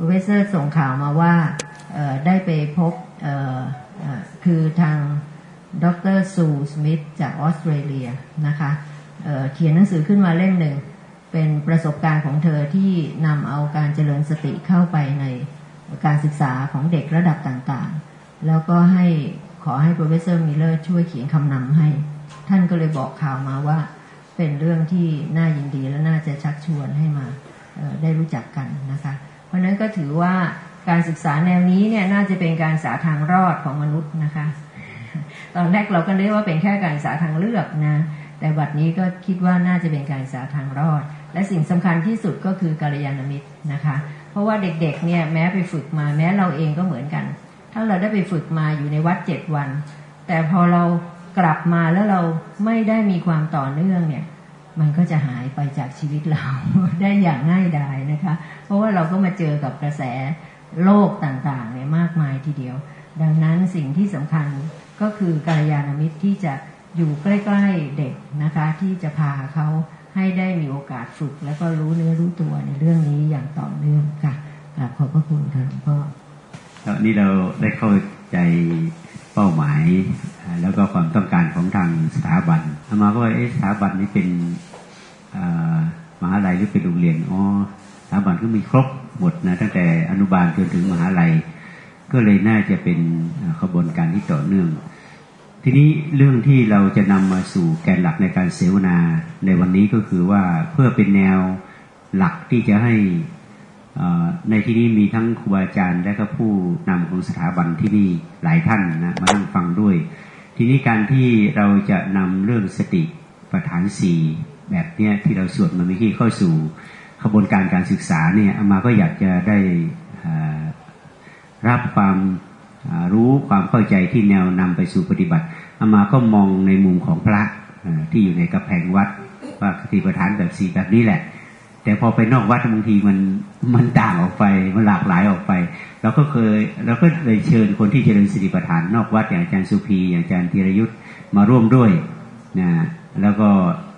Professor ส่งข่าวมาว่าได้ไปพบคือทางดรซูสมิธจากออสเตรเลียนะคะเขียนหนังสือขึ้นมาเล่มหนึ่ง เป็นประสบการณ์ของเธอที่นำเอาการเจริญสติเข้าไปในการศึกษาของเด็กระดับต่างๆ แล้วก็ให้ขอให้ Professor มิลเลอร์ช่วยเขียนคำนำให้ ท่านก็เลยบอกข่าวมาว่า เป็นเรื่องที่น่ายินดีและน่าจะชักชวนให้มาได้รู้จักกันนะคะ เพราะนั้นก็ถือว่าการศึกษาแนวนี้เนี่ยน่าจะเป็นการศึกษาทางรอดของมนุษย์นะคะ ตอนแรกเราก็นึกว่าเป็นแค่การศึกษาทางเลือกนะ แต่บัดนี้ก็คิดว่าน่าจะเป็นการศึกษาทางรอด และสิ่งสำคัญที่สุดก็คือกัลยาณมิตรนะคะ เพราะว่าเด็กๆเนี่ยแม้ไปฝึกมาแม้เราเองก็เหมือนกัน ถ้าเราได้ไปฝึกมาอยู่ในวัดเจ็ดวัน แต่พอเรากลับมาแล้วเราไม่ได้มีความต่อเนื่องเนี่ย มันก็จะหายไปจากชีวิตเราได้อย่างง่ายดายนะคะ เพราะว่าเราก็มาเจอกับกระแสโลกต่างๆเนี่ยมากมายทีเดียว ดังนั้นสิ่งที่สำคัญก็คือกาลยานามิตรที่จะอยู่ใกล้ๆเด็กนะคะ ที่จะพาเขาให้ได้มีโอกาสฝึก แล้วก็รู้เนื้อรู้ตัวในเรื่องนี้อย่างต่อเนื่องค่ะขอบพระคุณค่ะหลวงพ่อนี่เราได้เข้าใจเป้าหมาย แล้วก็ความต้องการของทางสถาบันอามาก็ว่าสถาบันนี้เป็นมหาลัยหรือเป็นโรงเรียนอ๋อ ถาบันก็มีครบหมดนะตั้งแต่อนุบาลจนถึงมหาลัย ก็เลยน่าจะเป็นขบวนการที่ต่อเนื่อง ทีนี้เรื่องที่เราจะนำมาสู่แกนหลักในการเสวนาในวันนี้ก็คือว่าเพื่อเป็นแนวหลักที่จะให้ในที่นี้มีทั้งครูบาอาจารย์และก็ผู้นำของสถาบันที่นี่หลายท่านนะมานั่งฟังด้วย ทีนี้การที่เราจะนำเรื่องสติประฐานสี่แบบเนี้ยที่เราสวดมาเมื่อกี้เข้าสู่ ขบวนการการศึกษาเนี่ยอามาก็อยากจะได้รับความรู้ความเข้าใจที่แนวนำไปสู่ปฏิบัติอามาก็มองในมุมของพระที่อยู่ในกระแพงวัดว่าคติประธานแบบสี่แบบนี้แหละ แต่พอไปนอกวัดบางทีมันมันต่างออกไปมันหลากหลายออกไปเราก็เคยเราก็เลยเชิญคนที่เจริญสติปัฏฐานนอกวัดอย่างอาจารย์สุพีอย่างอาจารย์ธีรยุทธ์มาร่วมด้วยนะแล้วก็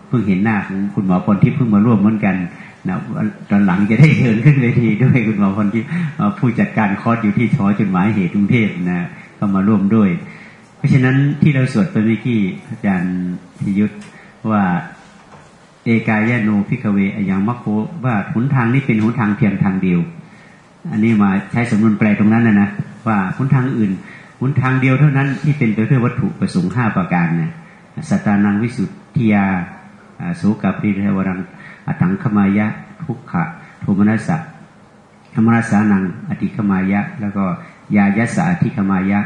เพิ่งเห็นหน้าของคุณหมอพลที่เพิ่งมาร่วมเหมือนกัน นะตอนหลังจะได้เชิญขึ้นเวทีด้วยคุณหมอพลที่ผู้จัดการคอร์สอยู่ที่ชอจุดหมายเหตุกรุงเทพนะก็มาร่วมด้วย เพราะฉะนั้นที่เราสวดไปเมื่อกี้อาจารย์ธีรยุทธ์ว่าเอกายโนพิกเวอย่างมัคโคว่าหนทางนี้เป็นหนทางเพียงทางเดียว อันนี้มาใช้สำนวนแปลตรงนั้นนะนะว่าหนทางอื่นหนทางเดียวเท่านั้นที่เป็นไปเพื่อวัตถุประสงค์ห้าประการเนี่ยสัตานังวิสุทธิยาสุกปริเทวรัง อตังขมายะทุกขะโทมนัสสะธรรมนัสสานังอติขมายะ แล้วก็ยายัสสะอธิขมายะ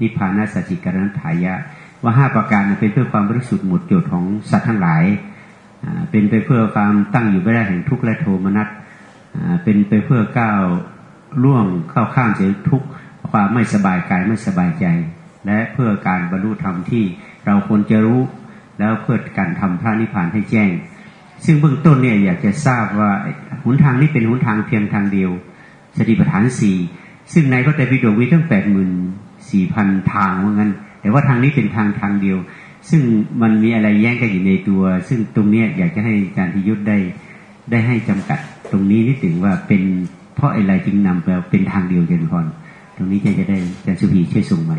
นิพพานัสจิกรณถายะ ว่าห้าประการเป็นเพื่อความบริสุทธิ์หมดจดของสัตว์ทั้งหลาย เป็นไปเพื่อความตั้งอยู่ไม่ได้แห่งทุกข์และโทมนัสเป็นไปเพื่อก้าวล่วงเข้าข้ามเสียทุกข์ความไม่สบายกายไม่สบายใจ และเพื่อการบรรลุธรรมที่เราควรจะรู้ แล้วเพื่อการทำพระนิพพานให้แจ้ง ซึ่งเบื้องต้นเนี่ยอยากจะทราบว่าหนทางนี้เป็นหนทางเพียงทางเดียว สติปัฏฐานสี่ซึ่งในก็แต่พิโดวิทั้งแปดหมื่นสี่พันทางเหมือนกันแต่ว่าทางนี้เป็นทางทางเดียว ซึ่งมันมีอะไรแย้งกันอยู่ในตัว ซึ่งตรงนี้อยากจะให้อาจารย์พิยุทธ์ได้ได้ให้จำกัด ตรงนี้นิดถึงว่าเป็นเพราะอะไรจึงนำไปเป็นทางเดียวกันพอนตรงนี้จะจะได้อาจารย์สุภีช่วยส่งให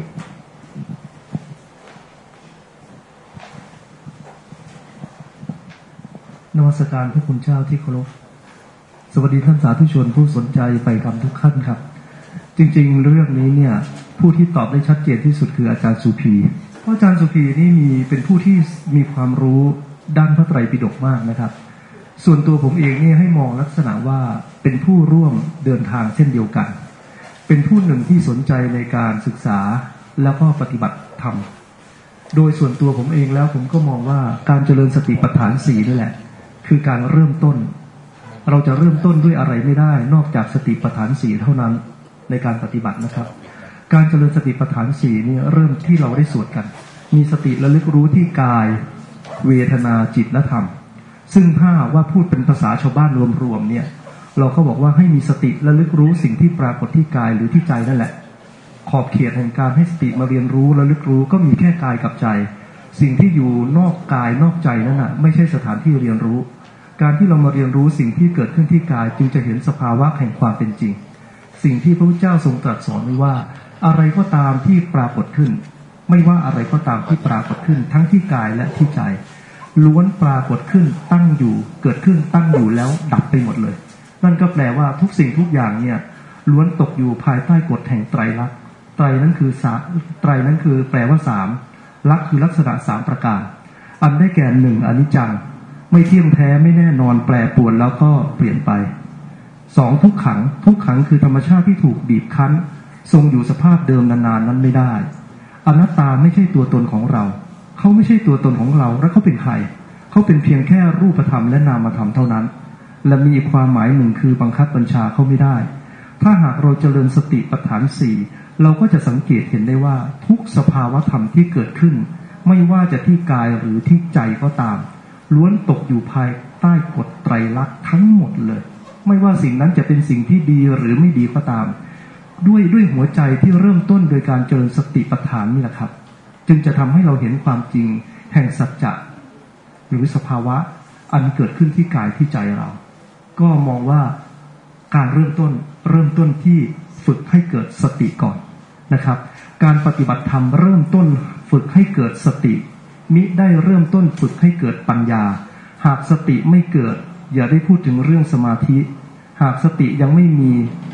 นวัตการพระคุณเจ้าที่เคารพ สวัสดีท่านสาธุชนผู้สนใจไปคำทุกขั้นครับ จริง ๆ เรื่องนี้เนี่ย ผู้ที่ตอบได้ชัดเจนที่สุดคืออาจารย์สุภีเพราะอาจารย์สุภีนี่มีเป็นผู้ที่มีความรู้ด้านพระไตรปิฎกมากนะครับ ส่วนตัวผมเองเนี่ยให้มองลักษณะว่าเป็นผู้ร่วมเดินทางเส้นเดียวกัน เป็นผู้หนึ่งที่สนใจในการศึกษาแล้วก็ปฏิบัติธรรมโดยส่วนตัวผมเองแล้วผมก็มองว่าการเจริญสติปัฏฐานสี่นี่แหละ คือการเริ่มต้น เราจะเริ่มต้นด้วยอะไรไม่ได้ นอกจากสติปัฏฐานสี่เท่านั้นในการปฏิบัตินะครับ การเจริญสติปัฏฐานสี่นี่เริ่มที่เราได้สวดกัน มีสติระลึกรู้ที่กาย เวทนาจิตและธรรม ซึ่งถ้าว่าพูดเป็นภาษาชาวบ้านรวมๆเนี่ย เราก็บอกว่าให้มีสติระลึกรู้สิ่งที่ปรากฏที่กายหรือที่ใจนั่นแหละ ขอบเขตแห่งการให้สติมาเรียนรู้ระลึกรู้ก็มีแค่กายกับใจ สิ่งที่อยู่นอกกายนอกใจนั่นน่ะไม่ใช่สถานที่เรียนรู้ การที่เรามาเรียนรู้สิ่งที่เกิดขึ้นที่กายจึงจะเห็นสภาวะแห่งความเป็นจริง สิ่งที่พระพุทธเจ้าทรงตรัสสอนไว้ว่า อะไรก็ตามที่ปรากฏขึ้น ไม่ว่าอะไรก็ตามที่ปรากฏขึ้น ทั้งที่กายและที่ใจ ล้วนปรากฏขึ้นตั้งอยู่ เกิดขึ้นตั้งอยู่แล้วดับไปหมดเลย นั่นก็แปลว่าทุกสิ่งทุกอย่างเนี่ยล้วนตกอยู่ภายใต้กฎแห่งไตรลักษณ์ไตรนั้นคือสาไตรนั้นคือแปลว่าสาม ลักคือลักษณะสามประการ อันได้แก่หนึ่งอนิจจัง ไม่เที่ยงแท้ไม่แน่นอนแปรปรวนแล้วก็เปลี่ยนไปสองทุกขัง ทุกขังคือธรรมชาติที่ถูกบีบคั้น ทรงอยู่สภาพเดิมนานๆนั้นไม่ได้ อนัตตาไม่ใช่ตัวตนของเรา เขาไม่ใช่ตัวตนของเราแล้วเขาเป็นใคร เขาเป็นเพียงแค่รูปธรรมและนามธรรมเท่านั้น และมีความหมายหนึ่งคือบังคับบัญชาเขาไม่ได้ ถ้าหากเราเจริญสติปัฏฐานสี่ เราก็จะสังเกตเห็นได้ว่าทุกสภาวะธรรมที่เกิดขึ้น ไม่ว่าจะที่กายหรือที่ใจก็ตาม ล้วนตกอยู่ภายใต้กฎไตรลักษณ์ทั้งหมดเลย ไม่ว่าสิ่งนั้นจะเป็นสิ่งที่ดีหรือไม่ดีก็ตาม ด้วยด้วยหัวใจที่เริ่มต้นโดยการเจริญสติปัฏฐานนี่แหละครับ จึงจะทำให้เราเห็นความจริงแห่งสัจจะหรือสภาวะอันเกิดขึ้นที่กายที่ใจเรา ก็มองว่าการเริ่มต้นเริ่มต้นที่ฝึกให้เกิดสติก่อน นะครับ การปฏิบัติธรรมเริ่มต้นฝึกให้เกิดสติ มิได้เริ่มต้นฝึกให้เกิดปัญญา หากสติไม่เกิด อย่าได้พูดถึงเรื่องสมาธิ หากสติยังไม่มี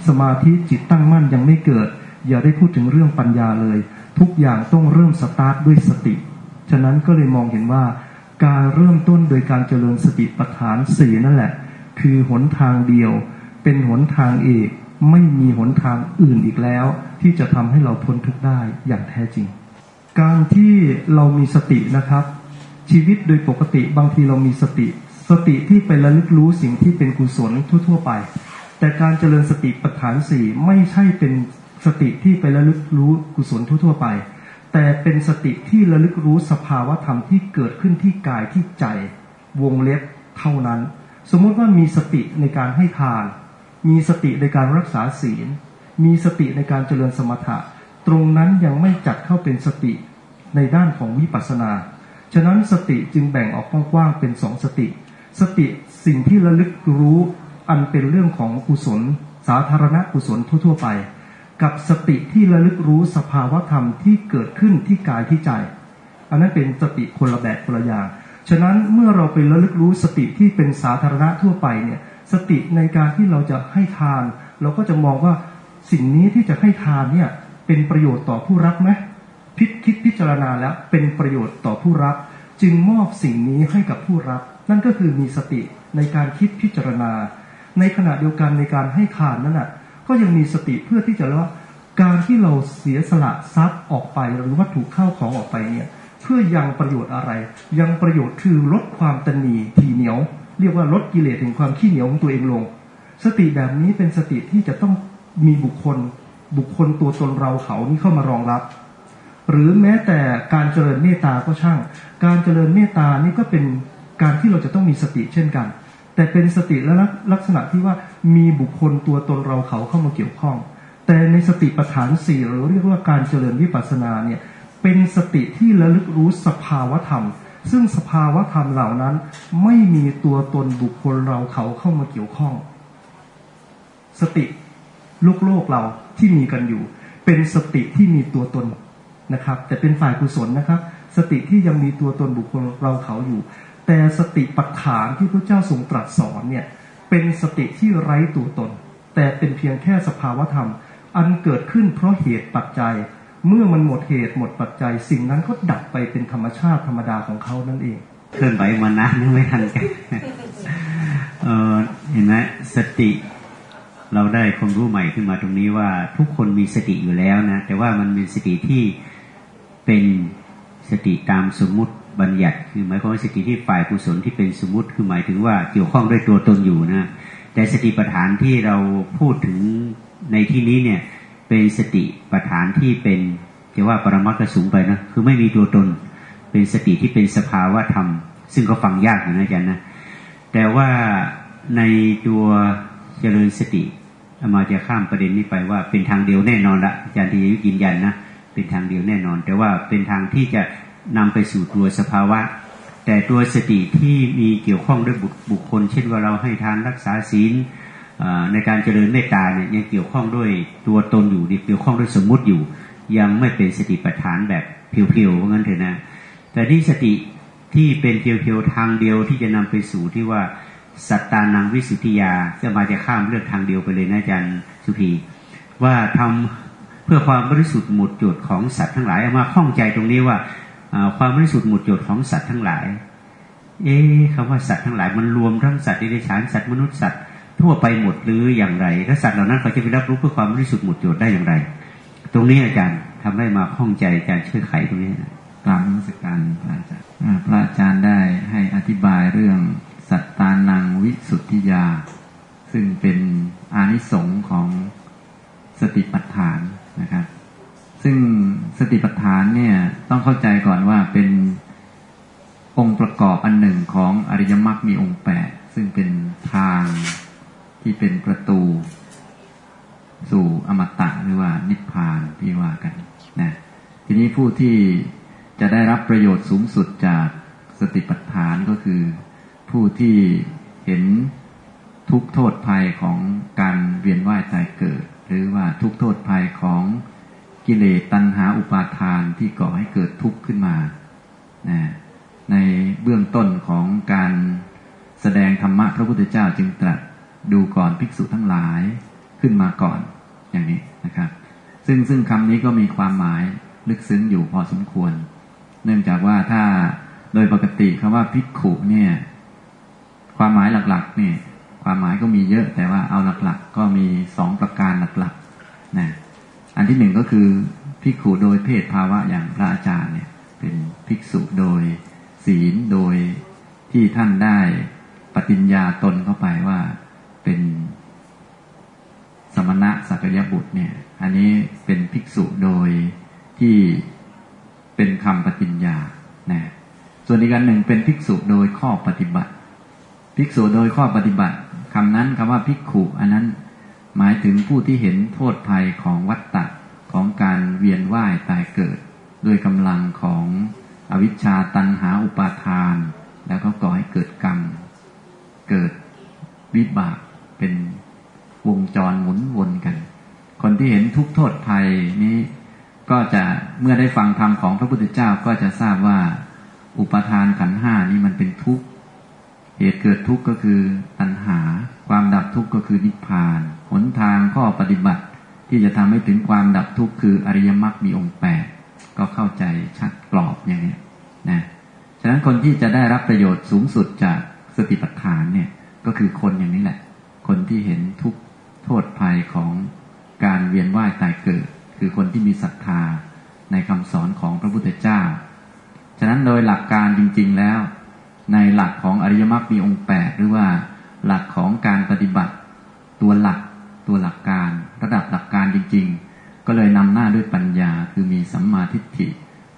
สมาธิจิตตั้งมั่นยังไม่เกิด อย่าได้พูดถึงเรื่องปัญญาเลย ทุกอย่างต้องเริ่มสตาร์ทด้วยสติฉะนั้นก็เลยมองเห็นว่า การเริ่มต้นโดยการเจริญสติปัฏฐานสี่นั่นแหละ คือหนทางเดียว เป็นหนทางเอก ไม่มีหนทางอื่นอีกแล้ว ที่จะทำให้เราพ้นทุกข์ได้อย่างแท้จริง การที่เรามีสตินะครับ ชีวิตโดยปกติบางทีเรามีสติ สติที่ไประลึกรู้สิ่งที่เป็นกุศลทั่ว ๆ ไป แต่การเจริญสติปัฏฐานสี่ไม่ใช่เป็นสติที่ไประลึกรู้กุศลทั่ว ๆ ไป แต่เป็นสติที่ระลึกรู้สภาวะธรรมที่เกิดขึ้นที่กายที่ใจวงเล็บเท่านั้น สมมติว่ามีสติในการให้ทาน มีสติในการรักษาศีล มีสติในการเจริญสมถะ ตรงนั้นยังไม่จัดเข้าเป็นสติในด้านของวิปัสสนา ฉะนั้นสติจึงแบ่งออกกว้างๆเป็นสองสติ สติสิ่งที่ระลึกรู้อันเป็นเรื่องของกุศล สาธารณกุศลทั่วๆไป กับสติที่ระลึกรู้สภาวธรรมที่เกิดขึ้นที่กายที่ใจ อันนั้นเป็นสติคนละแบบคนละอย่างฉะนั้นเมื่อเราไประลึกรู้สติที่เป็นสาธารณะทั่วไปเนี่ย สติในการที่เราจะให้ทาน เราก็จะมองว่าสิ่งนี้ที่จะให้ทานเนี่ยเป็นประโยชน์ต่อผู้รับไหมพิคิดพิจารณาแล้วเป็นประโยชน์ต่อผู้รับ จึงมอบสิ่งนี้ให้กับผู้รับ นั่นก็คือมีสติในการคิดพิจารณา ในขณะเดียวกันในการให้ทานนั้นอะก็ยังมีสติเพื่อที่จะว่าการที่เราเสียสละทรัพย์ออกไปหรือวัตถุเข้าของออกไปเนี่ยเพื่อยังประโยชน์อะไร ยังประโยชน์คือลดความตนีทีเหนียว เรียกว่าลดกิเลสถึงความขี้เหนียวของตัวเองลง สติแบบนี้เป็นสติที่จะต้องมีบุคคล บุคคลตัวตนเราเขานี้เข้ามารองรับ หรือแม้แต่การเจริญเมตตาก็ช่าง การเจริญเมตตานี่ก็เป็นการที่เราจะต้องมีสติเช่นกัน แต่เป็นสติและลักษณะที่ว่ามีบุคคลตัวตนเราเขาเข้ามาเกี่ยวข้อง แต่ในสติปัฏฐานสี่เราเรียกว่าการเจริญวิปัสสนาเนี่ยเป็นสติที่ระลึกรู้สภาวธรรม ซึ่งสภาวะธรรมเหล่านั้น ไม่มีตัวตนบุคคลเราเขาเข้ามาเกี่ยวข้อง สติโลกโลกเราที่มีกันอยู่ เป็นสติที่มีตัวตนนะครับ แต่เป็นฝ่ายกุศลนะครับ สติที่ยังมีตัวตนบุคคลเราเขาอยู่ แต่สติปัฏฐานที่พระเจ้าทรงตรัสสอนเนี่ยเป็นสติที่ไร้ตัวตน แต่เป็นเพียงแค่สภาวะธรรม อันเกิดขึ้นเพราะเหตุปัจจัย เมื่อมันหมดเหตุหมดปัจจัย สิ่งนั้นก็ดับไปเป็นธรรมชาติธรรมดาของเขานั่นเอง เคลื่อนไหวมานานไม่ทันกันเเห็นไหมสติ เราได้ความรู้ใหม่ขึ้นมาตรงนี้ว่าทุกคนมีสติอยู่แล้วนะ แต่ว่ามันเป็นสติที่เป็นสติตามสมมุติบัญญัติ คือหมายความว่าสติที่ฝ่ายกุศลที่เป็นสมมุติคือหมายถึงว่าเกี่ยวข้องด้วยตัวตนอยู่นะแต่สติปัฏฐานที่เราพูดถึงในที่นี้เนี่ย เป็นสติปัฏฐานที่เป็นจะว่าปรมัตถสูงไปนะคือไม่มีตัวตน เป็นสติที่เป็นสภาวะธรรม ซึ่งก็ฟังยากอยู่นะอาจารย์นะแต่ว่าในตัวเจริญสติอามาจะข้ามประเด็นนี้ไปว่าเป็นทางเดียวแน่นอนละอาจารย์ที่ยืนยันนะเป็นทางเดียวแน่นอน แต่ว่าเป็นทางที่จะนำไปสู่ตัวสภาวะ แต่ตัวสติที่มีเกี่ยวข้องด้วยบุคคล เช่นว่าเราให้ทานรักษาศีล ในการเจริญเมตตาเนี่ยยังเกี่ยวข้องด้วยตัวตนอยู่เกี่ยวข้องด้วยสมมุติอยู่ ยังไม่เป็นสติปัฏฐานแบบเพียวๆเพราะงั้นเถอะนะ แต่ที่สติที่เป็นเพียวๆทางเดียวที่จะนำไปสู่ที่ว่าสัตตานังวิสุทธิยาจะมาจะข้ามเรื่องทางเดียวไปเลยนะอาจารย์สุภีว่าทำเพื่อความบริสุทธิ์หมดจดของสัตว์ทั้งหลายมาข้องใจตรงนี้ว่าความบริสุทธิ์หมดจดของสัตว์ทั้งหลาย เอ๊คำว่าสัตว์ทั้งหลายมันรวมทั้งสัตว์ดิเรกชันสัตว์มนุษย์สัตว์ ทั่วไปหมดหรืออย่างไรถ้าสัตว์เหล่านั้นเขาจะไปรับรู้เพื่อความบริสุทธิ์หมดจดได้อย่างไร ตรงนี้อาจารย์ทำให้มาข้องใจอาจารย์ช่วยไขตรงนี้กราบนมัสการพระอาจารย์พระอาจารย์ได้ให้อธิบายเรื่องสัตตานังวิสุทธิยา ซึ่งเป็นอานิสงส์ของสติปัฏฐานนะครับ ซึ่งสติปัฏฐานเนี่ยต้องเข้าใจก่อนว่าเป็นองค์ประกอบอันหนึ่งของอริยมรรคมีองค์แปดซึ่งเป็นทาง ที่เป็นประตู สู่อมตะหรือว่านิพพานที่ว่ากันนะทีนี้ผู้ที่จะได้รับประโยชน์สูงสุดจากสติปัฏฐานก็คือ ผู้ที่เห็นทุกโทษภัยของการเวียนว่ายตายเกิด หรือว่าทุกโทษภัยของกิเลสตัณหาอุปาทานที่ก่อให้เกิดทุกข์ขึ้นมานะในเบื้องต้นของการแสดงธรรมะพระพุทธเจ้าจึงตรัส ดูก่อนภิกษุทั้งหลายขึ้นมาก่อนอย่างนี้นะครับ ซึ่งซึ่งคำนี้ก็มีความหมายลึกซึ้งอยู่พอสมควร เนื่องจากว่าถ้าโดยปกติคำว่าภิกขุเนี่ย ความหมายหลักๆเนี่ย ความหมายก็มีเยอะแต่ว่าเอาหลักๆ ก็มีสองประการหลักๆนะอันที่หนึ่งก็คือภิกขุโดยเพศภาวะอย่างพระอาจารย์เนี่ย เป็นภิกษุโดยศีลโดยที่ท่านได้ปฏิญญาตนเข้าไปว่า เป็นสมณะสักยบุตรเนี่ย อันนี้เป็นภิกษุโดยที่เป็นคำปฏิญญานะส่วนอีกอันหนึ่งเป็นภิกษุโดยข้อปฏิบัติ ภิกษุโดยข้อปฏิบัติคำนั้นคำว่าภิกขุอันนั้นหมายถึงผู้ที่เห็นโทษภัยของวัฏฏะของการเวียนว่ายตายเกิด ด้วยกำลังของอวิชชาตันหาอุปาทาน แล้วก็ก่อให้เกิดกรรม เกิดวิบาก เป็นวงจรหมุนวนกัน คนที่เห็นทุกโทษภัยนี้ก็จะเมื่อได้ฟังธรรมของพระพุทธเจ้าก็จะทราบว่า อุปทานขันห้านี้มันเป็นทุกข์เหตุเกิดทุกข์ก็คือตัณหา ความดับทุกข์ก็คือนิพพานหนทางข้อปฏิบัติ ที่จะทำให้ถึงความดับทุกข์คืออริยมรรคมีองค์แปดก็เข้าใจชัดกรอบอย่างนี้นะฉะนั้นคนที่จะได้รับประโยชน์สูงสุดจากสติปัฏฐานเนี่ยก็คือคนอย่างนี้แหละ คนที่เห็นทุกโทษภัยของการเวียนว่ายตายเกิด คือคนที่มีศรัทธาในคำสอนของพระพุทธเจ้า ฉะนั้นโดยหลักการจริง ๆแล้ว ในหลักของอริยมรรคมีองค์แปดหรือว่าหลักของการปฏิบัติ ตัวหลักตัวหลักการ ระดับหลักการจริง ๆ ก็เลยนำหน้าด้วยปัญญาคือมีสัมมาทิฏฐิ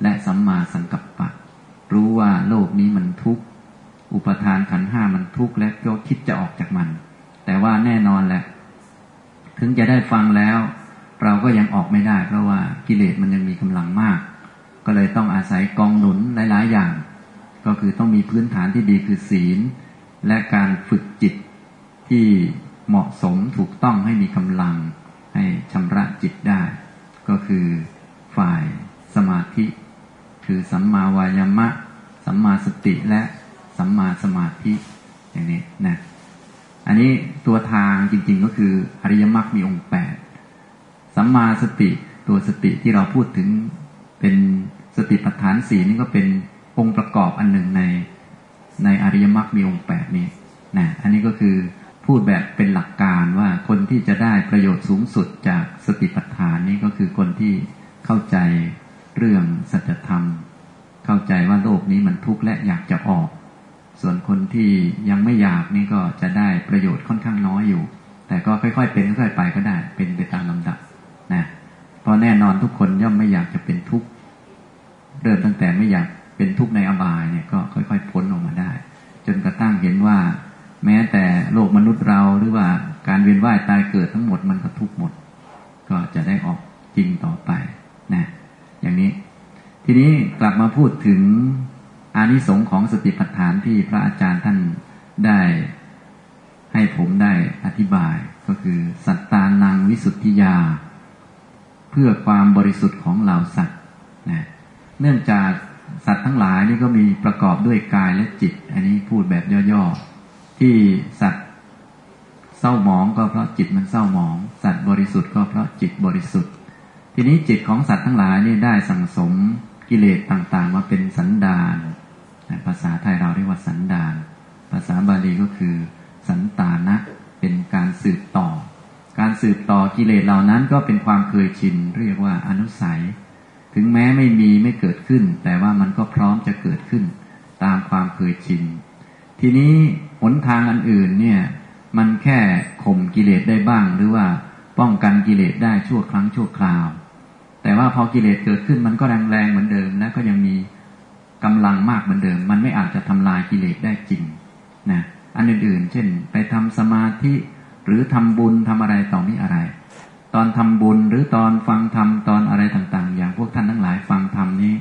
และสัมมาสังกัปปะ รู้ว่าโลกนี้มันทุกข์อุปทานขันห้ามันทุกข์และก็คิดจะออกจากมัน แต่ว่าแน่นอนแหละ ถึงจะได้ฟังแล้ว เราก็ยังออกไม่ได้ เพราะว่ากิเลสมันยังมีกำลังมาก ก็เลยต้องอาศัยกองหนุนหลาย ๆ อย่าง ก็คือต้องมีพื้นฐานที่ดีคือศีล และการฝึกจิตที่เหมาะสมถูกต้องให้มีกำลัง ให้ชำระจิตได้ ก็คือฝ่ายสมาธิ คือสัมมาวายามะ สัมมาสติและสัมมาสมาธิอย่างนี้นะ อันนี้ตัวทางจริงๆก็คืออริยมรรคมีองค์แปดสัมมาสติตัวสติที่เราพูดถึงเป็นสติปัฏฐานสีนี่ก็เป็นองค์ประกอบอันหนึ่งในในอริยมรรคมีองค์แปดนี้นะอันนี้ก็คือพูดแบบเป็นหลักการว่าคนที่จะได้ประโยชน์สูงสุดจากสติปัฏฐานนี้ก็คือคนที่เข้าใจเรื่องสัจธรรม เข้าใจว่าโลกนี้มันทุกข์และอยากจะออก ส่วนคนที่ยังไม่อยากนี่ก็จะได้ประโยชน์ค่อนข้างน้อยอยู่ แต่ก็ค่อยๆ เป็นค่อยๆไปก็ได้ เป็นไปตามลำดับนะเพราะแน่นอนทุกคนย่อมไม่อยากจะเป็นทุกข์เริ่มตั้งแต่ไม่อยากเป็นทุกข์ในอบายเนี่ยก็ค่อย ๆ พ้นออกมาได้ จนกระทั่งเห็นว่า แม้แต่โลกมนุษย์เราหรือว่าการเวียนว่ายตายเกิดทั้งหมดมันก็ทุกข์หมด ก็จะได้ออกจริงต่อไปนะอย่างนี้ ทีนี้กลับมาพูดถึง อานิสงส์ของสติปัฏฐานที่พระอาจารย์ท่านได้ให้ผมได้อธิบายก็คือ สัตตานังวิสุทธิยา เพื่อความบริสุทธิ์ของเหล่าสัตว์นะเนื่องจากสัตว์ทั้งหลายนี่ก็มีประกอบด้วยกายและจิต อันนี้พูดแบบย่อๆ ที่สัตว์เศร้าหมองก็เพราะจิตมันเศร้าหมอง สัตว์บริสุทธิ์ก็เพราะจิตบริสุทธิ์ ทีนี้จิตของสัตว์ทั้งหลายนี่ได้สั่งสมกิเลสต่างๆ มาเป็นสันดาน ภาษาไทยเราเรียกว่าสันดาน ภาษาบาลีก็คือ สันตานะเป็นการสืบต่อ การสืบต่อกิเลสเหล่านั้นก็เป็นความเคยชินเรียกว่าอนุสัย ถึงแม้ไม่มีไม่เกิดขึ้น แต่ว่ามันก็พร้อมจะเกิดขึ้น ตามความเคยชิน ทีนี้หนทางอันอื่นเนี่ยมันแค่ข่มกิเลสได้บ้าง หรือว่าป้องกันกิเลสได้ชั่วครั้งชั่วคราว แต่ว่าพอกิเลสเกิดขึ้นมันก็แรงแรงเหมือนเดิมและก็ยังมี กำลังมากเหมือนเดิม มันไม่อาจจะทำลายกิเลสได้จริงนะอันอื่นๆ เช่น ไปทำสมาธิหรือทำบุญทำอะไรต่อมีอะไร ตอนทำบุญหรือตอนฟังธรรมตอนอะไรต่างๆ อย่างพวกท่านทั้งหลายฟังธรรมนี้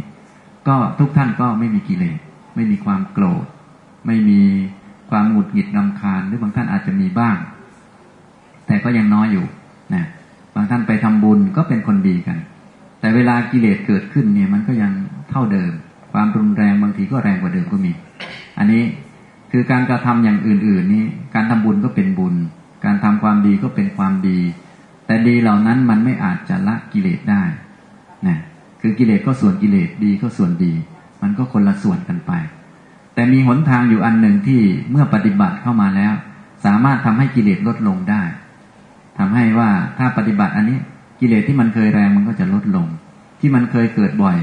ก็ทุกท่านก็ไม่มีกิเลสไม่มีความโกรธ ไม่มีความหงุดหงิดงำคาญหรือบางท่านอาจจะมีบ้าง แต่ก็ยังน้อยอยู่นะบางท่านไปทำบุญก็เป็นคนดีกัน แต่เวลากิเลสเกิดขึ้นเนี่ยมันก็ยังเท่าเดิม ความรุนแรงบางทีก็แรงกว่าเดิมก็มี อันนี้คือการกระทำอย่างอื่น ๆ นี้ การทำบุญก็เป็นบุญ การทำความดีก็เป็นความดี แต่ดีเหล่านั้นมันไม่อาจจะละกิเลสได้นะคือกิเลสก็ส่วนกิเลสดีก็ส่วนดี มันก็คนละส่วนกันไป แต่มีหนทางอยู่อันหนึ่งที่เมื่อปฏิบัติเข้ามาแล้ว สามารถทำให้กิเลสลดลงได้ทำให้ว่าถ้าปฏิบัติอันนี้กิเลสที่มันเคยแรงมันก็จะลดลง ที่มันเคยเกิดบ่อย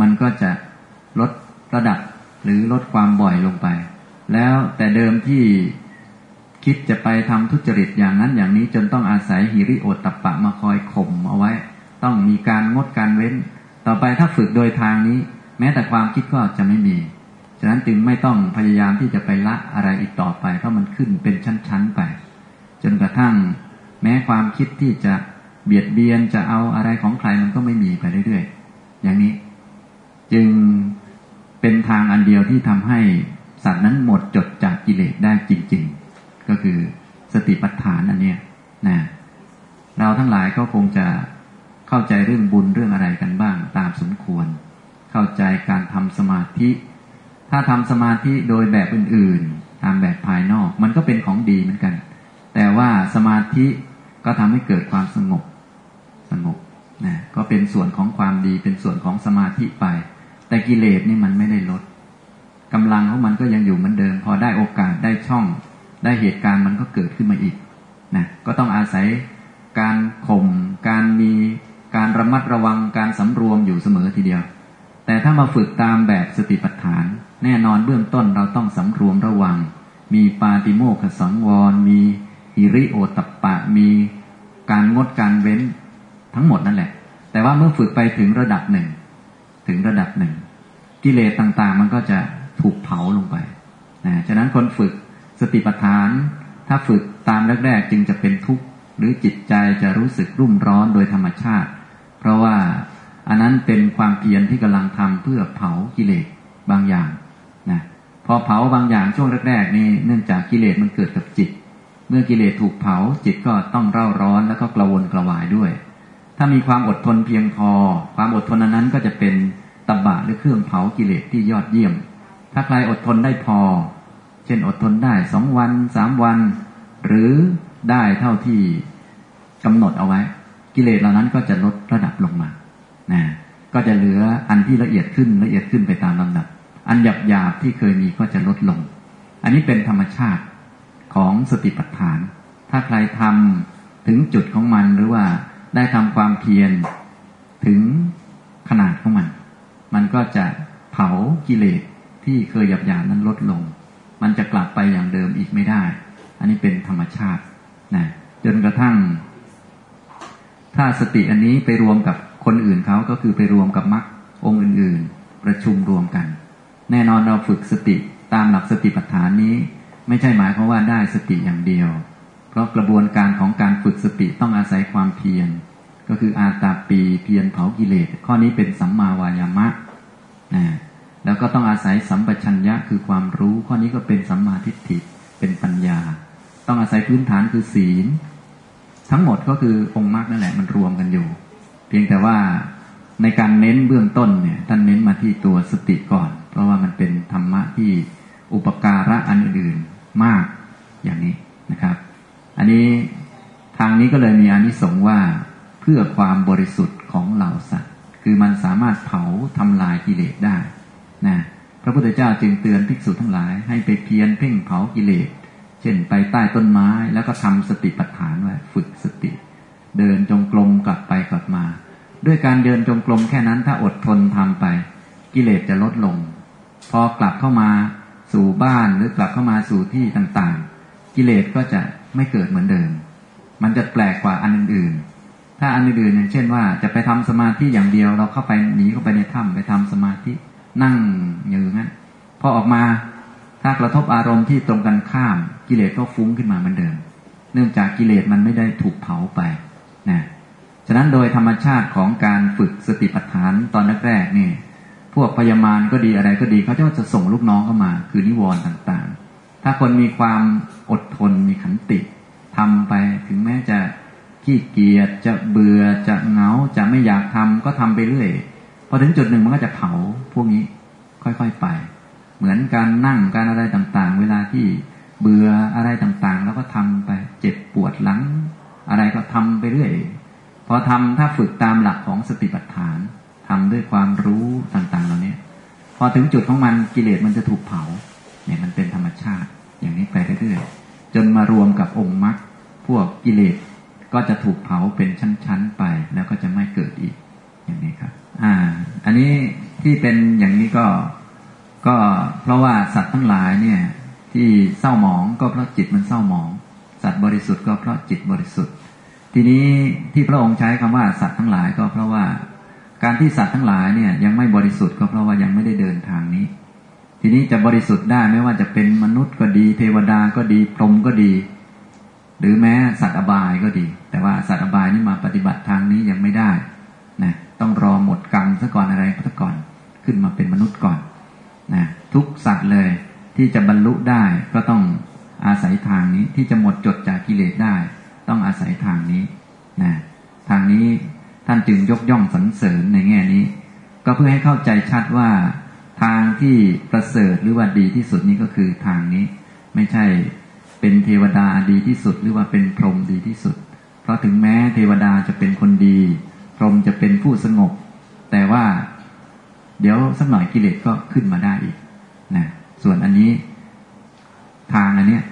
มันก็จะ ลดระดับหรือลดความบ่อยลงไป แล้วแต่เดิมที่คิดจะไปทำทุจริตอย่างนั้นอย่างนี้จนต้องอาศัยหิริโอตตะปะมาคอยข่มเอาไว้ ต้องมีการงดการเว้น ต่อไปถ้าฝึกโดยทางนี้ แม้แต่ความคิดก็จะไม่มีฉะนั้นจึงไม่ต้องพยายามที่จะไปละอะไรอีกต่อไป เพราะมันขึ้นเป็นชั้นๆไป จนกระทั่ง แม้ความคิดที่จะเบียดเบียนจะเอาอะไรของใครมันก็ไม่มีไปเรื่อยๆอย่างนี้ จึง เป็นทางอันเดียวที่ทำให้สัตว์นั้นหมดจดจากกิเลสได้จริง ๆ ก็คือสติปัฏฐานอันเนี้ยนะเราทั้งหลายก็คงจะเข้าใจเรื่องบุญเรื่องอะไรกันบ้างตามสมควร เข้าใจการทำสมาธิ ถ้าทำสมาธิโดยแบบอื่นๆตามแบบภายนอก มันก็เป็นของดีเหมือนกัน แต่ว่าสมาธิก็ทำให้เกิดความสงบสงบนะก็เป็นส่วนของความดีเป็นส่วนของสมาธิไป แต่กิเลสนี่มันไม่ได้ลดกำลังของมันก็ยังอยู่เหมือนเดิม พอได้โอกาสได้ช่อง ได้เหตุการณ์มันก็เกิดขึ้นมาอีกนะก็ต้องอาศัยการข่มการมีการระมัดระวังการสำรวมอยู่เสมอทีเดียว แต่ถ้ามาฝึกตามแบบสติปัฏฐาน แน่นอนเบื้องต้นเราต้องสำรวมระวัง มีปาติโมขสังวร มีฮิริโอตปะมีการงดการเว้นทั้งหมดนั่นแหละ แต่ว่าเมื่อฝึกไปถึงระดับหนึ่ง ถึงระดับหนึ่ง กิเลสต่างๆ มันก็จะถูกเผาลงไปนะฉะนั้นคนฝึกสติปัฏฐาน ถ้าฝึกตามแรกๆจึงจะเป็นทุกข์หรือจิตใจจะรู้สึกรุ่มร้อนโดยธรรมชาติ เพราะว่าอันนั้นเป็นความเพียรที่กำลังทำเพื่อเผากิเลสบางอย่างนะพอเผาบางอย่างช่วงแรกๆนี่เนื่องจากกิเลสมันเกิดกับจิต เมื่อกิเลสถูกเผาจิตก็ต้องเร่าร้อนแล้วก็กระวนกระวายด้วย ถ้ามีความอดทนเพียงพอ ความอดทนนั้นก็จะเป็นตบะหรือเครื่องเผากิเลสที่ยอดเยี่ยม ถ้าใครอดทนได้พอ เช่นอดทนได้สองวันสามวัน หรือได้เท่าที่กำหนดเอาไว้ กิเลสเหล่านั้นก็จะลดระดับลงมานะก็จะเหลืออันที่ละเอียดขึ้นละเอียดขึ้นไปตามลำดับ อันหยาบหยาบที่เคยมีก็จะลดลง อันนี้เป็นธรรมชาติของสติปัฏฐาน ถ้าใครทำถึงจุดของมันหรือว่า ได้ทำความเพียรถึงขนาดของมัน มันก็จะเผากิเลสที่เคยหยาบหยาบนั้นลดลง มันจะกลับไปอย่างเดิมอีกไม่ได้ อันนี้เป็นธรรมชาตินะจนกระทั่ง ถ้าสติอันนี้ไปรวมกับคนอื่นเขาก็คือไปรวมกับมรรคองค์อื่น ๆ ประชุมรวมกัน แน่นอนเราฝึกสติตามหลักสติปัฏฐานนี้ ไม่ใช่หมายความว่าได้สติอย่างเดียว เพราะกระบวนการของการฝึกสติต้องอาศัยความเพียรก็คืออาตาปีเพียรเผากิเลส ข้อนี้เป็นสัมมาวายามะนะแล้วก็ต้องอาศัยสัมปชัญญะคือความรู้ ข้อนี้ก็เป็นสัมมาทิฏฐิเป็นปัญญา ต้องอาศัยพื้นฐานคือศีล ทั้งหมดก็คือองค์มรรคนั่นแหละมันรวมกันอยู่ เพียงแต่ว่าในการเน้นเบื้องต้นเนี่ยท่านเน้นมาที่ตัวสติก่อน เพราะว่ามันเป็นธรรมะที่อุปการะอันอื่นมากอย่างนี้นะครับ อันนี้ทางนี้ก็เลยมีอานิสงส์ว่าเพื่อความบริสุทธิ์ของเหล่าสัตว์ คือมันสามารถเผาทำลายกิเลสได้นะพระพุทธเจ้าจึงเตือนภิกษุทั้งหลาย ให้ไปเพียรเพ่งเผากิเลส เช่นไปใต้ต้นไม้แล้วก็ทำสติปัฏฐานไว้ฝึกสติ เดินจงกรมกลับไปกลับมา ด้วยการเดินจงกรมแค่นั้นถ้าอดทนทำไป กิเลสจะลดลง พอกลับเข้ามาสู่บ้านหรือกลับเข้ามาสู่ที่ต่างๆ กิเลสก็จะ ไม่เกิดเหมือนเดิม มันจะแปลกกว่าอันอื่นๆ ถ้าอันอื่นๆอย่างเช่นว่าจะไปทำสมาธิอย่างเดียว เราเข้าไปหนีเข้าไปในถ้ำไปทำสมาธินั่งอยู่งั้นพอออกมาถ้ากระทบอารมณ์ที่ตรงกันข้ามกิเลสก็ฟุ้งขึ้นมาเหมือนเดิม เนื่องจากกิเลสมันไม่ได้ถูกเผาไปนะฉะนั้นโดยธรรมชาติของการฝึกสติปัฏฐานตอนแรกๆนี่พวกพยามารก็ดีอะไรก็ดีเขาจะส่งลูกน้องเข้ามา คือนิวรณ์ต่างๆ ถ้าคนมีความอดทนมีขันติทำไปถึงแม้จะขี้เกียจจะเบื่อจะเหงาจะไม่อยากทำก็ทำไปเรื่อยพอถึงจุดหนึ่งมันก็จะเผาพวกนี้ ค่อยๆไป เหมือนการนั่งการอะไรต่างๆ เวลาที่เบื่ออะไรต่างๆ แล้วก็ทำไปเจ็บปวดหลัง อะไรก็ทำไปเรื่อยพอทำถ้าฝึกตามหลักของสติปัฏฐานทำด้วยความรู้ต่างๆ เหล่านี้พอถึงจุดของมันกิเลสมันจะถูกเผา เนี่ยมันเป็นธรรมชาติ อย่างนี้ไปเรื่อยๆจนมารวมกับองค์มรรคพวกกิเลสก็จะถูกเผาเป็นชั้นๆไปแล้วก็จะไม่เกิดอีก อย่างนี้ครับ อ่า อันนี้ที่เป็นอย่างนี้ก็ก็เพราะว่าสัตว์ทั้งหลายเนี่ย ที่เศร้าหมองก็เพราะจิตมันเศร้าหมอง สัตว์บริสุทธิ์ก็เพราะจิตบริสุทธิ์ ทีนี้ที่พระองค์ใช้คำว่าสัตว์ทั้งหลายก็เพราะว่า การที่สัตว์ทั้งหลายเนี่ยยังไม่บริสุทธิ์ก็เพราะว่ายังไม่ได้เดินทางนี้ ทีนี้จะบริสุทธิ์ได้ไม่ว่าจะเป็นมนุษย์ก็ดี เทวดาก็ดีพรหมก็ดี หรือแม้สัตว์อบายก็ดี แต่ว่าสัตว์อบายนี่มาปฏิบัติทางนี้ยังไม่ได้นะต้องรอหมดกรรมซะก่อนอะไรซะก่อนขึ้นมาเป็นมนุษย์ก่อนนะทุกสัตว์เลยที่จะบรรลุได้ก็ต้องอาศัยทางนี้ที่จะหมดจดจากกิเลสได้ ต้องอาศัยทางนี้นะทางนี้ท่านจึงยกย่องสรรเสริญในแง่นี้ ก็เพื่อให้เข้าใจชัดว่า ทางที่ประเสริฐหรือว่าดีที่สุดนี้ก็คือทางนี้ ไม่ใช่เป็นเทวดาดีที่สุด หรือว่าเป็นพรหมดีที่สุด เพราะถึงแม้เทวดาจะเป็นคนดี พรหมจะเป็นผู้สงบ แต่ว่า เดี๋ยวสักหน่อยกิเลสก็ขึ้นมาได้อีกนะส่วนอันนี้ทางอันเนี้ย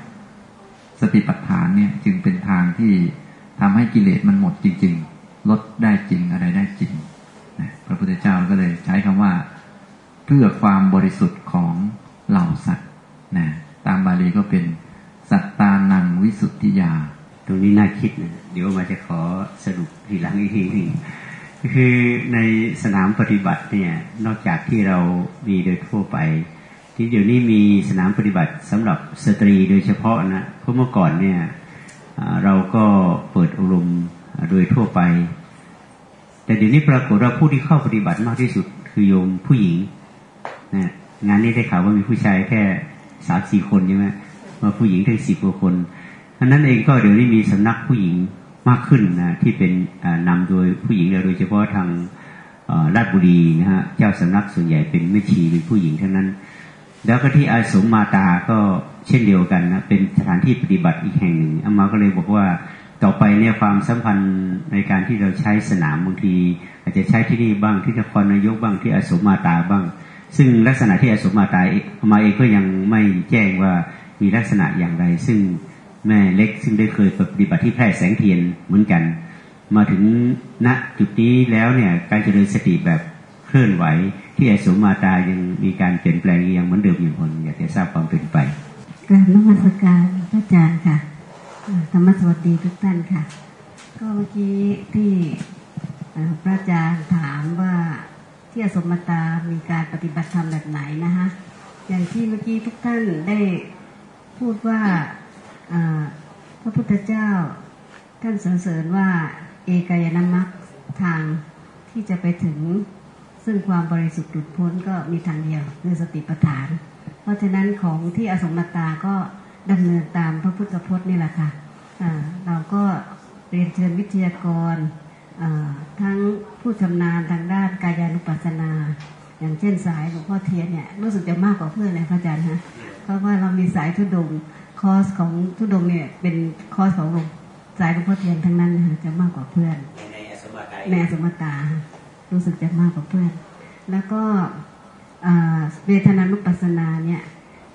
สติปัฏฐานเนี่ยจึงเป็นทางที่ทำให้กิเลสมันหมดจริง ๆ ลดได้จริงอะไรได้จริงนะพระพุทธเจ้าก็เลยใช้คำว่า เพื่อความบริสุทธิ์ของเหล่าสัตว์นะตามบาลีก็เป็นสัตตานังวิสุทธิยา ตรงนี้น่าคิดนะเดี๋ยวมาจะขอสรุปทีหลังอีกทีหนึ่งคือในสนามปฏิบัติเนี่ยนอกจากที่เรามีโดยทั่วไป ที่เดี๋ยวนี้มีสนามปฏิบัติสำหรับสตรีโดยเฉพาะนะเพราะเมื่อก่อนเนี่ยเราก็เปิดอบรมโดยทั่วไป แต่เดี๋ยวนี้ปรากฏว่าผู้ที่เข้าปฏิบัติมากที่สุดคือโยมผู้หญิง นะงานนี้ได้ข่าวว่ามีผู้ชายแค่สามสี่คนใช่ไหมมาผู้หญิงถึงสิบกว่าคนอันนั้นเองก็เดี๋ยวนี้มีสำนักผู้หญิงมากขึ้นนะที่เป็นนำโดยผู้หญิงโดยเฉพาะทางราชบุรีนะฮะเจ้าสำนักส่วนใหญ่เป็นแม่ชีเป็นผู้หญิงทั้งนั้น แล้วก็ที่อาสมมาตาก็เช่นเดียวกันนะเป็นสถานที่ปฏิบัติอีกแห่งหนึ่งอามาก็เลยบอกว่าต่อไปเนี่ยความสัมพันธ์ในการที่เราใช้สนามบางที อาจจะใช้ที่นี่บ้างที่นครนายกบ้างที่อาสมมาตาบ้าง ซึ่งลักษณะที่อสมมาตายมาเองก็ยังไม่แจ้งว่ามีลักษณะอย่างไร ซึ่งแม่เล็กซึ่งได้เคยปฏิบัติที่แพร่แสงเทียนเหมือนกัน มาถึงณจุดนี้แล้วเนี่ยการเจริญสติแบบเคลื่อนไหว ที่อสมมาตายังมีการเปลี่ยนแปลงยังเหมือนเดิมอยู่คนอยากจะทราบความเป็นไปกราบนมัสการพระอาจารย์ค่ะธรรมสวัสดีทุกท่านค่ะ ก็เมื่อกี้ที่พระอาจารย์ถามว่า ที่อสมตามีการปฏิบัติธรรมแบบไหนนะคะอย่างที่เมื่อกี้ทุกท่านได้พูดว่าพระพุทธเจ้าท่านสรรเสริญว่าเอกายนามัคทางที่จะไปถึงซึ่งความบริสุทธิ์หลุดพ้นก็มีทางเดียวคือสติปัฏฐาน เพราะฉะนั้นของที่อสมตาก็ดำเนินตามพระพุทธพจน์นี่แหละค่ะเราก็เรียนเชิญวิทยากร ทั้งผู้ชำนาญทางด้านกายานุปัสสนา อย่างเช่นสายหลวงพ่อเทียนเนี่ยรู้สึกจะมากกว่าเพื่อนเลยพระอาจารย์ฮะเพราะว่าเรามีสายทุดงคอร์สของทุดงเนี่ยเป็นคอร์สของหลวงสายหลวงพ่อเทียนทั้งนั้นนะจะมากกว่าเพื่อนในสมตารู้สึกจะมากกว่าเพื่อน แล้วก็เวทนานุปัสสนาเนี่ย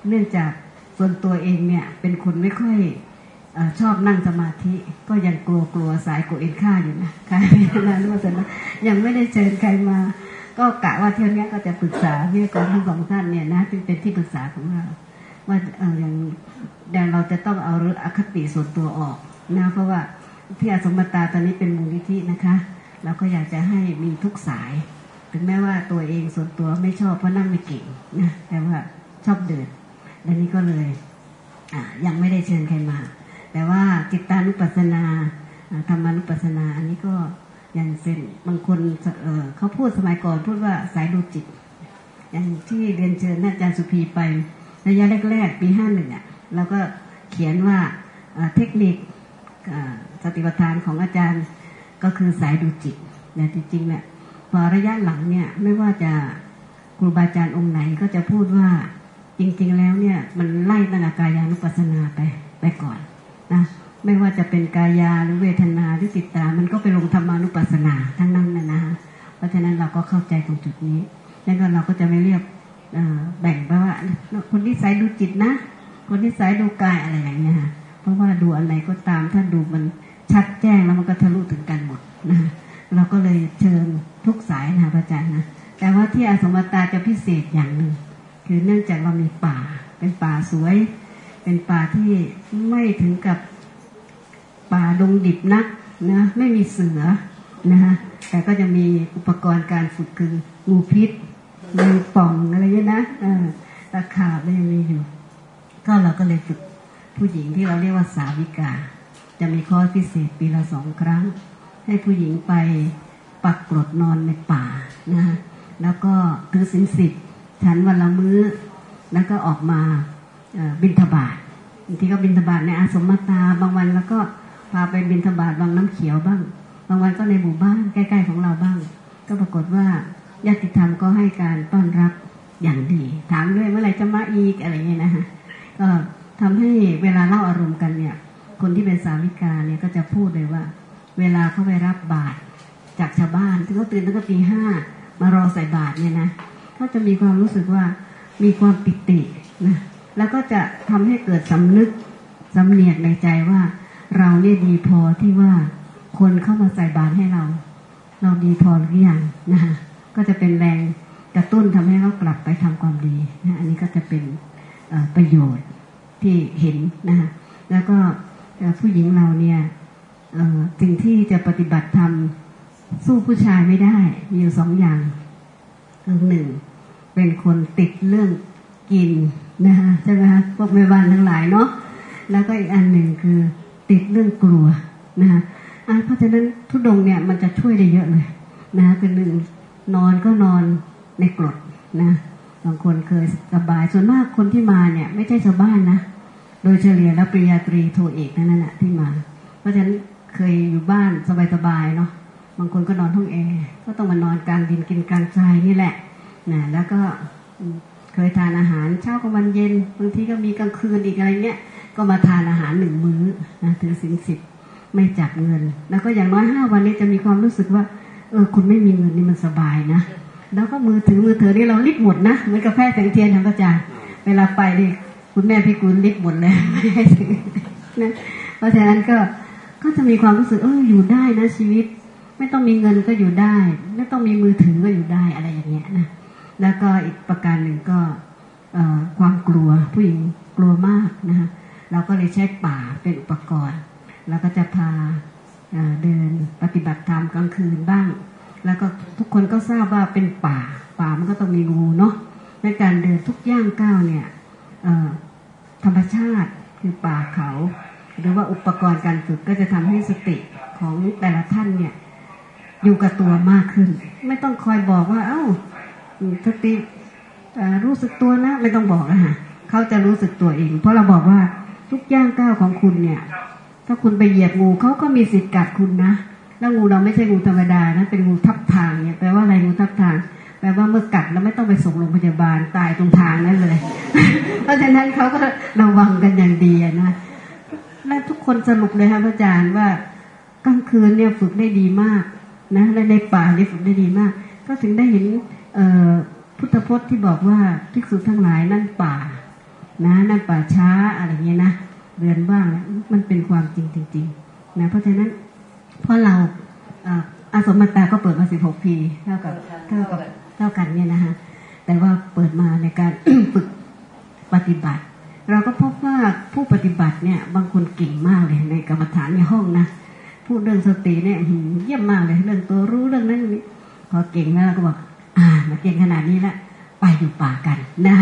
เนื่องจากส่วนตัวเองเนี่ยเป็นคนไม่ค่อย อชอบนั่งสมาธิ ก็ยังกลัวกลัวสายโกเอ็นค่าอยู่นะค่ะนั้นว่าจะยังไม่ได้เชิญใครมา ก็กะว่าเที่ยวนี้ก็จะปรึกษาวิทยากรทั้งสองท่านเนี่ยนะเป็นเป็นที่ปรึกษาของเราว่าเอออย่างแดนเราจะต้องเอาออคติส่วนตัวออกนะเพราะว่าที่อาสมตาตอนนี้เป็นมูลนิธินะคะเราก็อยากจะให้มีทุกสาย ถึงแม้ว่าตัวเองส่วนตัวไม่ชอบเพราะนั่งไม่เก่งนะแต่ว่าชอบเดินดังนี้ก็เลยยังไม่ได้เชิญใครมา แต่ว่าจิตตานุปัสสนาธรรมานุปัสสนา อันนี้ก็อย่างเส้นบางคนเเขาพูดสมัยก่อนพูดว่าสายดูจิต อย่างที่เรียนเชิญอาจารย์สุภีไประยะแรกๆปีห้าหนึ่งอะเราก็เขียนว่าเทคนิคสติปัฏฐานของอาจารย์ก็คือสายดูจิตแต่จริงๆเนี่ยพอระยะหลังเนี่ยไม่ว่าจะครูบาอาจารย์องค์ไหนก็จะพูดว่าจริง ๆ แล้วเนี่ยมันไล่ตั้งกายานุปัสสนาไปไปก่อน นะไม่ว่าจะเป็นกายาหรือเวทนาหรือจิตตา มันก็ไปลงธรรมานุปัสสนาทั้งนั้นนะนะเพราะฉะนั้นเราก็เข้าใจตรงจุดนี้ แล้วก็เราก็จะไม่เรียกแบ่งไปว่าคนที่สายดูจิตนะ คนที่สายดูกายอะไรอย่างเงี้ยเพราะว่าดูอะไรก็ตามถ้าดูมันชัดแจ้งแล้วมันก็ทะลุถึงกันหมดนะเราก็เลยเชิญทุกสายนะพระอาจารย์นะแต่ว่าที่อาสมตาจะพิเศษอย่างหนึ่งคือเนื่องจากเรามีป่าเป็นป่าสวย เป็นป่าที่ไม่ถึงกับป่าดงดิบนักนะไม่มีเสือนะคะแต่ก็จะมีอุปกรณ์การฝึกคืองูพิษมีป่องอะไรเงี้ยนะตะขาบยังมีอยู่ ก็เราก็เลยฝึกผู้หญิงที่เราเรียกว่าสาวิกา จะมีคอร์สพิเศษปีละสองครั้ง ให้ผู้หญิงไปปักกรดนอนในป่านะแล้วก็ถือสินสิบฉันวันละมื้อ แล้วก็ออกมา บินทบาทบางทีก็บินทบาทในอาสมมาตาบางวันแล้วก็พาไปบินทบาทบางน้ำเขียวบ้าง บางวันก็ในหมู่บ้านใกล้ๆของเราบ้าง ก็ปรากฏว่าญาติธรรมก็ให้การต้อนรับอย่างดี ถามด้วยเมื่อไหร่จะมาอีกอะไรเงี้ยนะคะก็ทำให้เวลาเล่าอารมณ์กันเนี่ย คนที่เป็นสาวิกาเนี่ยก็จะพูดเลยว่า เวลาเขาไปรับบาตรจากชาวบ้านที่เขาตื่นตั้งแต่ตีห้ามารอใส่บาตรเนี่ยนะเขาจะมีความรู้สึกว่ามีความปิตินะ แล้วก็จะทำให้เกิดสำนึกสำเนียกในใจว่า เราเนี่ยดีพอที่ว่าคนเข้ามาใส่บาตรให้เรา เราดีพอหรือยังนะคะก็จะเป็นแรงกระตุ้นทำให้เขากลับไปทำความดีนะอันนี้ก็จะเป็นประโยชน์ที่เห็นนะคะแล้วก็ผู้หญิงเราเนี่ยสิ่งที่จะปฏิบัติทำสู้ผู้ชายไม่ได้ มีอยู่สองอย่างคือหนึ่งเป็นคนติดเรื่องกิน นะคะใช่ไหมคะพวกแม่บ้านทั้งหลายเนาะแล้วก็อีกอันหนึ่งคือติดเรื่องกลัวนะคะเพราะฉะนั้นทุดงเนี่ยมันจะช่วยได้เยอะเลยนะคือหนึ่งนอนก็นอนในกรดนะบางคนเคยสบายส่วนมากคนที่มาเนี่ย ไม่ใช่ชาวบ้านนะโดยเฉลี่ยแล้วปริญญาตรีโทเอกนั่นแหละที่มา เพราะฉะนั้นเคยอยู่บ้านสบายๆเนาะบางคนก็นอนห้องแอร์ก็ต้องมานอนกลางดินกินกลางทรายนี่แหละนะแล้วก็ เคยทานอาหารเช้ากับวันเย็นบางทีก็มีกลางคืนอีกอะไรเงี้ยก็มาทานอาหารหนึ่งมื้อนะถือสินสิบไม่จับเงิน แล้วก็อย่างน้อยห้าวันนี้จะมีความรู้สึกว่า เออ คุณไม่มีเงินนี่มันสบายนะ แล้วก็มือถือมือถือนี่เราลิบหมดนะเหมือนกาแฟแสงเทียนทางพระอาจารย์เวลาไปนี่คุณแม่พี่กุลลิบหมดเลยไม่ให้ถือนะเพราะฉะนั้นก็ก็จะมีความรู้สึกเอออยู่ได้นะชีวิต ไม่ต้องมีเงินก็อยู่ได้ ไม่ต้องมีมือถือก็อยู่ได้อะไรอย่างเงี้ยนะ แล้วก็อีกประการหนึ่งก็ความกลัวผู้หญิงกลัวมากนะคะเราก็เลยใช้ป่าเป็นอุปกรณ์ แล้วก็จะพาเดินปฏิบัติธรรมกลางคืนบ้าง แล้วก็ทุกคนก็ทราบว่าเป็นป่า ป่ามันก็ต้องมีงูเนาะในการเดินทุกย่างก้าวเนี่ยธรรมชาติคือป่าเขา หรือว่าอุปกรณ์การฝึกก็จะทำให้สติของแต่ละท่านเนี่ยอยู่กับตัวมากขึ้น ไม่ต้องคอยบอกว่า เอา้า สติรู้สึกตัวนะไม่ต้องบอกนะฮะเขาจะรู้สึกตัวเอง เพราะเราบอกว่าทุกย่างก้าวของคุณเนี่ย ถ้าคุณไปเหยียบงูเขาก็มีสิทธิ์กัดคุณนะแล้วงูเราไม่ใช่งูธรรมดานะเป็นงูทับทางเนี่ยแปลว่าอะไรงูทับทางแปลว่าเมื่อกัดแล้วไม่ต้องไปส่งโรงพยาบาลตายตรงทางนั่นเลย เพราะฉะนั้นเขาก็ระวังกันอย่างดีนะและทุกคนสรุปเลยครับอาจารย์ว่ากลางคืนเนี่ยฝึกได้ดีมากนะและในป่าเนี่ยฝึกได้ดีมาก ก็ถึงได้เห็น พุทธพจน์ที่บอกว่าภิกษุทั้งหลายนั่นป่า นะนั่นป่าช้าอะไรเงี้ยนะเรือนบ้างมันเป็นความจริงจริงๆนะเพราะฉะนั้นเพราะเราอาสมมาตาก็เปิดมาสิบหกปีเท่ากับเท่ากับเท่ากันเนี่ยนะคะแต่ว่าเปิดมาในการฝึกปฏิบัติ เราก็พบว่าผู้ปฏิบัติเนี่ย บางคนเก่งมากเลยในกรรมฐานในห้องนะพูดเรื่องสติเนี่ยเยี่ยมมากเลยเรื่องตัวรู้เรื่องนั้นพอเก่งแล้วก็บอก อ่ามาเก่งขนาดนี้ล้วไปอยู่ป่ากันนะ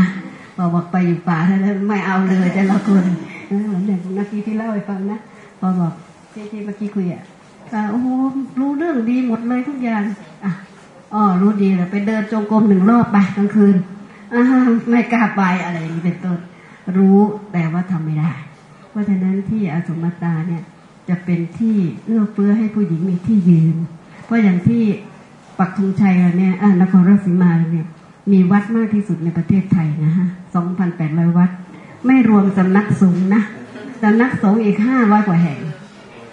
พอบอกไปอยู่ป่าแล้วไม่เอาเลยแต่ละคนเหมือนอย่างนาทีที่เล่าให้ฟังนะพอบอกที่ที่เมื่อกี้คุยอะโอ้โหรู้เรื่องดีหมดเลยทุกอย่างอะอ๋อรู้ดีเลยไปเดินจงกรมหนึ่งรอบไปกลางคืนอ่าไม่กล้าไปอะไรอย่างนี้เป็นต้นรู้แต่ว่าทำไม่ได้ เพราะฉะนั้นที่อสมตาเนี่ยจะเป็นที่เอื้อเฟื้อให้ผู้หญิงมีที่ยืน เพราะอย่างที่ ปักธงชัยเนี่ยนครราชสีมาเนี่ยมีวัดมากที่สุดในประเทศไทยนะฮะสองพันแปดร้อยวัด ไม่รวมสำนักสงฆ์นะสำนักสงฆ์อีกห้าร้อยกว่าแห่ง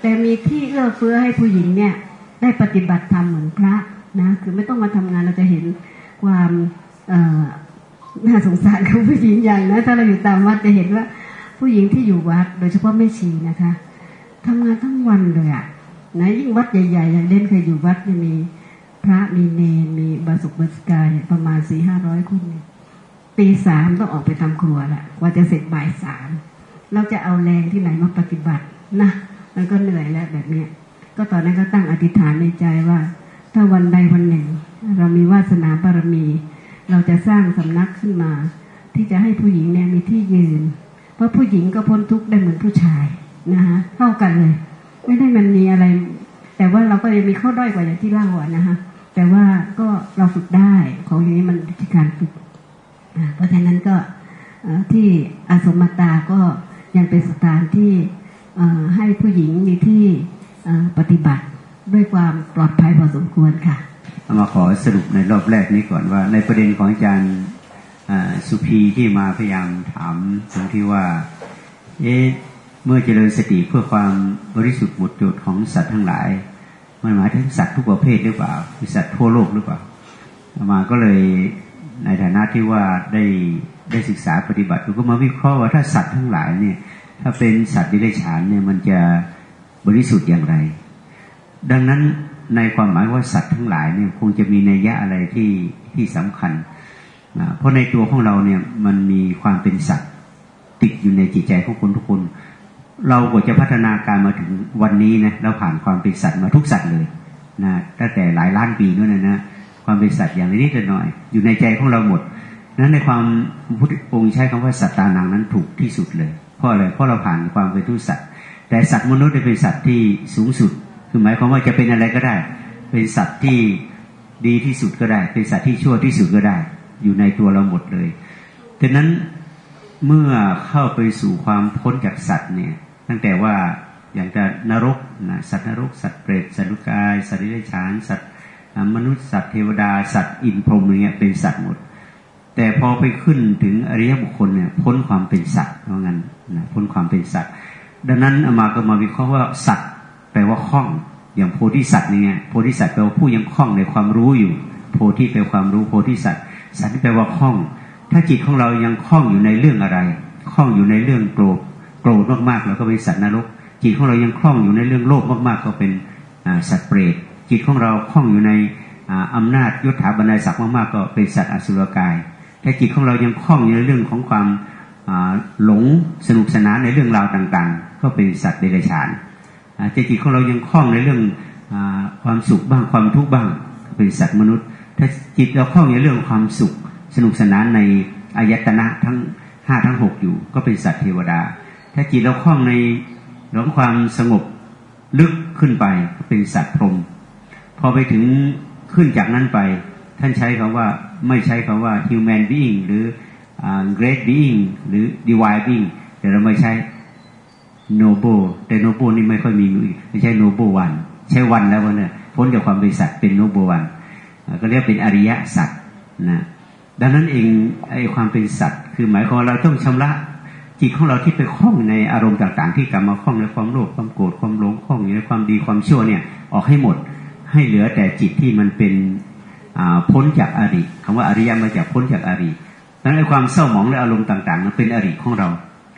แต่มีที่เอื้อเฟื้อให้ผู้หญิงเนี่ยได้ปฏิบัติธรรมเหมือนพระนะคือไม่ต้องมาทำงานเราจะเห็นความน่าสงสารของผู้หญิงอย่างนะถ้าเราอยู่ตามวัดจะเห็นว่า ผู้หญิงที่อยู่วัด โดยเฉพาะแม่ชีนะคะทำงานทั้งวันเลยอะนะยิ่งวัดใหญ่ๆอย่างเด่นเคยอยู่วัดจะมี พระมีเนรมีบาสุกบาสกาเนี่ยประมาณสี่ห้าร้อยคนตีสามต้องออกไปทำครัวแหละกว่าจะเสร็จบ่ายสามเราจะเอาแรงที่ไหนมาปฏิบัตินะมันก็เหนื่อยแล้วแบบเนี้ยก็ตอนนั้นก็ตั้งอธิษฐานในใจว่า ถ้าวันใดวันหนึ่ง เรามีวาสนาบารมี เราจะสร้างสำนักขึ้นมา ที่จะให้ผู้หญิงเนี่ยมีที่ยืน เพราะผู้หญิงก็พ้นทุกข์ได้เหมือนผู้ชายนะคะเท่ากันเลย ไม่ได้มันมีอะไร แต่ว่าเราก็ยังมีข้อด้อยกว่าอย่างที่เล่าอะนะคะ แต่ว่าก็เราฝึกได้ของอย่างนี้มันที่การฝึกเพราะฉะนั้นก็ที่อาสมตาก็ยังเป็นสถานที่ให้ผู้หญิงมีที่ปฏิบัติด้วยความปลอดภัยพอสมควรค่ะมาขอสรุปในรอบแรกนี้ก่อนว่า ในประเด็นของอาจารย์สุพีที่มาพยายามถามตรงที่ว่า เอ๊ะเมื่อเจริญสติเพื่อความบริสุทธิ์หมดจดของสัตว์ทั้งหลาย มันหมายถึงสัตว์ทุกประเภทหรือเปล่าคือสัตว์ทั่วโลกหรือเปล่ามาก็เลยในฐานะที่ว่าได้ได้ศึกษาปฏิบัติก็มาวิเคราะห์ว่าถ้าสัตว์ทั้งหลายเนี่ย ถ้าเป็นสัตว์ดิเรกชันเนี่ยมันจะบริสุทธิ์อย่างไร ดังนั้นในความหมายว่าสัตว์ทั้งหลายเนี่ยคงจะมีนัยยะอะไรที่ที่สำคัญเพราะในตัวของเราเนี่ยมันมีความเป็นสัตว์ติดอยู่ในจิตใจของคนทุกคน เราก็จะพัฒนาการมาถึงวันนี้นะเราผ่านความเป็นสัตว์มาทุกสัตว์เลยนะตั้งแต่หลายล้านปีนู่นนะนะความเป็นสัตว์อย่างนิดหน่อย อยู่ในใจของเราหมดนั้นในความพุทธองค์ใช้คำว่าสัตตานังนั้นถูกที่สุดเลย เพราะอะไรเพราะเราผ่านความเป็นทุกสัตว์ แต่สัตว์มนุษย์เป็นสัตว์ที่สูงสุด คือหมายความว่าจะเป็นอะไรก็ได้ เป็นสัตว์ที่ดีที่สุดก็ได้ เป็นสัตว์ที่ชั่วที่สุดก็ได้ อยู่ในตัวเราหมดเลยดังนั้นเมื่อเข้าไปสู่ความพ้นจากสัตว์เนี่ย ตั้งแต่ว่าอย่างจะนรกนะสัตว์นรก สัตว์เปรตสัตว์ลุกาย สัตว์ดิเรกชันสัตว์มนุษย์สัตว์เทวดา สัตว์อินพรหมเนี่ยเป็นสัตว์หมด แต่พอไปขึ้นถึงอริยบุคคลเนี่ยพ้นความเป็นสัตว์เพราะงั้นนะพ้นความเป็นสัตว์ ดังนั้นอามาก็มาวิเคราะห์ว่าสัตว์แปลว่าคล่อง อย่างโพธิสัตว์เนี่ยโพธิสัตว์แปลว่าผู้ยังคล่องในความรู้อยู่ โพธิแปลความรู้โพธิสัตว์ สัตว์แปลว่าคล่อง ถ้าจิตของเรายังคล่องอยู่ในเรื่องอะไรคล่องอยู่ในเรื่องโกรธ โกรธมากๆเราก็เป็นสัตว์นรก จิตของเรายังคล่องอยู่ในเรื่องโลภมากๆ ก็เป็นสัตว์เปรตจิตของเราคล่องอยู่ในอำนาจยศถาบรรดาศักดิ์มากๆ ก็เป็นสัตว์อสุรกายแต่จิตของเรายังคล่องอยู่ในเรื่องของความหลงสนุกสนานในเรื่องราวต่างๆ ก็เป็นสัตว์เดรัจฉานจิตของเรายังคล่องในเรื่องความสุขบ้างความทุกข์บ้างเป็นสัตว์มนุษย์ ถ้าจิตเราคล่องในเรื่องความสุข สนุกสนานในอายตนะทั้งห้าทั้งหกอยู่ ก็เป็นสัตว์เทวดา ถ้าจิตเราคล่องในหลงความสงบลึกขึ้นไปเป็นสัตว์พรมพอไปถึงขึ้นจากนั้นไป ท่านใช้คำว่าไม่ใช้คำว่า human being หรือ great being หรือ divine being แต่เราไม่ใช้โนโบแต่โนโบนี่ไม่ค่อยมีไม่ใช่โนโบวันใช่วันแล้วเนี่ยพ้นจากความเป็นสัตว์เป็นโนโบวันก็เรียกเป็นอริยสัตว์นะดังนั้นเองไอ้ความเป็นสัตว์ คือหมายความเราต้องชำระ จิตของเราที่ไปคล้องในอารมณ์ต่างๆ ที่กลับมาคล้องในความโลภความโกรธความหลงคล้องในความดีความชั่วเนี่ยออกให้หมดให้เหลือแต่จิตที่มันเป็นพ้นจากอริคำว่าอริยมาจากพ้นจากอริดังนั้นความเศร้าหมองและอารมณ์ต่างๆนั้นเป็นอริของเรา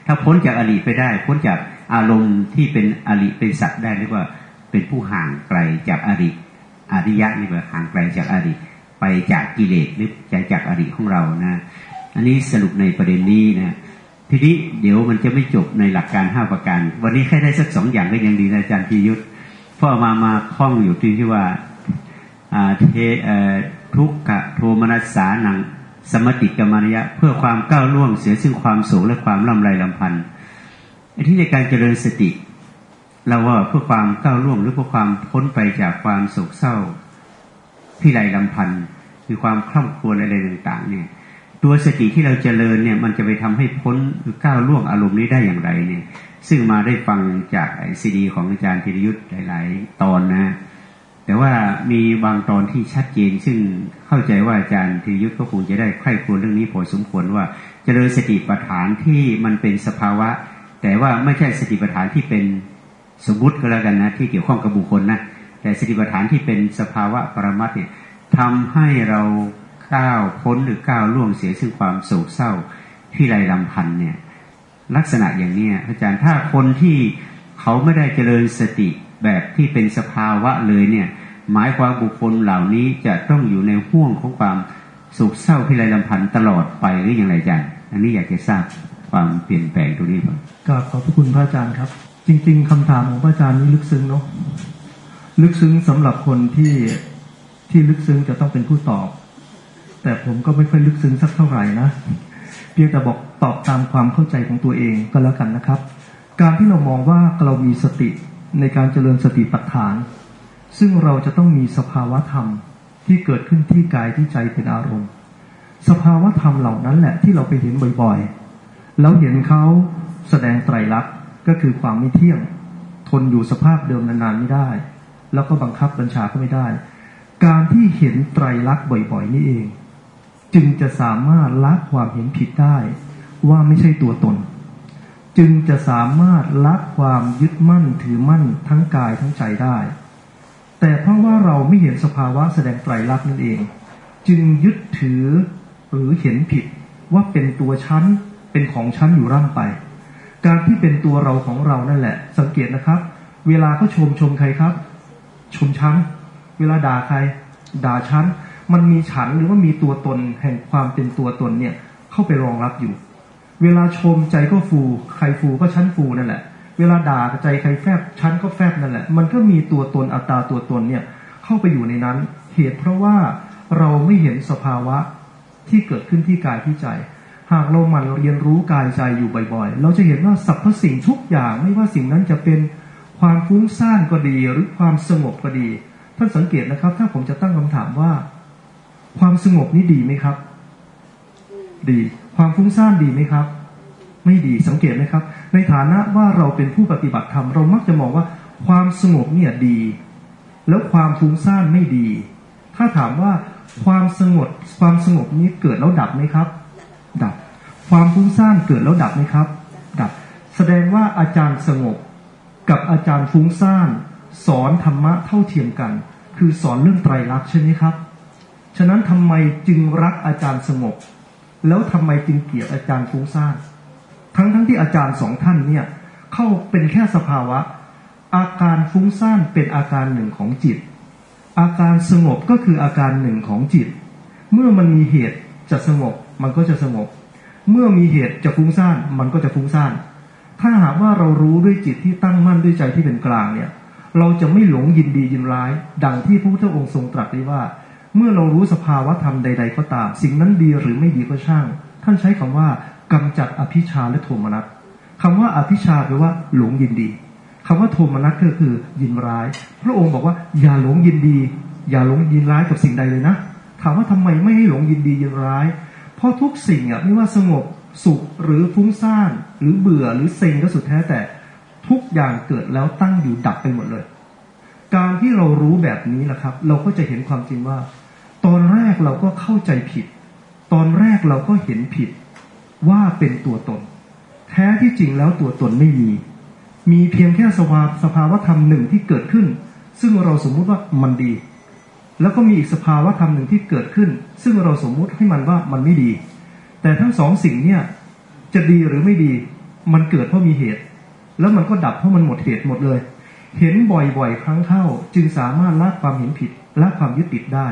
ถ้าพ้นจากอริไปได้ พ้นจากอารมณ์ที่เป็นอริเป็นสัตว์ได้เรียกว่าเป็นผู้ห่างไกลจากอริอริยะนี่ว่าห่างไกลจากอริไปจากกิเลสหรือจากจากอริของเรานะ อันนี้สรุปในประเด็นนี้นะ ทีนี้เดี๋ยวมันจะไม่จบในหลักการห้าประการ วันนี้แค่ได้สักสองอย่างก็ยังดีนะอาจารย์พิยุทธ์เพราะมามาคล้องอยู่ที่ที่ว่าเททุกขะโทมนัสสานังสมติกรรมนิยะ เพื่อความก้าวล่วงเสียซึ่งความสูงและความล่ำไรลำพันธ์ที่ในการเจริญสติ เราว่าเพื่อความก้าวล่วงหรือเพื่อความพ้นไปจากความโศกเศร้าที่ไรลำพันธ์คือความคล่ำครวญอะไรต่างๆเนี่ย ตัวสติที่เราเจริญเนี่ย มันจะไปทำให้พ้นหรือก้าวล่วงอารมณ์นี้ได้อย่างไรเนี่ย ซึ่งมาได้ฟังจากซีดี ของอาจารย์ธีรยุทธ์หลาย ๆ ตอนนะ แต่ว่ามีบางตอนที่ชัดเจน ซึ่งเข้าใจว่าอาจารย์ธีรยุทธ์ก็คงจะได้ใคร่ครวญเรื่องนี้พอสมควรว่าเจริญสติปัฏฐานที่มันเป็นสภาวะ แต่ว่าไม่ใช่สติปัฏฐานที่เป็นสมมติก็แล้วกันนะที่เกี่ยวข้องกับบุคคลนะแต่สติปัฏฐานที่เป็นสภาวะปรมัตเนี่ยทำให้เรา ก้าวพ้นหรือก้าวล่วงเสียซึ่งความโศกเศร้าที่ไรลำพันเนี่ยลักษณะอย่างนี้อาจารย์ถ้าคนที่เขาไม่ได้เจริญสติแบบที่เป็นสภาวะเลยเนี่ยหมายความบุคคลเหล่านี้จะต้องอยู่ในห่วงของความโศกเศร้าที่ไรลำพันธ์ตลอดไปหรืออย่างไรอาจารย์อันนี้อยากจะทราบความเปลี่ยนแปลงตรงนี้ครับกราบขอบพระคุณพระอาจารย์ครับ จริง ๆคำถามของพระอาจารย์นี้ลึกซึ้งเนาะลึกซึ้งสำหรับคนที่ที่ลึกซึ้งจะต้องเป็นผู้ตอบ แต่ผมก็ไม่ค่อยลึกซึ้งสักเท่าไหร่นะ เพียงแต่บอกตอบตามความเข้าใจของตัวเองก็แล้วกันนะครับ การที่เรามองว่าเรามีสติในการเจริญสติปัฏฐาน ซึ่งเราจะต้องมีสภาวะธรรมที่เกิดขึ้นที่กายที่ใจเป็นอารมณ์ สภาวะธรรมเหล่านั้นแหละที่เราไปเห็นบ่อยๆ แล้วเห็นเขาแสดงไตรลักษณ์ก็คือความไม่เที่ยง ทนอยู่สภาพเดิมนานๆไม่ได้ แล้วก็บังคับบัญชาก็ไม่ได้ การที่เห็นไตรลักษณ์บ่อยๆ นี่เอง จึงจะสามารถละความเห็นผิดได้ว่าไม่ใช่ตัวตน จึงจะสามารถละความยึดมั่นถือมั่นทั้งกายทั้งใจได้ แต่เพราะว่าเราไม่เห็นสภาวะแสดงไตรลักษณ์นั่นเอง จึงยึดถือหรือเห็นผิดว่าเป็นตัวชั้นเป็นของชั้นอยู่ร่ำไป การที่เป็นตัวเราของเรานั่นแหละ สังเกตนะครับ เวลาเขาชมชมใครครับ ชมชั้น เวลาด่าใคร ด่าชั้น มันมีฉันหรือว่ามีตัวตนแห่งความเป็นตัวตนเนี่ยเข้าไปรองรับอยู่ เวลาชมใจก็ฟูใครฟูก็ชั้นฟูนั่นแหละ เวลาด่าใจใครแฟบชั้นก็แฟบนั่นแหละ มันก็มีตัวตนอัตตาตัวตนเนี่ยเข้าไปอยู่ในนั้น เหตุเพราะว่าเราไม่เห็นสภาวะที่เกิดขึ้นที่กายที่ใจ หากเราหมั่นเรียนรู้กายใจอยู่บ่อยๆ เราจะเห็นว่าสรรพสิ่งทุกอย่างไม่ว่าสิ่งนั้นจะเป็นความฟุ้งซ่านก็ดีหรือความสงบก็ดี ท่านสังเกตนะครับ ถ้าผมจะตั้งคำถามว่า ความสงบนี้ดีไหมครับ ดี ความฟุ้งซ่านดีไหมครับ ไม่ดีสังเกตไหมครับ ในฐานะว่าเราเป็นผู้ปฏิบัติธรรมเรามักจะมองว่า ความสงบเนี่ยดี แล้วความฟุ้งซ่านไม่ดี ถ้าถามว่าความสงบความสงบนี้เกิดแล้วดับไหมครับ ดับ ความฟุ้งซ่านเกิดแล้วดับไหมครับ ดับ แสดงว่าอาจารย์สงบกับอาจารย์ฟุ้งซ่าน สอนธรรมะเท่าเทียมกัน คือสอนเรื่องไตรลักษณ์ใช่ไหมครับ ฉะนั้นทำไมจึงรักอาจารย์สงบ แล้วทำไมจึงเกลียดอาจารย์ฟุ้งซ่านทั้งทั้งที่อาจารย์สองท่านเนี่ยเข้าเป็นแค่สภาวะ อาการฟุ้งซ่านเป็นอาการหนึ่งของจิต อาการสงบก็คืออาการหนึ่งของจิต เมื่อมันมีเหตุจะสงบมันก็จะสงบ เมื่อมีเหตุจะฟุ้งซ่านมันก็จะฟุ้งซ่าน ถ้าหากว่าเรารู้ด้วยจิตที่ตั้งมั่นด้วยใจที่เป็นกลางเนี่ย เราจะไม่หลงยินดียินร้าย ดังที่พระพุทธองค์ทรงตรัสไว้ว่า เมื่อเรารู้สภาวะธรรมใด ๆ ก็ตาม สิ่งนั้นดีหรือไม่ดีก็ช่าง ท่านใช้คำว่ากำจัดอภิชาและโทมนัสคำว่าอภิชาแปลว่าหลงยินดีคำว่าโทมนัสก็คือยินร้าย พระองค์บอกว่าอย่าหลงยินดี อย่าหลงยินร้ายกับสิ่งใดเลยนะ ถามว่าทำไมไม่ให้หลงยินดียินร้าย เพราะทุกสิ่งอะไม่ว่าสงบสุขหรือฟุ้งซ่านหรือเบื่อหรือเซ็งก็สุดแท้แต่ทุกอย่างเกิดแล้วตั้งอยู่ดับไปหมดเลย การที่เรารู้แบบนี้นะครับ เราก็จะเห็นความจริงว่า ตอนแรกเราก็เข้าใจผิด ตอนแรกเราก็เห็นผิดว่าเป็นตัวตน แท้ที่จริงแล้วตัวตนไม่มี มีเพียงแค่สภาสภาวธรรมหนึ่งที่เกิดขึ้น ซึ่งเราสมมุติว่ามันดี แล้วก็มีอีกสภาวธรรมหนึ่งที่เกิดขึ้น ซึ่งเราสมมุติให้มันว่ามันไม่ดี แต่ทั้งสองสิ่งเนี่ยจะดีหรือไม่ดี มันเกิดเพราะมีเหตุ แล้วมันก็ดับเพราะมันหมดเหตุหมดเลย เห็นบ่อยๆ ครั้งเข้า จึงสามารถละความเห็นผิดละความยึดติดได้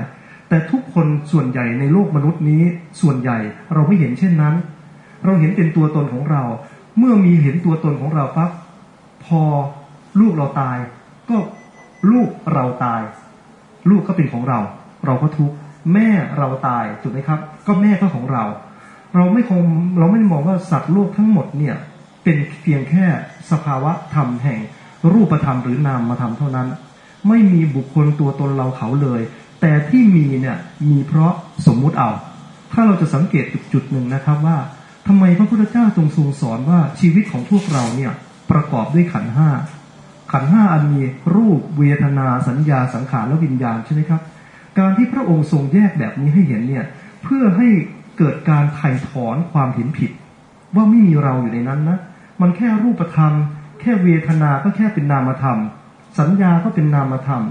แต่ทุกคนส่วนใหญ่ในโลกมนุษย์นี้ ส่วนใหญ่เราไม่เห็นเช่นนั้น เราเห็นเป็นตัวตนของเรา เมื่อมีเห็นตัวตนของเราปั๊บพอลูกเราตาย ก็ลูกเราตาย ลูกก็เป็นของเรา เราก็ทุกข์แม่เราตายถูกไหมครับ ก็แม่ก็ของเรา เราไม่คงเราไม่มองว่าสัตว์โลกทั้งหมดเนี่ยเป็นเพียงแค่สภาวะธรรมแห่งรูปธรรมหรือนามมาทำเท่านั้น ไม่มีบุคคลตัวตนเราเขาเลย แต่ที่มีเนี่ยมีเพราะสมมุติเอา ถ้าเราจะสังเกตจุดจุดหนึ่งนะครับว่าทำไมพระพุทธเจ้าทรงทรงสอนว่าชีวิตของพวกเราเนี่ยประกอบด้วยขันห้าขันห้าอันมีรูปเวทนาสัญญาสังขารและวิญญาณใช่ไหมครับ การที่พระองค์ทรงแยกแบบนี้ให้เห็นเนี่ยเพื่อให้เกิดการไถ่ถอนความเห็นผิด ว่าไม่มีเราอยู่ในนั้นนะมันแค่รูปธรรม แค่เวทนาก็แค่เป็นนามธรรม สัญญาก็เป็นนามธรรม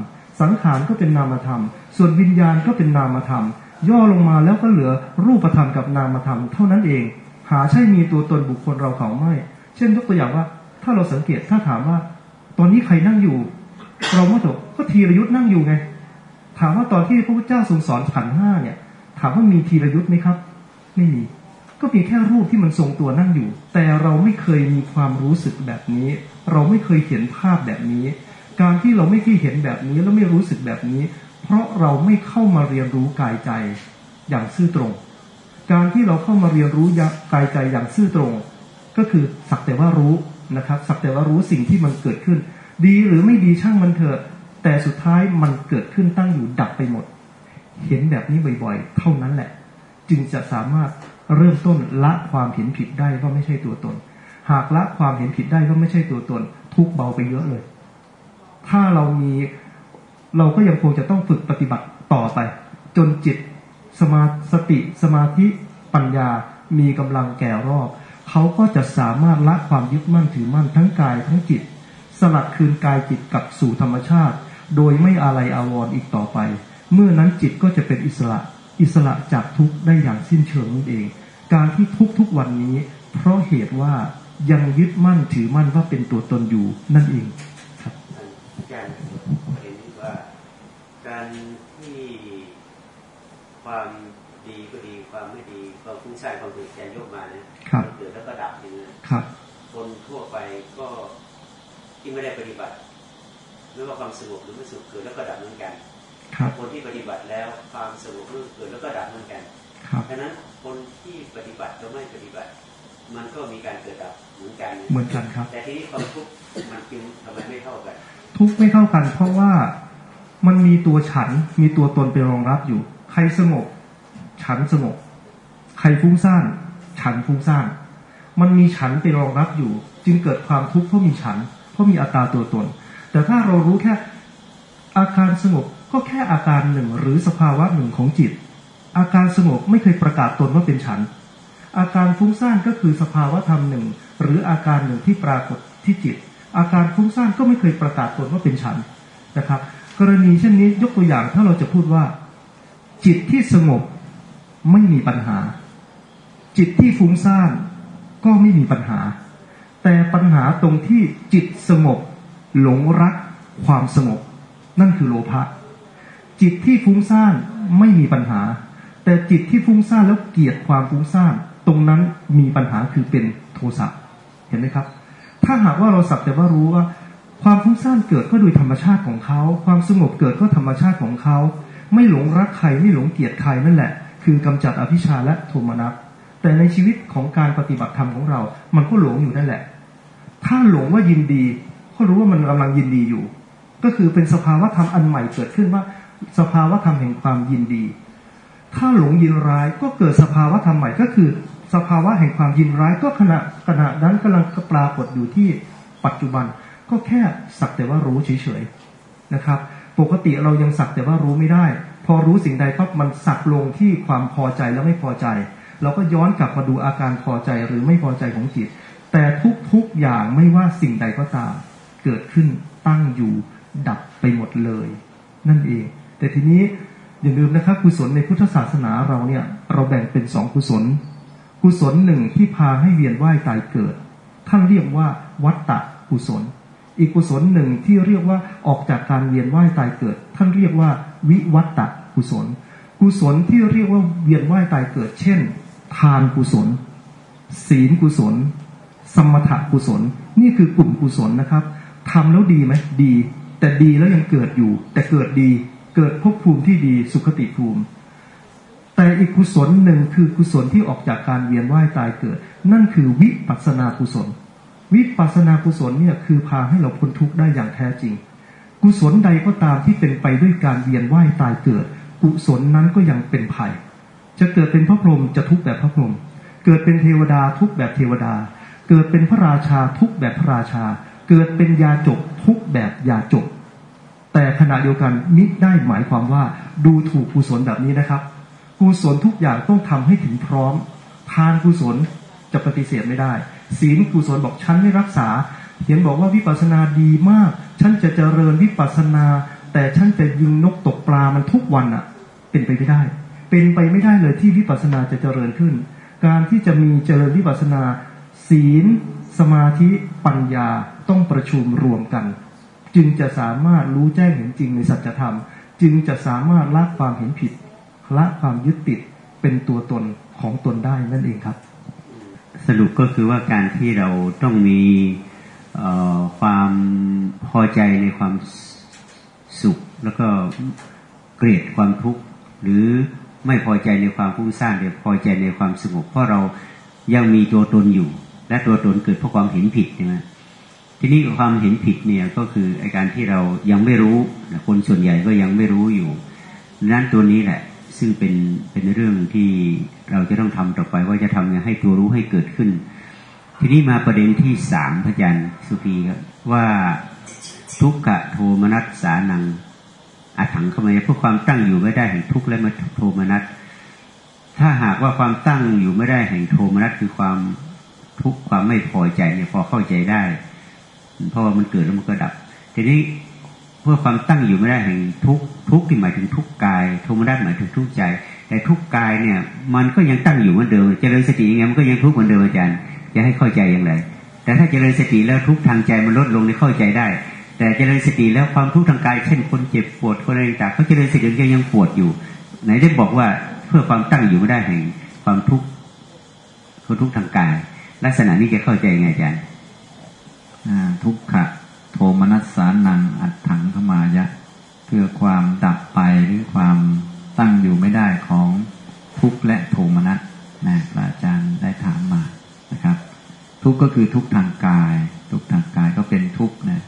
สังขารก็เป็นนามธรรม ส่วนวิญญาณก็เป็นนามธรรม ย่อลงมาแล้วก็เหลือรูปธรรมกับนามธรรมเท่านั้นเอง หาใช่มีตัวตนบุคคลเราเขาไม่ เช่นยกตัวอย่างว่า ถ้าเราสังเกตถ้าถามว่า ตอนนี้ใครนั่งอยู่ เราก็ตอบก็ทีรยุทธ์นั่งอยู่ไง ถามว่าตอนที่พระพุทธเจ้าทรงสอนขันห้าเนี่ย ถามว่ามีทีรยุทธ์ไหมครับ ไม่มีก็มีแค่รูปที่มันทรงตัวนั่งอยู่ แต่เราไม่เคยมีความรู้สึกแบบนี้ เราไม่เคยเห็นภาพแบบนี้ การที่เราไม่เคยเห็นแบบนี้แล้วไม่รู้สึกแบบนี้ เพราะเราไม่เข้ามาเรียนรู้กายใจอย่างซื่อตรง การที่เราเข้ามาเรียนรู้กายใจอย่างซื่อตรง ก็คือสักแต่ว่ารู้นะครับสักแต่ว่ารู้สิ่งที่มันเกิดขึ้น ดีหรือไม่ดีช่างมันเถอะแต่สุดท้ายมันเกิดขึ้นตั้งอยู่ดับไปหมด เห็นแบบนี้บ่อยๆ เท่านั้นแหละ จึงจะสามารถเริ่มต้นละความเห็นผิดได้ว่าไม่ใช่ตัวตน หากละความเห็นผิดได้ว่าไม่ใช่ตัวตน ทุกเบาไปเยอะเลย ถ้าเรามี เราก็ยังคงจะต้องฝึกปฏิบัติต่อไป จนจิตสมาสติสมาธิปัญญามีกำลังแก่รอบเขาก็จะสามารถละความยึดมั่นถือมั่นทั้งกายทั้งจิต สลัดคืนกายจิตกลับสู่ธรรมชาติ โดยไม่อะไรอาวรณ์อีกต่อไป เมื่อนั้นจิตก็จะเป็นอิสระอิสระจากทุกข์ได้อย่างสิ้นเชิงนั่นเอง การที่ทุกทุกวันนี้ เพราะเหตุว่ายังยึดมั่นถือมั่นว่าเป็นตัวตนอยู่นั่นเองครับ การที่ความดีก็ดีความไม่ดีความฟุ้งซ่านความตื่นใจยกมาเนี่ยครับมันเกิดแล้วก็ดับอย่างนี้ยครับ คนทั่วไปก็ที่ไม่ได้ปฏิบัติไม่ว่าความสงบหรือไม่สงบเกิดแล้วก็ดับเหมือนกันครับคนที่ปฏิบัติแล้วความสงบรู้เกิดแล้วก็ดับเหมือนกันครับดังนั้นคนที่ปฏิบัติกับไม่ปฏิบัติ มันก็มีการเกิดดับเหมือนกันเหมือนกันครับ แต่ทีนี้ความทุกข์มันจึงทำไมไม่เท่ากัน ทุกข์ไม่เท่ากัน เพราะว่า มันมีตัวฉันมีตัวตนเป็นรองรับอยู่ ใครสงบ ฉันสงบ ใครฟุ้งซ่านฉันฟุ้งซ่านมันมีฉันเป็นรองรับอยู่ จึงเกิดความทุกข์เพราะมีฉัน เพราะมีอัตราตัวตน แต่ถ้าเรารู้แค่อาการสงบก็แค่อาการหนึ่งหรือสภาวะหนึ่งของจิต อาการสงบไม่เคยประกาศตนว่าเป็นฉัน อาการฟุ้งซ่านก็คือสภาวะธรรมหนึ่งหรืออาการหนึ่งที่ปรากฏที่จิต อาการฟุ้งซ่านก็ไม่เคยประกาศตนว่าเป็นฉันนะครับ กรณีเช่นนี้ยกตัวอย่างถ้าเราจะพูดว่า จิตที่สงบไม่มีปัญหา จิตที่ฟุ้งซ่านก็ไม่มีปัญหา แต่ปัญหาตรงที่จิตสงบ หลงรักความสงบ นั่นคือโลภะจิตที่ฟุ้งซ่านไม่มีปัญหา แต่จิตที่ฟุ้งซ่านแล้วเกลียดความฟุ้งซ่านตรงนั้นมีปัญหาคือเป็นโทสะเห็นไหมครับ ถ้าหากว่าเราสักแต่ว่ารู้ว่า ความฟุ้งซ่านเกิดก็โดยธรรมชาติของเขา ความสงบเกิดก็ธรรมชาติของเขา ไม่หลงรักใครไม่หลงเกลียดใครนั่นแหละ คือกำจัดอภิชาและโทมนัสแต่ในชีวิตของการปฏิบัติธรรมของเรา มันก็หลงอยู่นั่นแหละ ถ้าหลงว่ายินดีก็รู้ว่ามันกำลังยินดีอยู่ ก็คือเป็นสภาวะธรรมอันใหม่เกิดขึ้นว่า สภาวะธรรมแห่งความยินดี ถ้าหลงยินร้ายก็เกิดสภาวะธรรมใหม่ก็คือ สภาวะแห่งความยินร้ายก็ขณะขณะนั้นกำลังปรากฏอยู่ที่ปัจจุบัน ก็แค่สักแต่ว่ารู้เฉยๆนะครับ ปกติเรายังสักแต่ว่ารู้ไม่ได้ พอรู้สิ่งใดปั๊บมันสักลงที่ความพอใจแล้วไม่พอใจ เราก็ย้อนกลับมาดูอาการพอใจหรือไม่พอใจของจิต แต่ทุกๆอย่างไม่ว่าสิ่งใดก็ตาม เกิดขึ้นตั้งอยู่ดับไปหมดเลย นั่นเอง แต่ทีนี้อย่าลืมนะครับกุศลในพุทธศาสนาเราเนี่ยเราแบ่งเป็นสองกุศล กุศลหนึ่งที่พาให้เวียนว่ายตายเกิด ท่านเรียกว่าวัตตะกุศล อีกกุศลหนึ่งที่เรียกว่าออกจากการเวียนว่ายตายเกิด ท่านเรียกว่าวิวัตตะกุศล กุศลที่เรียกว่าเวียนว่ายตายเกิด เช่น ทานกุศล ศีลกุศล สมถะกุศล นี่คือกลุ่มกุศลนะครับทำแล้วดีไหมดี แต่ดีแล้วยังเกิดอยู่ แต่เกิดดีเกิดภพภูมิที่ดีสุขติภูมิ แต่อีกกุศลหนึ่งคือกุศลที่ออกจากการเวียนว่ายตายเกิด นั่นคือวิปัสสนากุศล วิปัสสนากุศลเนี่ยคือพาให้เราพ้นทุกข์ได้อย่างแท้จริง กุศลใดก็ตามที่เป็นไปด้วยการเวียนว่ายตายเกิด กุศลนั้นก็ยังเป็นภัย จะเกิดเป็นพระพรหมจะทุกข์แบบพระพรหมเกิดเป็นเทวดาทุกข์แบบเทวดา เกิดเป็นพระราชาทุกข์แบบพระราชา เกิดเป็นยาจกทุกข์แบบยาจก แต่ขณะเดียวกันมิได้หมายความว่าดูถูกกุศลแบบนี้นะครับ กุศลทุกอย่างต้องทำให้ถึงพร้อม ทานกุศลจะปฏิเสธไม่ได้ ศีลกุศลบอกฉันไม่รักษา เขียนบอกว่าวิปัสสนาดีมาก ฉันจะเจริญวิปัสสนา แต่ฉันจะยิงนกตกปลามันทุกวันอะเป็นไปไม่ได้ เป็นไปไม่ได้เลยที่วิปัสสนาจะเจริญขึ้น การที่จะมีเจริญวิปัสสนา ศีล สมาธิปัญญาต้องประชุมรวมกัน จึงจะสามารถรู้แจ้งเห็นจริงในสัจธรรม จึงจะสามารถละความเห็นผิดละความยึดติดเป็นตัวตนของตนได้นั่นเองครับ สรุปก็คือว่าการที่เราต้องมีความพอใจในความสุข แล้วก็เกลียดความทุกข์หรือไม่พอใจในความฟุ้งซ่านเดี๋ยวพอใจในความสงบเพราะเรายังมีตัวตนอยู่ และตัวตนเกิดเพราะความเห็นผิดใช่ไหมทีนี้ความเห็นผิดเนี่ยก็คือไอการที่เรายังไม่รู้คนส่วนใหญ่ก็ยังไม่รู้อยู่นั้นตัวนี้แหละ ซึ่งเป็นเป็นเรื่องที่เราจะต้องทำต่อไปว่าจะทำยังไงให้ตัวรู้ให้เกิดขึ้น ทีนี้มาประเด็นที่สามพระอาจารย์สุภีครับว่าทุกขะโทมนัสสานังอาถังเข้ามาเพราะความตั้งอยู่ไม่ได้แห่งทุกข์และมาโทมนัสถ้าหากว่าความตั้งอยู่ไม่ได้แห่งโทมนัสคือความทุกข์ความไม่พอใจเนี่ยพอเข้าใจได้ เพราะว่ามันเกิดแล้วมันก็ดับ ทีนี้ เพื่อความตั้งอยู่ไม่ได้แห่งทุกทุกที่หมายถึงทุกกายโทมนัสหมายถึงทุกใจ แต่ทุกกายเนี่ย มันก็ยังตั้งอยู่เหมือนเดิมเจริญสติยังไงมันก็ยังทุกเหมือนเดิมอาจารย์จะให้เข้าใจอย่างไร แต่ถ้าเจริญสติแล้วทุกทางใจมันลดลงในเข้าใจได้ แต่เจริญสติแล้วความทุกข์ทางกาย เช่นคนเจ็บปวดคนอะไรต่างเขาเจริญสติยังยังปวดอยู่ ไหนได้บอกว่าเพื่อความตั้งอยู่ไม่ได้แห่งความทุกข์คนทุกข์ทางกาย ลักษณะนี้จะเข้าใจไงอาจารย์ทุกขะ โทมนัสสานังอัดถังขมายะ เพื่อความดับไปหรือความตั้งอยู่ไม่ได้ของทุกข์และโทมนัสนะพระอาจารย์ได้ถามมานะครับ ทุกข์ก็คือทุกข์ทางกาย ทุกข์ทางกายก็เป็นทุกข์นะ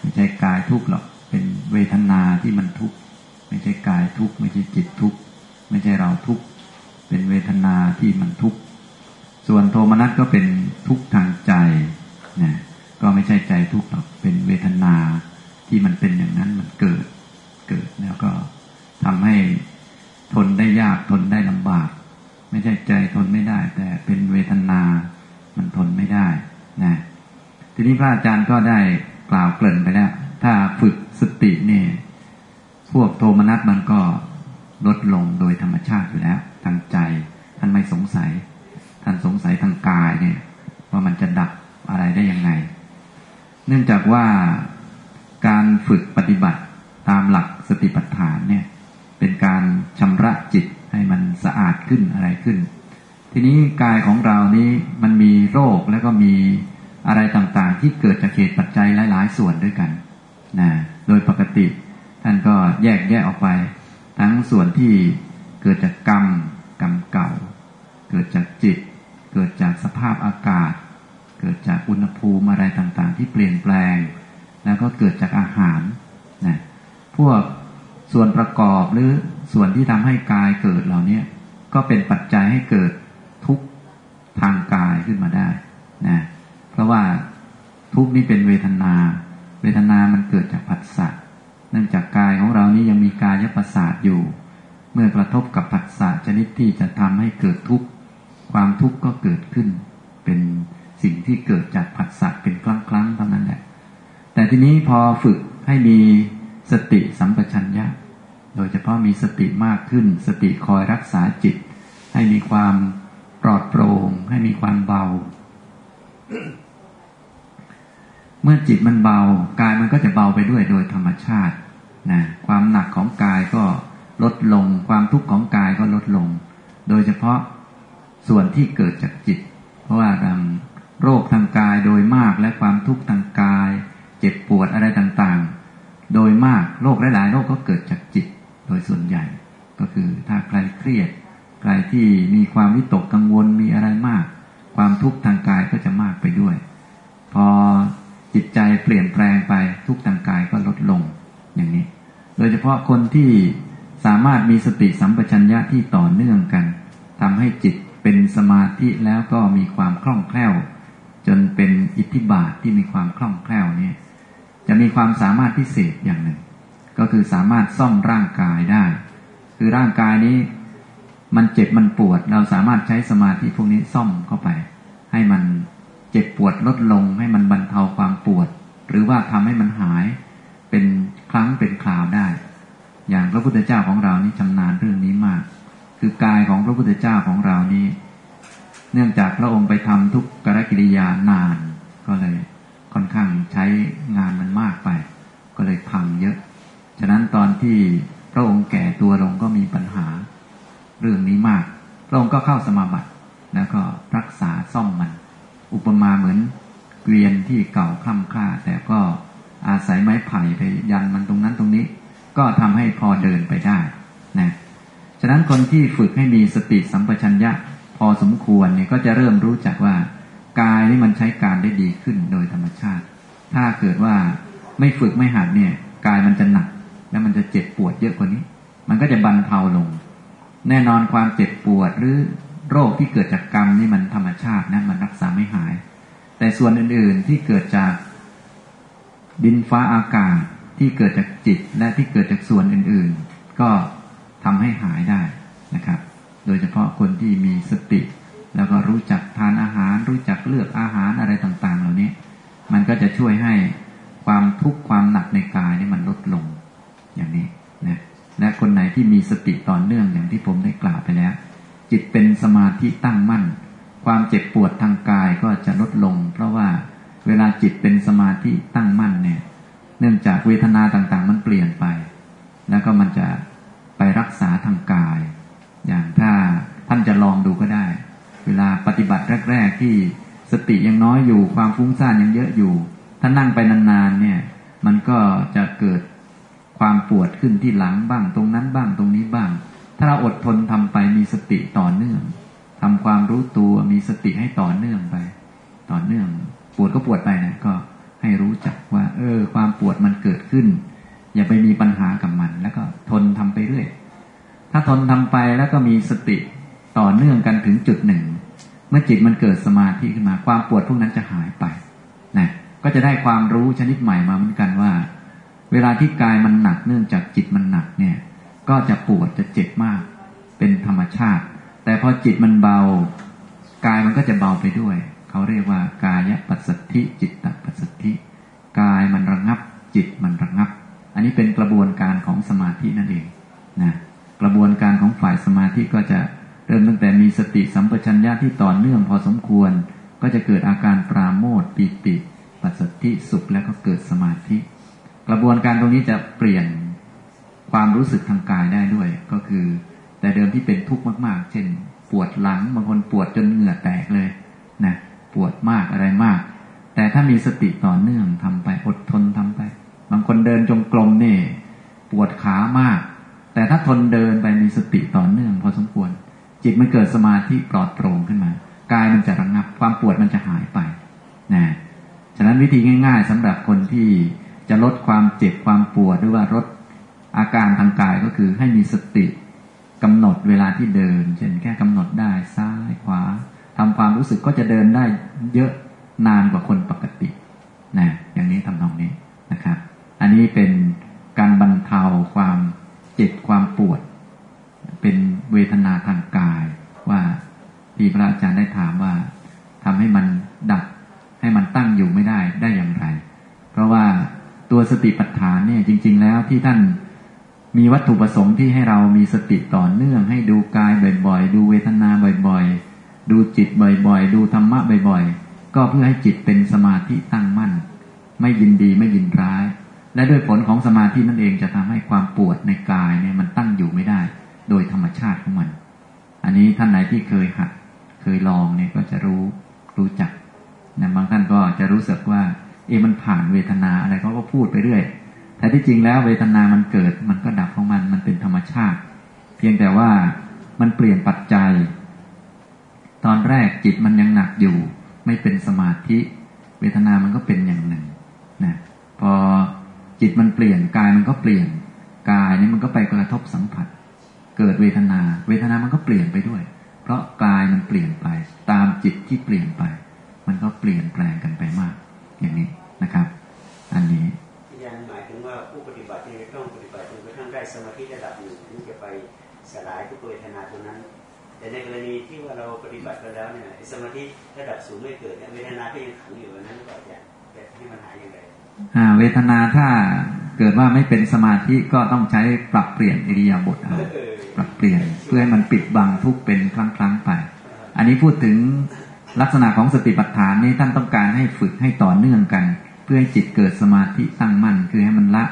ไม่ใช่กายทุกข์หรอกเป็นเวทนาที่มันทุกข์ไม่ใช่กายทุกข์ไม่ใช่จิตทุกข์ไม่ใช่เราทุกข์เป็นเวทนาที่มันทุกข์ส่วนโทมนัสก็เป็นทุกข์ทางใจนะ ก็ไม่ใช่ใจทุกข์หรอกเป็นเวทนาที่มันเป็นอย่างนั้นมันเกิดเกิดแล้วก็ทำให้ทนได้ยากทนได้ลำบาก ไม่ใช่ใจทนไม่ได้ แต่เป็นเวทนามันทนไม่ได้นะทีนี้พระอาจารย์ก็ได้กล่าวเกริ่นไปแล้ว ถ้าฝึกสติเนี่ย พวกโทมนัสมันก็ลดลงโดยธรรมชาติอยู่แล้ว ทางใจท่านไม่สงสัย ท่านสงสัยทางกายเนี่ย ว่ามันจะดับอะไรได้ยังไง เนื่องจากว่าการฝึกปฏิบัติตามหลักสติปัฏฐานเนี่ย เป็นการชำระจิตให้มันสะอาดขึ้นอะไรขึ้น ทีนี้กายของเรานี้มันมีโรคแล้วก็มีอะไรต่างๆ ที่เกิดจากเหตุปัจจัยหลาย ๆ ส่วนด้วยกันนะโดยปกติ ท่านก็แยกแยะออกไป ทั้งส่วนที่เกิดจากกรรมกรรมเก่า เกิดจากจิต เกิดจากสภาพอากาศ กิดจากอุณหภูมิอะไรต่างๆ ที่เปลี่ยนแปลง แล้วก็เกิดจากอาหารนะพวกส่วนประกอบหรือส่วนที่ทำให้กายเกิดเหล่านี้ก็เป็นปัจจัยให้เกิดทุกทางกายขึ้นมาได้นะเพราะว่าทุกข์นี่เป็นเวทนา เวทนามันเกิดจากผัสสะเนื่องจากกายของเรานี้ยังมีกายประสาทอยู่ เมื่อกระทบกับผัสสะชนิดที่จะทำให้เกิดทุกข์ความทุกข์ก็เกิดขึ้น เป็น สิ่งที่เกิดจากผัสสะเป็นครั้งครั้งเท่านั้นแหละ แต่ทีนี้พอฝึกให้มีสติสัมปชัญญะ โดยเฉพาะมีสติมากขึ้น สติคอยรักษาจิต ให้มีความปลอดโปร่งให้มีความเบา เมื่อจิตมันเบากายมันก็จะเบาไปด้วยโดยธรรมชาตินะความหนักของกายก็ลดลง ความทุกข์ของกายก็ลดลง โดยเฉพาะส่วนที่เกิดจากจิต เพราะว่าทาง โรคทางกายโดยมากและความทุกข์ทางกาย เจ็บปวดอะไรต่างๆ โดยมากโรคหลายๆโรคก็เกิดจากจิตโดยส่วนใหญ่ ก็คือถ้าใครเครียด ใครที่มีความวิตกกังวลมีอะไรมาก ความทุกข์ทางกายก็จะมากไปด้วย พอจิตใจเปลี่ยนแปลงไปทุกทางกายก็ลดลงอย่างนี้ โดยเฉพาะคนที่สามารถมีสติสัมปชัญญะที่ต่อเนื่องกันทำให้จิตเป็นสมาธิแล้วก็มีความคล่องแคล่ว จนเป็นอิทธิบาทที่มีความคล่องแคล่วเนี่ยจะมีความสามารถพิเศษอย่างหนึ่ง ก็คือสามารถซ่อมร่างกายได้ คือร่างกายนี้มันเจ็บมันปวด เราสามารถใช้สมาธิพวกนี้ซ่อมเข้าไป ให้มันเจ็บปวดลดลง ให้มันบรรเทาความปวด หรือว่าทำให้มันหายเป็นครั้งเป็นคราวได้ อย่างพระพุทธเจ้าของเรานี่ชำนาญเรื่องนี้มาก คือกายของพระพุทธเจ้าของเรานี้ เนื่องจากพระองค์ไปทำทุกกรกิริยานาน ก็เลยค่อนข้างใช้งานมันมากไป ก็เลยพังเยอะ ฉะนั้นตอนที่พระองค์แก่ตัวลงก็มีปัญหา เรื่องนี้มาก พระองค์ก็เข้าสมาบัติแล้วก็รักษาซ่อมมัน อุปมาเหมือนเกวียนที่เก่าคล่ำคล้าแต่ก็อาศัยไม้ไผ่ไปยันมันตรงนั้นตรงนี้ ก็ทำให้พอเดินไปได้นะฉะนั้นคนที่ฝึกให้มีสติสัมปชัญญะ พอสมควรเนี่ยก็จะเริ่มรู้จักว่ากายนี่มันใช้การได้ดีขึ้นโดยธรรมชาติ ถ้าเกิดว่าไม่ฝึกไม่หัดเนี่ย กายมันจะหนัก แล้วมันจะเจ็บปวดเยอะกว่านี้ มันก็จะบรรเทาลง แน่นอนความเจ็บปวดหรือโรคที่เกิดจากกรรมนี่มันธรรมชาตินะมันรักษาไม่หาย แต่ส่วนอื่นๆที่เกิดจากดินฟ้าอากาศที่เกิดจากจิตและที่เกิดจากส่วนอื่นๆ ก็ทำให้หายได้นะครับ โดยเฉพาะคนที่มีสติ แล้วก็รู้จักทานอาหาร รู้จักเลือกอาหารอะไรต่างๆ เหล่านี้ มันก็จะช่วยให้ความทุกข์ความหนักในกายนี่มันลดลงอย่างนี้นะและคนไหนที่มีสติต่อเนื่องอย่างที่ผมได้กล่าวไปแล้ว จิตเป็นสมาธิตั้งมั่น ความเจ็บปวดทางกายก็จะลดลง เพราะว่าเวลาจิตเป็นสมาธิตั้งมั่นเนี่ย เนื่องจากเวทนาต่างๆ มันเปลี่ยนไป แล้วก็มันจะไปรักษาทางกาย อย่างถ้าท่านจะลองดูก็ได้ เวลาปฏิบัติแรก ๆ ที่สติยังน้อยอยู่ความฟุ้งซ่านยังเยอะอยู่ ถ้านั่งไปนานๆเนี่ย มันก็จะเกิดความปวดขึ้นที่หลังบ้าง ตรงนั้นบ้างตรงนี้บ้าง ถ้าเราอดทนทำไปมีสติต่อเนื่องทำความรู้ตัวมีสติให้ต่อเนื่องไป ต่อเนื่อง ปวดก็ปวดไปนะก็ให้รู้จักว่า เออ ความปวดมันเกิดขึ้น อย่าไปมีปัญหากับมัน แล้วก็ทนทำไปเรื่อย ถ้าทนทำไปแล้วก็มีสติต่อเนื่องกันถึงจุดหนึ่ง เมื่อจิตมันเกิดสมาธิขึ้นมาความปวดพวกนั้นจะหายไปนะก็จะได้ความรู้ชนิดใหม่มาเหมือนกันว่า เวลาที่กายมันหนักเนื่องจากจิตมันหนักเนี่ย ก็จะปวดจะเจ็บมาก เป็นธรรมชาติ แต่พอจิตมันเบากายมันก็จะเบาไปด้วยเขาเรียกว่ากายปัสสธิจิตตปัสสธิกายมันระงับจิตมันระงับ อันนี้เป็นกระบวนการของสมาธินั่นเองนะ กระบวนการของฝ่ายสมาธิก็จะเริ่มตั้งแต่มีสติสัมปชัญญะที่ต่อเนื่องพอสมควร ก็จะเกิดอาการปราโมทปีติ ปัสสธิสุขแล้วก็เกิดสมาธิ กระบวนการตรงนี้จะเปลี่ยนความรู้สึกทางกายได้ด้วย ก็คือ แต่เดิมที่เป็นทุกข์มากๆ เช่น ปวดหลังบางคนปวดจนเหงื่อแตกเลยนะปวดมากอะไรมาก แต่ถ้ามีสติต่อเนื่องทำไปอดทนทำไป บางคนเดินจงกรมนี่ ปวดขามาก แต่ถ้าทนเดินไปมีสติต่อเนื่องพอสมควร จิตมันเกิดสมาธิปลอดโปร่งขึ้นมากายมันจะระงงับความปวดมันจะหายไปนะฉะนั้นวิธีง่าย ๆสำหรับคนที่จะลดความเจ็บความปวดหรือว่าลดอาการทางกายก็คือให้มีสติกำหนดเวลาที่เดิน เช่นแค่กำหนดได้ซ้ายขวาทำความรู้สึกก็จะเดินได้เยอะนานกว่าคนปกตินะอย่างนี้ทำนองนี้นะครับ อันนี้เป็นการบรรเทาความ เจ็บความปวด เป็นเวทนาทางกายว่าที่พระอาจารย์ได้ถามว่าทำให้มันดับให้มันตั้งอยู่ไม่ได้ได้อย่างไร เพราะว่าตัวสติปัฏฐานเนี่ยจริง ๆ แล้วที่ท่านมีวัตถุประสงค์ที่ให้เรามีสติต่อเนื่อง ให้ดูกายบ่อยๆ ดูเวทนาบ่อยๆ ดูจิตบ่อยๆ ดูธรรมะบ่อยๆ ก็เพื่อให้จิตเป็นสมาธิตั้งมั่น ไม่ยินดีไม่ยินร้าย และด้วยผลของสมาธินั่นเองจะทำให้ความปวดในกายเนี่ยมันตั้งอยู่ไม่ได้ โดยธรรมชาติของมัน อันนี้ท่านไหนที่เคยหัดเคยลองเนี่ยก็จะรู้รู้จักนะบางท่านก็จะรู้สึกว่า เอมันผ่านเวทนาอะไรเขาก็พูดไปเรื่อยแต่ที่จริงแล้วเวทนามันเกิดมันก็ดับของมันมันเป็นธรรมชาติ เพียงแต่ว่ามันเปลี่ยนปัจจัย ตอนแรกจิตมันยังหนักอยู่ ไม่เป็นสมาธิ เวทนามันก็เป็นอย่างหนึ่งนะพอ จิตมันเปลี่ยนกายมันก็เปลี่ยนกายนี่มันก็ไปกระทบสัมผัส เกิดเวทนา เวทนามันก็เปลี่ยนไปด้วย เพราะกายมันเปลี่ยนไป ตามจิตที่เปลี่ยนไป มันก็เปลี่ยนแปลงกันไปมาก อย่างนี้นะครับ อันนี้ยังหมายถึงว่าผู้ปฏิบัติเนี่ยต้องปฏิบัติจนกระทั่งได้สมาธิระดับหนึ่งถึงจะไปสลายทุกเวทนาตรงนั้น แต่ในกรณีที่ว่าเราปฏิบัติไปแล้วเนี่ยสมาธิระดับสูงไม่เกิดเนี่ยเวทนาก็ยังขังอยู่นั้นก็จะจะให้มันหายยังไง เวทนาถ้าเกิดว่าไม่เป็นสมาธิก็ต้องใช้ปรับเปลี่ยนอิริยาบถปรับเปลี่ยนเพื่อให้มันปิดบังทุกเป็นครั้งครั้งไป อันนี้พูดถึงลักษณะของสติปัฏฐานนี้ท่านต้องการให้ฝึกให้ต่อเนื่องกัน เพื่อให้จิตเกิดสมาธิตั้งมั่น คือให้มันละ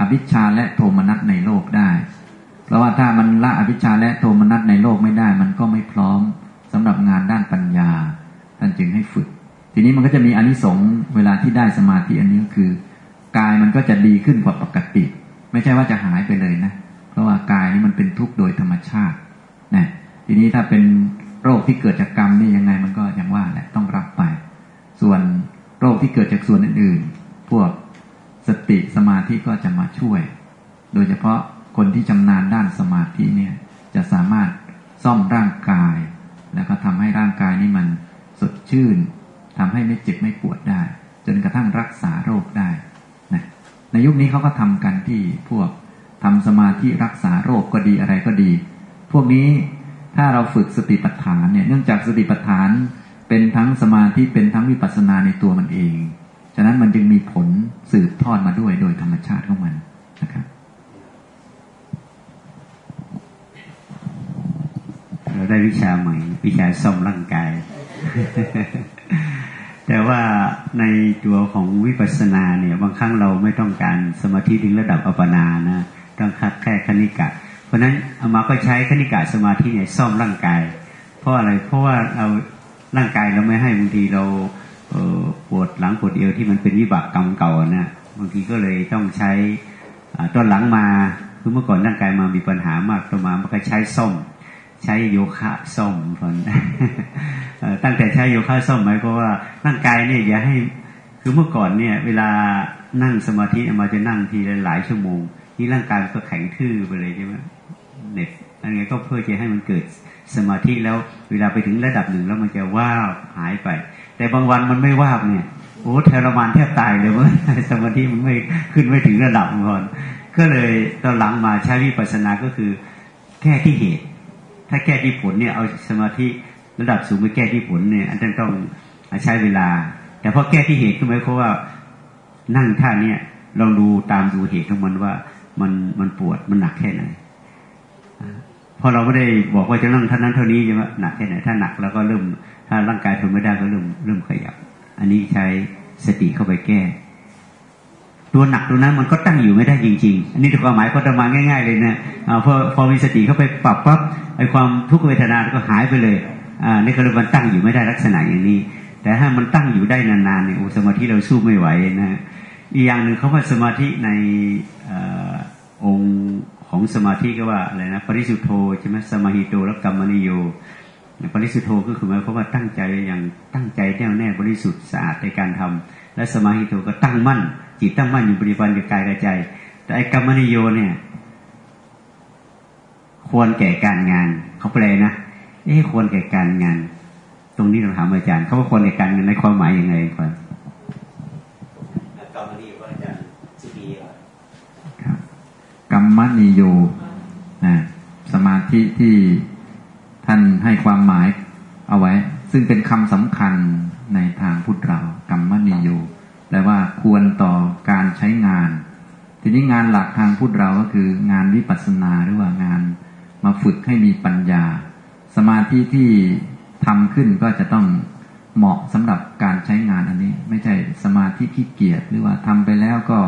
อภิชาและโทมนัสในโลกได้ เพราะว่าถ้ามันละอภิชาและโทมนัสในโลกไม่ได้ มันก็ไม่พร้อมสำหรับงานด้านปัญญา ท่านจึงให้ฝึก ทีนี้มันก็จะมีอนิสงส์เวลาที่ได้สมาธิอันนี้ก็คือกายมันก็จะดีขึ้นกว่าปกติ ไม่ใช่ว่าจะหายไปเลยนะ เพราะว่ากายนี้มันเป็นทุกข์โดยธรรมชาตินะทีนี้ถ้าเป็นโรคที่เกิดจากกรรมนี่ยังไงมันก็อย่างว่าแหละต้องรับไป ส่วนโรคที่เกิดจากส่วนอื่นๆ พวกสติสมาธิก็จะมาช่วย โดยเฉพาะคนที่ชำนาญด้านสมาธิเนี่ยจะสามารถซ่อมร่างกาย แล้วก็ทำให้ร่างกายนี้มันสดชื่น ทำให้ไม่เจ็บไม่ปวดได้ จนกระทั่งรักษาโรคได้นะในยุคนี้เขาก็ทำกันที่พวกทำสมาธิรักษาโรคก็ดีอะไรก็ดี พวกนี้ถ้าเราฝึกสติปัฏฐานเนี่ยเนื่องจากสติปัฏฐานเป็นทั้งสมาธิเป็นทั้งวิปัสสนาในตัวมันเอง ฉะนั้นมันจึงมีผลสืบทอดมาด้วยโดยธรรมชาติของมันนะครับเราได้วิชาใหม่วิชาซ่อมร่างกาย แต่ว่าในตัวของวิปัสสนาเนี่ยบางครั้งเราไม่ต้องการสมาธิถึงระดับอัปปนานะต้องคัดแค่คณิกะ เพราะนั้นอามาก็ใช้คณิกะสมาธิเนี่ยซ่อมร่างกาย เพราะอะไรเพราะว่าเราร่างกายเราไม่ให้บางทีเราปวดหลังปวดเอวที่มันเป็นวิบากกรรมเก่านะบางทีก็เลยต้องใช้ต้นหลังมาคือเมื่อก่อนร่างกายมามีปัญหามากต่อมามันก็ใช้ส้ม ใช้โยคะส้มผลตั้งแต่ใช้โยคะส้มหมายเพราะว่าร่างกายเนี่ยอย่าให้คือเมื่อก่อนเนี่ย เวลานั่งสมาธิมาจะนั่งทีหลายชั่วโมงที่ร่างกายก็แข็งทื่อไปเลยใช่ไหมเน็ตอะไรก็เพื่อจะให้มันเกิดสมาธิแล้วเวลาไปถึงระดับหนึ่งแล้วมันจะว่าหายไป แต่บางวันมันไม่ว่าเนี่ยโอ้ทรมานแทบตายเลยเมื่อสมาธิมันไม่ขึ้นไม่ถึงระดับก่อนก็เลยตอนหลังมาใช้วิปัสสนาก็คือแก้ที่เหตุ ถ้าแก้ที่ผลเนี่ยเอาสมาธิระดับสูงไปแก้ที่ผลเนี่ยอันนั้นต้องใช้เวลา แต่พอแก้ที่เหตุก็หมายความว่านั่งท่าเนี่ยลองดูตามดูเหตุของมันว่ามันมันปวดมันหนักแค่ไหนพอเราไม่ได้บอกว่าจะนั่งท่านั้นเท่านี้ใช่ไหมหนักแค่ไหนถ้าหนักแล้วก็เริ่มถ้าร่างกายทนไม่ได้ก็เริ่มเริ่มขยับ อันนี้ใช้สติเข้าไปแก้ ตัวหนักตัวนั้นมันก็ตั้งอยู่ไม่ได้จริง ๆ อันนี้ความหมายพอจะมาง่าย ๆ เลยนะพอพอมีสติเข้าไปปรับปั๊บไอ้ความทุกขเวทนาก็หายไปเลยอ่านี่ก็เลยมันตั้งอยู่ไม่ได้ลักษณะอย่างนี้ แต่ถ้ามันตั้งอยู่ได้นานๆเนี่ยโอ้สมาธิเราสู้ไม่ไหวนะอีกอย่างหนึ่งเขาว่าสมาธิในองค์ของสมาธิก็ว่าอะไรนะปริสุทธโธใช่ไหมสมาหิโตและกรรมนิโยปริสุทธโธก็คือหมายความว่าตั้งใจอย่างตั้งใจแน่วแน่บริสุทธิ์สะอาดในการทำและสมาหิโตก็ตั้งมั่น จิตตั้งมั่นอยู่บริบันกับกายกับใจ แต่ไอ้กรรมนิโยเนี่ย ควรแก่การงานเขาแปลนะเอ๊ควรแก่การงาน ตรงนี้เราถามอาจารย์เขาว่าควรแก่การงานในความหมายยังไงครับทีเหรอครับกัมมนิโยนะสมาธิที่ท่านให้ความหมายเอาไว้ ซึ่งเป็นคำสำคัญในทางพุทธเรากัมมนิโย แปลว่าควรต่อการใช้งาน ทีนี้งานหลักทางพุทธเราก็คืองานวิปัสสนาหรือว่างานมาฝึกให้มีปัญญา สมาธิที่ทำขึ้นก็จะต้องเหมาะสำหรับการใช้งานอันนี้ ไม่ใช่สมาธิขี้เกียจหรือว่าทำไปแล้วก็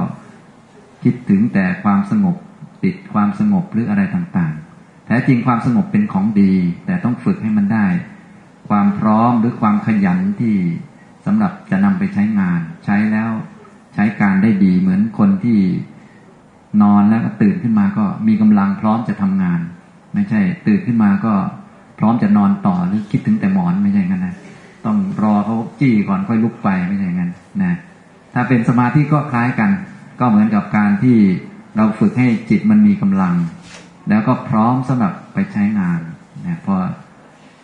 คิดถึงแต่ความสงบติดความสงบหรืออะไรต่างๆแท้จริงความสงบเป็นของดี แต่ต้องฝึกให้มันได้ ความพร้อมหรือความขยันที่ สำหรับจะนำไปใช้งาน ใช้แล้วใช้การได้ดีเหมือนคนที่นอนแล้วก็ตื่นขึ้นมาก็มีกำลังพร้อมจะทำงาน ไม่ใช่ ตื่นขึ้นมาก็พร้อมจะนอนต่อหรือคิดถึงแต่หมอนไม่ใช่งั้นนะต้องรอเขาจี้ก่อนค่อยลุกไปไม่ใช่งั้นนะถ้าเป็นสมาธิก็คล้ายกัน ก็เหมือนกับการที่เราฝึกให้จิตมันมีกำลัง แล้วก็พร้อมสำหรับไปใช้งานนะพอ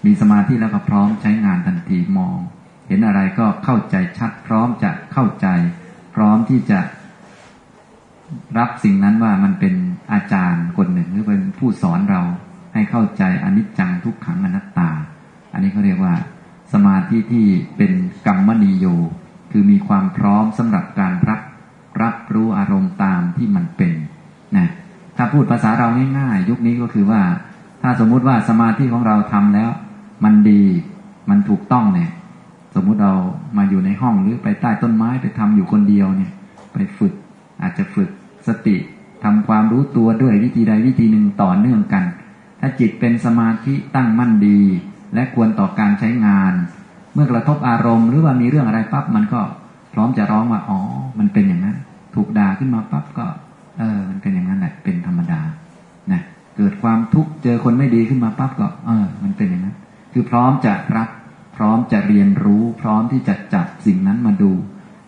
มีสมาธิแล้วก็พร้อมใช้งานทันทีมอง เห็นอะไรก็เข้าใจชัด พร้อมจะเข้าใจ พร้อมที่จะรับสิ่งนั้นว่ามันเป็นอาจารย์คนหนึ่งหรือเป็นผู้สอนเราให้เข้าใจอนิจจังทุกขังอนัตตา อันนี้เขาเรียกว่า สมาธิที่เป็นกรรมนิโย คือมีความพร้อมสำหรับการรับรับรู้อารมณ์ตามที่มันเป็นนะถ้าพูดภาษาเราง่ายๆยุคนี้ก็คือว่า ถ้าสมมุติว่าสมาธิของเราทำแล้ว มันดีมันถูกต้องเนี่ย สมมุติเรามาอยู่ในห้องหรือไปใต้ต้นไม้ไปทำอยู่คนเดียวเนี่ย ไปฝึกอาจจะฝึกสติทำความรู้ตัวด้วยวิธีใดวิธีหนึ่งต่อเนื่องกัน ถ้าจิตเป็นสมาธิตั้งมั่นดี และควรต่อการใช้งาน เมื่อกระทบอารมณ์หรือว่ามีเรื่องอะไรปั๊บมันก็พร้อมจะร้องว่าอ๋อ มันเป็นอย่างนั้น ถูกด่าขึ้นมาปั๊บก็ เออ มันเป็นอย่างนั้นแหละเป็นธรรมดานะเกิดความทุกข์เจอคนไม่ดีขึ้นมาปั๊บก็ เออ มันเป็นอย่างนั้น คือพร้อมจะรับ ร้อมจะเรียนรู้พร้อมที่จะจับสิ่งนั้นมาดู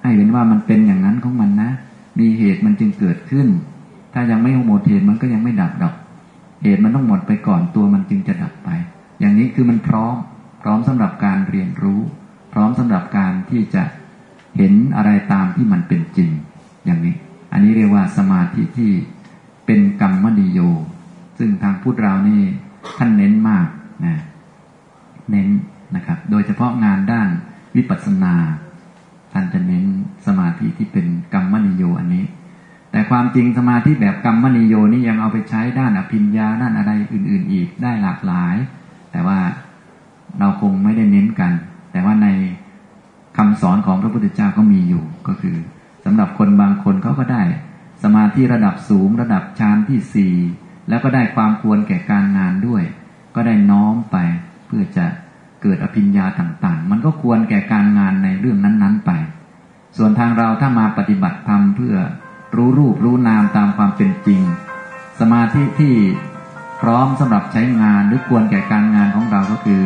ให้เห็นว่ามันเป็นอย่างนั้นของมันนะ มีเหตุมันจึงเกิดขึ้น ถ้ายังไม่หมดเหตุมันก็ยังไม่ดับดอก เหตุมันต้องหมดไปก่อนตัวมันจึงจะดับไป อย่างนี้คือมันพร้อม พร้อมสำหรับการเรียนรู้ พร้อมสำหรับการที่จะเห็นอะไรตามที่มันเป็นจริง อย่างนี้ อันนี้เรียกว่าสมาธิที่เป็นกรรมนิโย ซึ่งทางพุทธเรานี่ท่านเน้นมากนะเน้น นะครับ โดยเฉพาะงานด้านวิปัสสนาท่านจะเน้นสมาธิที่เป็นกรรมนิโยอันนี้ แต่ความจริงสมาธิแบบกรรมนิโยนี่ยังเอาไปใช้ด้านอภิญญาด้านอะไรอื่น ๆ อีกได้หลากหลาย แต่ว่าเราคงไม่ได้เน้นกัน แต่ว่าในคำสอนของพระพุทธเจ้าก็มีอยู่ก็คือสำหรับคนบางคนเขาก็ได้ สมาธิระดับสูงระดับฌานที่สี่แล้วก็ได้ความควรแก่การงานด้วย ก็ได้น้อมไปเพื่อจะ เกิดอภิญญาต่างๆ มันก็ควรแก่การงานในเรื่องนั้น ๆ ไป ส่วนทางเราถ้ามาปฏิบัติธรรมเพื่อรู้รูปรู้นามตามความเป็นจริง สมาธิที่พร้อมสำหรับใช้งานหรือควรแก่การงานของเราก็คือ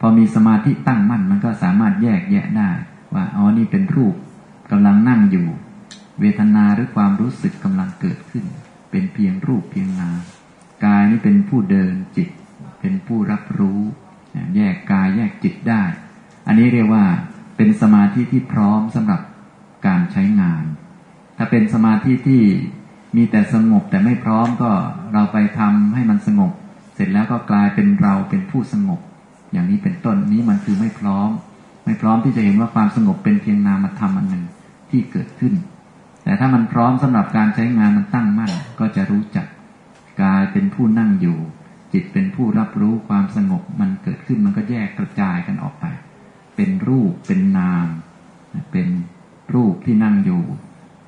พอมีสมาธิตั้งมั่นมันก็สามารถแยกแยะได้ ว่าอ๋อนี่เป็นรูปกำลังนั่งอยู่ เวทนาหรือความรู้สึกกำลังเกิดขึ้น เป็นเพียงรูปเพียงนามกายนี่เป็นผู้เดินจิต เป็นผู้รับรู้ แยกกายแยกจิตได้ อันนี้เรียกว่าเป็นสมาธิที่พร้อมสำหรับการใช้งาน ถ้าเป็นสมาธิที่มีแต่สงบแต่ไม่พร้อมก็เราไปทำให้มันสงบ เสร็จแล้วก็กลายเป็นเราเป็นผู้สงบ อย่างนี้เป็นต้นนี้มันคือไม่พร้อม ไม่พร้อมที่จะเห็นว่าความสงบเป็นเพียงนามธรรมอันหนึ่งที่เกิดขึ้น แต่ถ้ามันพร้อมสำหรับการใช้งานมันตั้งมั่นก็จะรู้จักกายเป็นผู้นั่งอยู่ จิตเป็นผู้รับรู้ความสงบมันเกิดขึ้นมันก็แยกกระจายกันออกไป เป็นรูปเป็นนาม เป็นรูปที่นั่งอยู่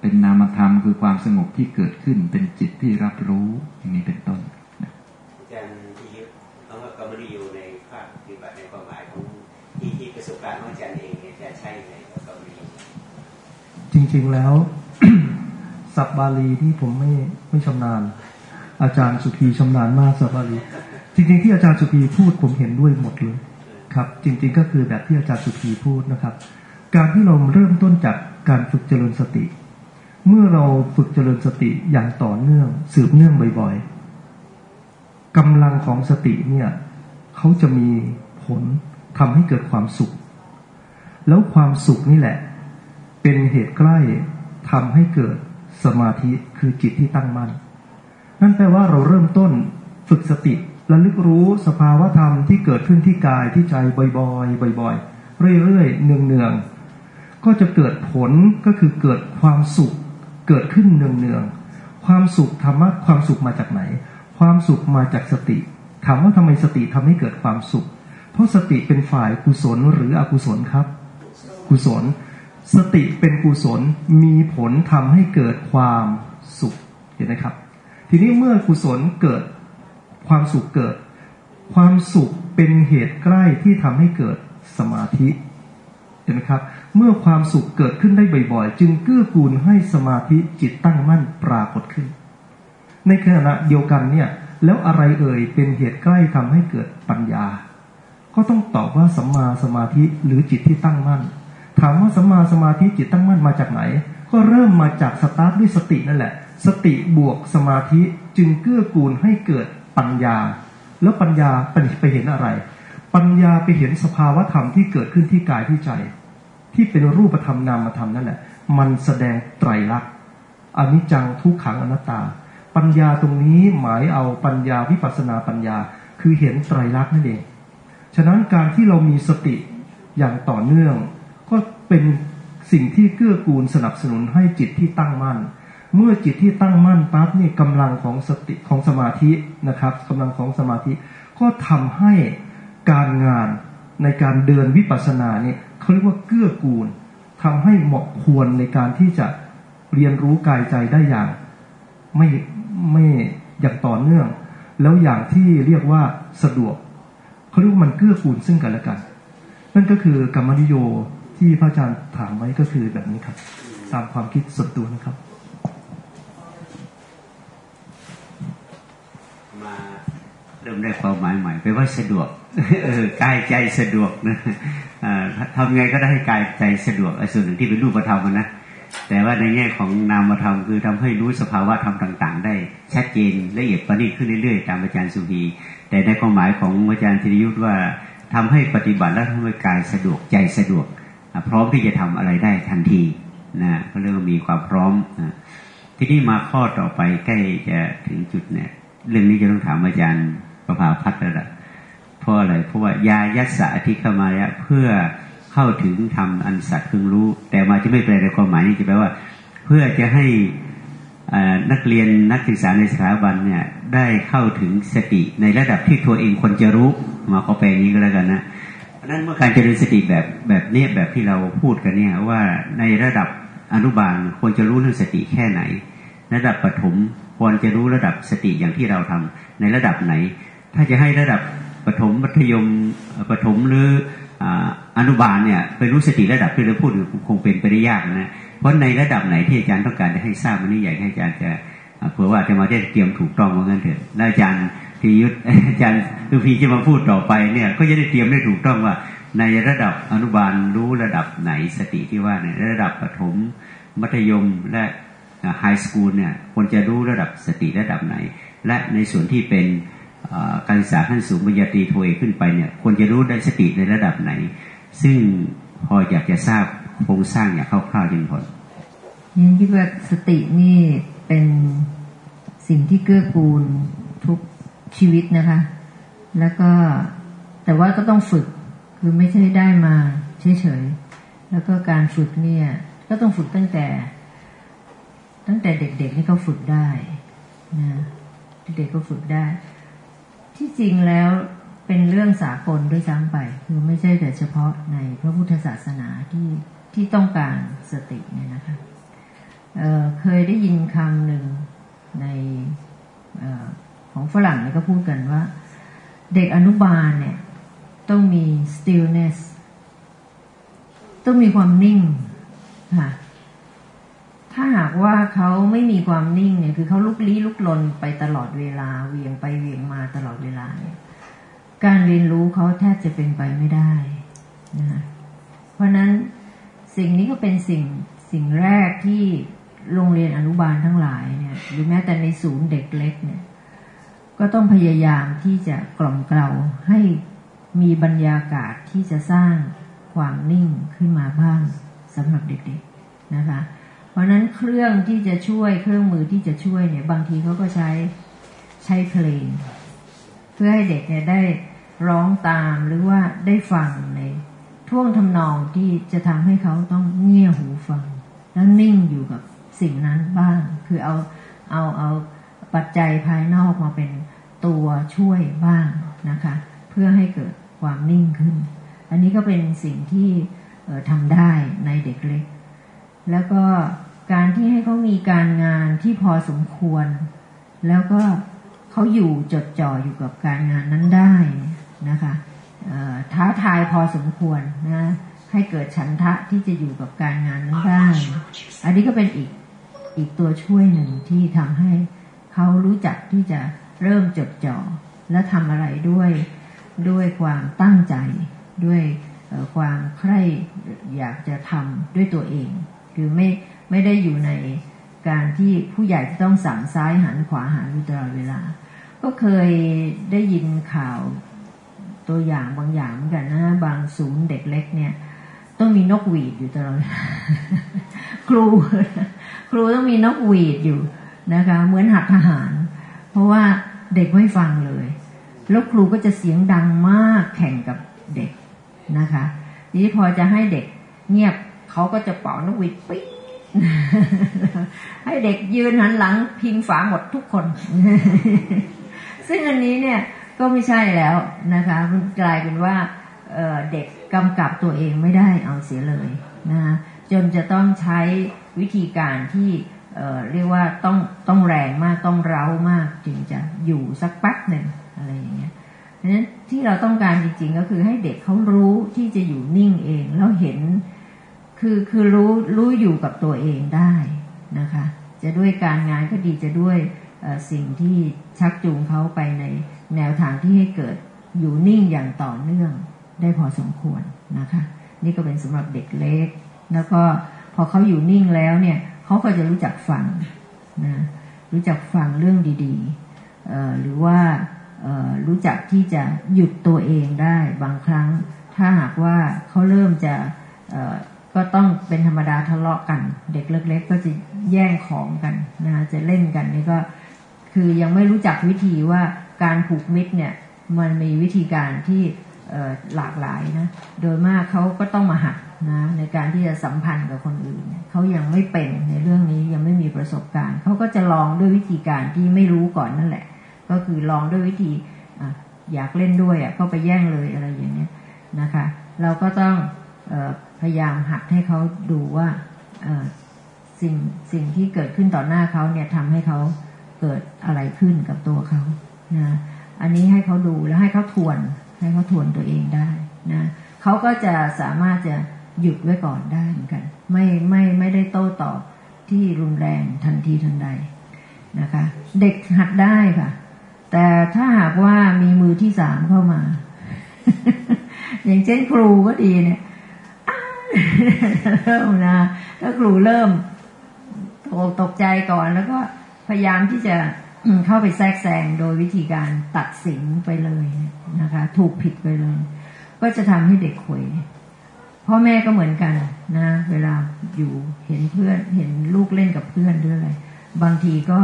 เป็นนามธรรมคือความสงบที่เกิดขึ้น เป็นจิตที่รับรู้อย่างนี้เป็นต้นอาจารย์ที่ยึดคำว่ากรรมนิโยในภาคปฏิบัติในความหมายของที่ที่ประสบการณ์ของอาจารย์เองเนี่ยจะใช่ไหมกับกรรมนิโยจริงๆแล้ว ศัพท์บาลีที่ผมไม่ไม่ชำนาญ อาจารย์สุพีชำนาญมากศัพท์บาลีจริงๆที่อาจารย์สุพีพูดผมเห็นด้วยหมดเลยครับ จริง ๆ ก็คือแบบที่อาจารย์สุพีพูดนะครับ การที่เราเริ่มต้นจากการฝึกเจริญสติ เมื่อเราฝึกเจริญสติอย่างต่อเนื่อง สืบเนื่องบ่อยๆกำลังของสติเนี่ยเขาจะมีผลทำให้เกิดความสุข แล้วความสุขนี่แหละ เป็นเหตุใกล้ทำให้เกิดสมาธิคือจิตที่ตั้งมั่น นั่นแปลว่าเราเริ่มต้นฝึกสติระลึกรู้สภาวะธรรมที่เกิดขึ้นที่กายที่ใจบ่อยๆบ่อยๆ เรื่อยๆเนืองๆก็จะเกิดผลก็คือเกิดความสุขเกิดขึ้นเนืองๆความสุขธรรมะความสุขมาจากไหน ความสุขมาจากสติ ถามว่าทำไมสติทำให้เกิดความสุข เพราะสติเป็นฝ่ายกุศลหรืออกุศลครับ กุศล สติเป็นกุศลมีผลทำให้เกิดความสุขเห็นไหมครับ ทีนี้เมื่อกุศลเกิด ความสุขเกิด ความสุขเป็นเหตุใกล้ที่ทำให้เกิดสมาธิเห็นไหมครับ เมื่อความสุขเกิดขึ้นได้บ่อยๆ จึงเกื้อกูลให้สมาธิจิตตั้งมั่นปรากฏขึ้น ในขณะเดียวกันเนี่ย แล้วอะไรเอ่ยเป็นเหตุใกล้ทำให้เกิดปัญญา ก็ต้องตอบว่าสัมมาสมาธิหรือจิตที่ตั้งมั่น ถามว่าสัมมาสมาธิจิตตั้งมั่นมาจากไหน ก็เริ่มมาจากสตาร์ทด้วยสตินั่นแหละ สติบวกสมาธิจึงเกื้อกูลให้เกิดปัญญา แล้วปัญญาไปเห็นอะไร ปัญญาไปเห็นสภาวะธรรมที่เกิดขึ้นที่กายที่ใจ ที่เป็นรูปธรรมนามธรรมนั่นแหละ มันแสดงไตรลักษณ์อนิจจังทุกขังอนัตตา ปัญญาตรงนี้หมายเอาปัญญาวิปัสนาปัญญา คือเห็นไตรลักษณ์นั่นเอง ฉะนั้นการที่เรามีสติอย่างต่อเนื่อง ก็เป็นสิ่งที่เกื้อกูลสนับสนุนให้จิตที่ตั้งมั่น เมื่อจิตที่ตั้งมั่นปั๊บนี่กำลังของสติของสมาธินะครับกำลังของสมาธิ ก็ทำให้การงานในการเดินวิปัสสนาเนี่ยเขาเรียกว่าเกื้อกูลทำให้เหมาะควรในการที่จะเรียนรู้กายใจได้อย่างไม่ไม่อย่างต่อเนื่อง แล้วอย่างที่เรียกว่าสะดวกเขาเรียกว่ามันเกื้อกูลซึ่งกันและกัน นั่นก็คือกรรมนิโยที่พระอาจารย์ถามไว้ก็คือแบบนี้ครับ ตามความคิดส่วนตัวนะครับ เริ่มได้ความหมายใหม่ไปว่าสะดวกกายใจสะดวกนะทำไงก็ได้ให้กายใจสะดวกไอ้ส่วนหนึ่งที่เป็นรูปธรรมนะแต่ว่าในแง่ของนามธรรมคือทำให้รู้สภาวะธรรมต่าง ๆ ได้ชัดเจนละเอียดประณีตขึ้นเรื่อยๆตามอาจารย์สุภีแต่ในความหมายของอาจารย์ธิรยุทธ์ว่าทำให้ปฏิบัติแล้วทำให้กายสะดวกใจสะดวก พร้อมที่จะทำอะไรได้ทันทีนะก็เรียกว่ามีความพร้อมนะที่นี่มาข้อต่อไปใกล้จะถึงจุดเนี่ยเรื่องนี้จะต้องถามอาจารย์ ประภาพัฒน์แล้วล่ะเพราะอะไรเพราะว่ายายัสสะอธิคมายะเพื่อเข้าถึงทำอันสัตว์พึงรู้ แต่มาจะไม่แปลในความหมายนี้จะแปลว่า เพื่อจะให้นักเรียนนักศึกษาในสถาบันเนี่ยได้เข้าถึงสติในระดับที่ตัวเองควรจะรู้มาเขาแปลนี้ก็แล้วกันนะเพราะนั้นเมื่อการเจริญสติแบบแบบนี้แบบที่เราพูดกันเนี่ยว่าในระดับอนุบาลควรจะรู้เรื่องสติแค่ไหน ระดับปฐมควรจะรู้ระดับสติอย่างที่เราทำในระดับไหน ถ้าจะให้ระดับปฐมมัธยมปฐมหรืออนุบาลเนี่ยไปรู้สติระดับที่เราพูดคงเป็นไปได้ยากนะเพราะในระดับไหนที่อาจารย์ต้องการจะให้ทราบวันนี้อยากให้อาจารย์จะเผื่อว่าจะมาได้เตรียมถูกต้องว่างั้นเถอะแล้วอาจารย์ที่ยุทธอาจารย์คือพีจะมาพูดต่อไปเนี่ย ก็จะได้เตรียมได้ถูกต้องว่า ในระดับอนุบาลรู้ระดับไหนสติที่ว่าในระดับปฐมมัธยมและไฮสคูลเนี่ยควรจะรู้ระดับสติระดับไหน และในส่วนที่เป็น การศึกษาขั้นสูงปริญญาตรีโทเอกขึ้นไปเนี่ยควรจะรู้ได้สติในระดับไหน ซึ่งพออยากจะทราบโครงสร้างอย่างคร่าวๆยังพอนี่คิดว่าสตินี่เป็นสิ่งที่เกื้อกูลทุกชีวิตนะคะ แล้วก็แต่ว่าก็ต้องฝึกคือไม่ใช่ได้มาเฉยๆแล้วก็การฝึกเนี่ย ก็ต้องฝึกตั้งแต่ ตั้งแต่เด็กๆนี่เขาฝึกได้นะเด็กๆก็ฝึกได้ ที่จริงแล้วเป็นเรื่องสากลด้วยซ้ำไป คือไม่ใช่แต่เฉพาะในพระพุทธศาสนาที่ที่ต้องการสติเนี่ยนะคะเเคยได้ยินคำหนึ่งในอของฝรั่งเนี่ยก็พูดกันว่า เด็กอนุบาลเนี่ยต้องมี stillness ต้องมีความนิ่งค่ะ ถ้าหากว่าเขาไม่มีความนิ่งเนี่ยคือเขาลุกลี้ลุกลนไปตลอดเวลาเวียงไปเวียงมาตลอดเวลาเนี่ยการเรียนรู้เขาแทบจะเป็นไปไม่ได้นะเพราะนั้นสิ่งนี้ก็เป็นสิ่งสิ่งแรกที่โรงเรียนอนุบาลทั้งหลายเนี่ยหรือแม้แต่ในศูนย์เด็กเล็กเนี่ย ก็ต้องพยายามที่จะกล่อมเกลาให้มีบรรยากาศที่จะสร้างความนิ่งขึ้นมาบ้างสำหรับเด็กๆนะคะ เพราะนั้นเครื่องที่จะช่วยเครื่องมือที่จะช่วยเนี่ยบางทีเขาก็ใช้ใช้เพลง เพื่อให้เด็กเนี่ยได้ร้องตามหรือว่าได้ฟังในท่วงทำนองที่จะทำให้เขาต้องเงี่ยหูฟัง แล้วนิ่งอยู่กับสิ่งนั้นบ้าง คือเอาเอาเอาปัจจัยภายนอกมาเป็นตัวช่วยบ้างนะคะ เพื่อให้เกิดความนิ่งขึ้น อันนี้ก็เป็นสิ่งที่ทำได้ในเด็กเล็ก แล้วก็ การที่ให้เขามีการงานที่พอสมควร แล้วก็เขาอยู่จดจ่ออยู่กับการงานนั้นได้นะคะท้าทายพอสมควรนะให้เกิดฉันทะที่จะอยู่กับการงานนั้นได้ อันนี้ก็เป็นอีกอีกตัวช่วยหนึ่งที่ทำให้เขารู้จักที่จะเริ่มจดจ่อและทำอะไรด้วยด้วยความตั้งใจด้วยความใคร่อยากจะทำด้วยตัวเอง คือไม่ ไม่ได้อยู่ในการที่ผู้ใหญ่จะต้องสั่งซ้ายหันขวาหันอยู่ตลอดเวลา ก็เคยได้ยินข่าวตัวอย่างบางอย่างเหมือนกันนะบางศูนย์เด็กเล็กเนี่ย ต้องมีนกหวีดอยู่ตลอดครู ครูต้องมีนกหวีดอยู่นะคะ เหมือนหัดทหาร เพราะว่าเด็กไม่ฟังเลย แล้วครูก็จะเสียงดังมากแข่งกับเด็กนะคะนี้พอจะให้เด็กเงียบเขาก็จะเป่านกหวีดปิ๊ง ให้เด็กยืนหันหลังพิงฝาหมดทุกคน ซึ่งอันนี้เนี่ยก็ไม่ใช่แล้วนะคะมันกลายเป็นว่าเเด็กกำกับตัวเองไม่ได้เอาเสียเลยนะจนจะต้องใช้วิธีการที่เเรียกว่าต้องต้องแรงมากต้องเร้ามากจึงจะอยู่สักแป๊บหนึ่งอะไรอย่างเงี้ยเพราะฉะนั้นที่เราต้องการจริงๆก็คือให้เด็กเขารู้ที่จะอยู่นิ่งเองแล้วเห็น คือคือรู้รู้อยู่กับตัวเองได้นะคะ จะด้วยการงานก็ดีจะด้วยสิ่งที่ชักจูงเขาไปในแนวทางที่ให้เกิดอยู่นิ่งอย่างต่อเนื่องได้พอสมควรนะคะ นี่ก็เป็นสำหรับเด็กเล็ก แล้วก็พอเขาอยู่นิ่งแล้วเนี่ยเขาก็จะรู้จักฟังนะรู้จักฟังเรื่องดีๆหรือว่ารู้จักที่จะหยุดตัวเองได้บางครั้ง ถ้าหากว่าเขาเริ่มจะ ก็ต้องเป็นธรรมดาทะเลาะกัน เด็กเล็กๆก็จะแย่งของกันนะจะเล่นกันนี่ก็คือยังไม่รู้จักวิธีว่าการผูกมิตรเนี่ยมันมีวิธีการที่หลากหลายนะโดยมากเขาก็ต้องมาหัดนะในการที่จะสัมพันธ์กับคนอื่นเขายังไม่เป็นในเรื่องนี้ยังไม่มีประสบการณ์เขาก็จะลองด้วยวิธีการที่ไม่รู้ก่อนนั่นแหละ ก็คือลองด้วยวิธีออยากเล่นด้วยอะก็ไปแย่งเลยอะไรอย่างเนี้ยนะคะ เราก็ต้องอ พยายามหัดให้เขาดูว่าสิ่งสิ่งที่เกิดขึ้นต่อหน้าเขาเนี่ยทำให้เขาเกิดอะไรขึ้นกับตัวเขานะอันนี้ให้เขาดูแล้วให้เขาทวน ให้เขาทวนตัวเองได้นะเขาก็จะสามารถจะหยุดไว้ก่อนได้เหมือนกัน ไม่ไม่ไม่ได้โต้ตอบที่รุนแรงทันทีทันใดนะคะ เด็กหัดได้ค่ะ แต่ถ้าหากว่ามีมือที่สามเข้ามา อย่างเช่นครูก็ดีเนี่ย เริ่มนะถ้าครูเริ่มตกใจก่อนแล้วก็พยายามที่จะเข้าไปแทรกแซงโดยวิธีการตัดสินไปเลยนะคะ ถูกผิดไปเลย ก็จะทำให้เด็กขวยพ่อแม่ก็เหมือนกันนะ เวลาอยู่เห็นเพื่อนเห็นลูกเล่นกับเพื่อนด้วยอะไรบางทีก็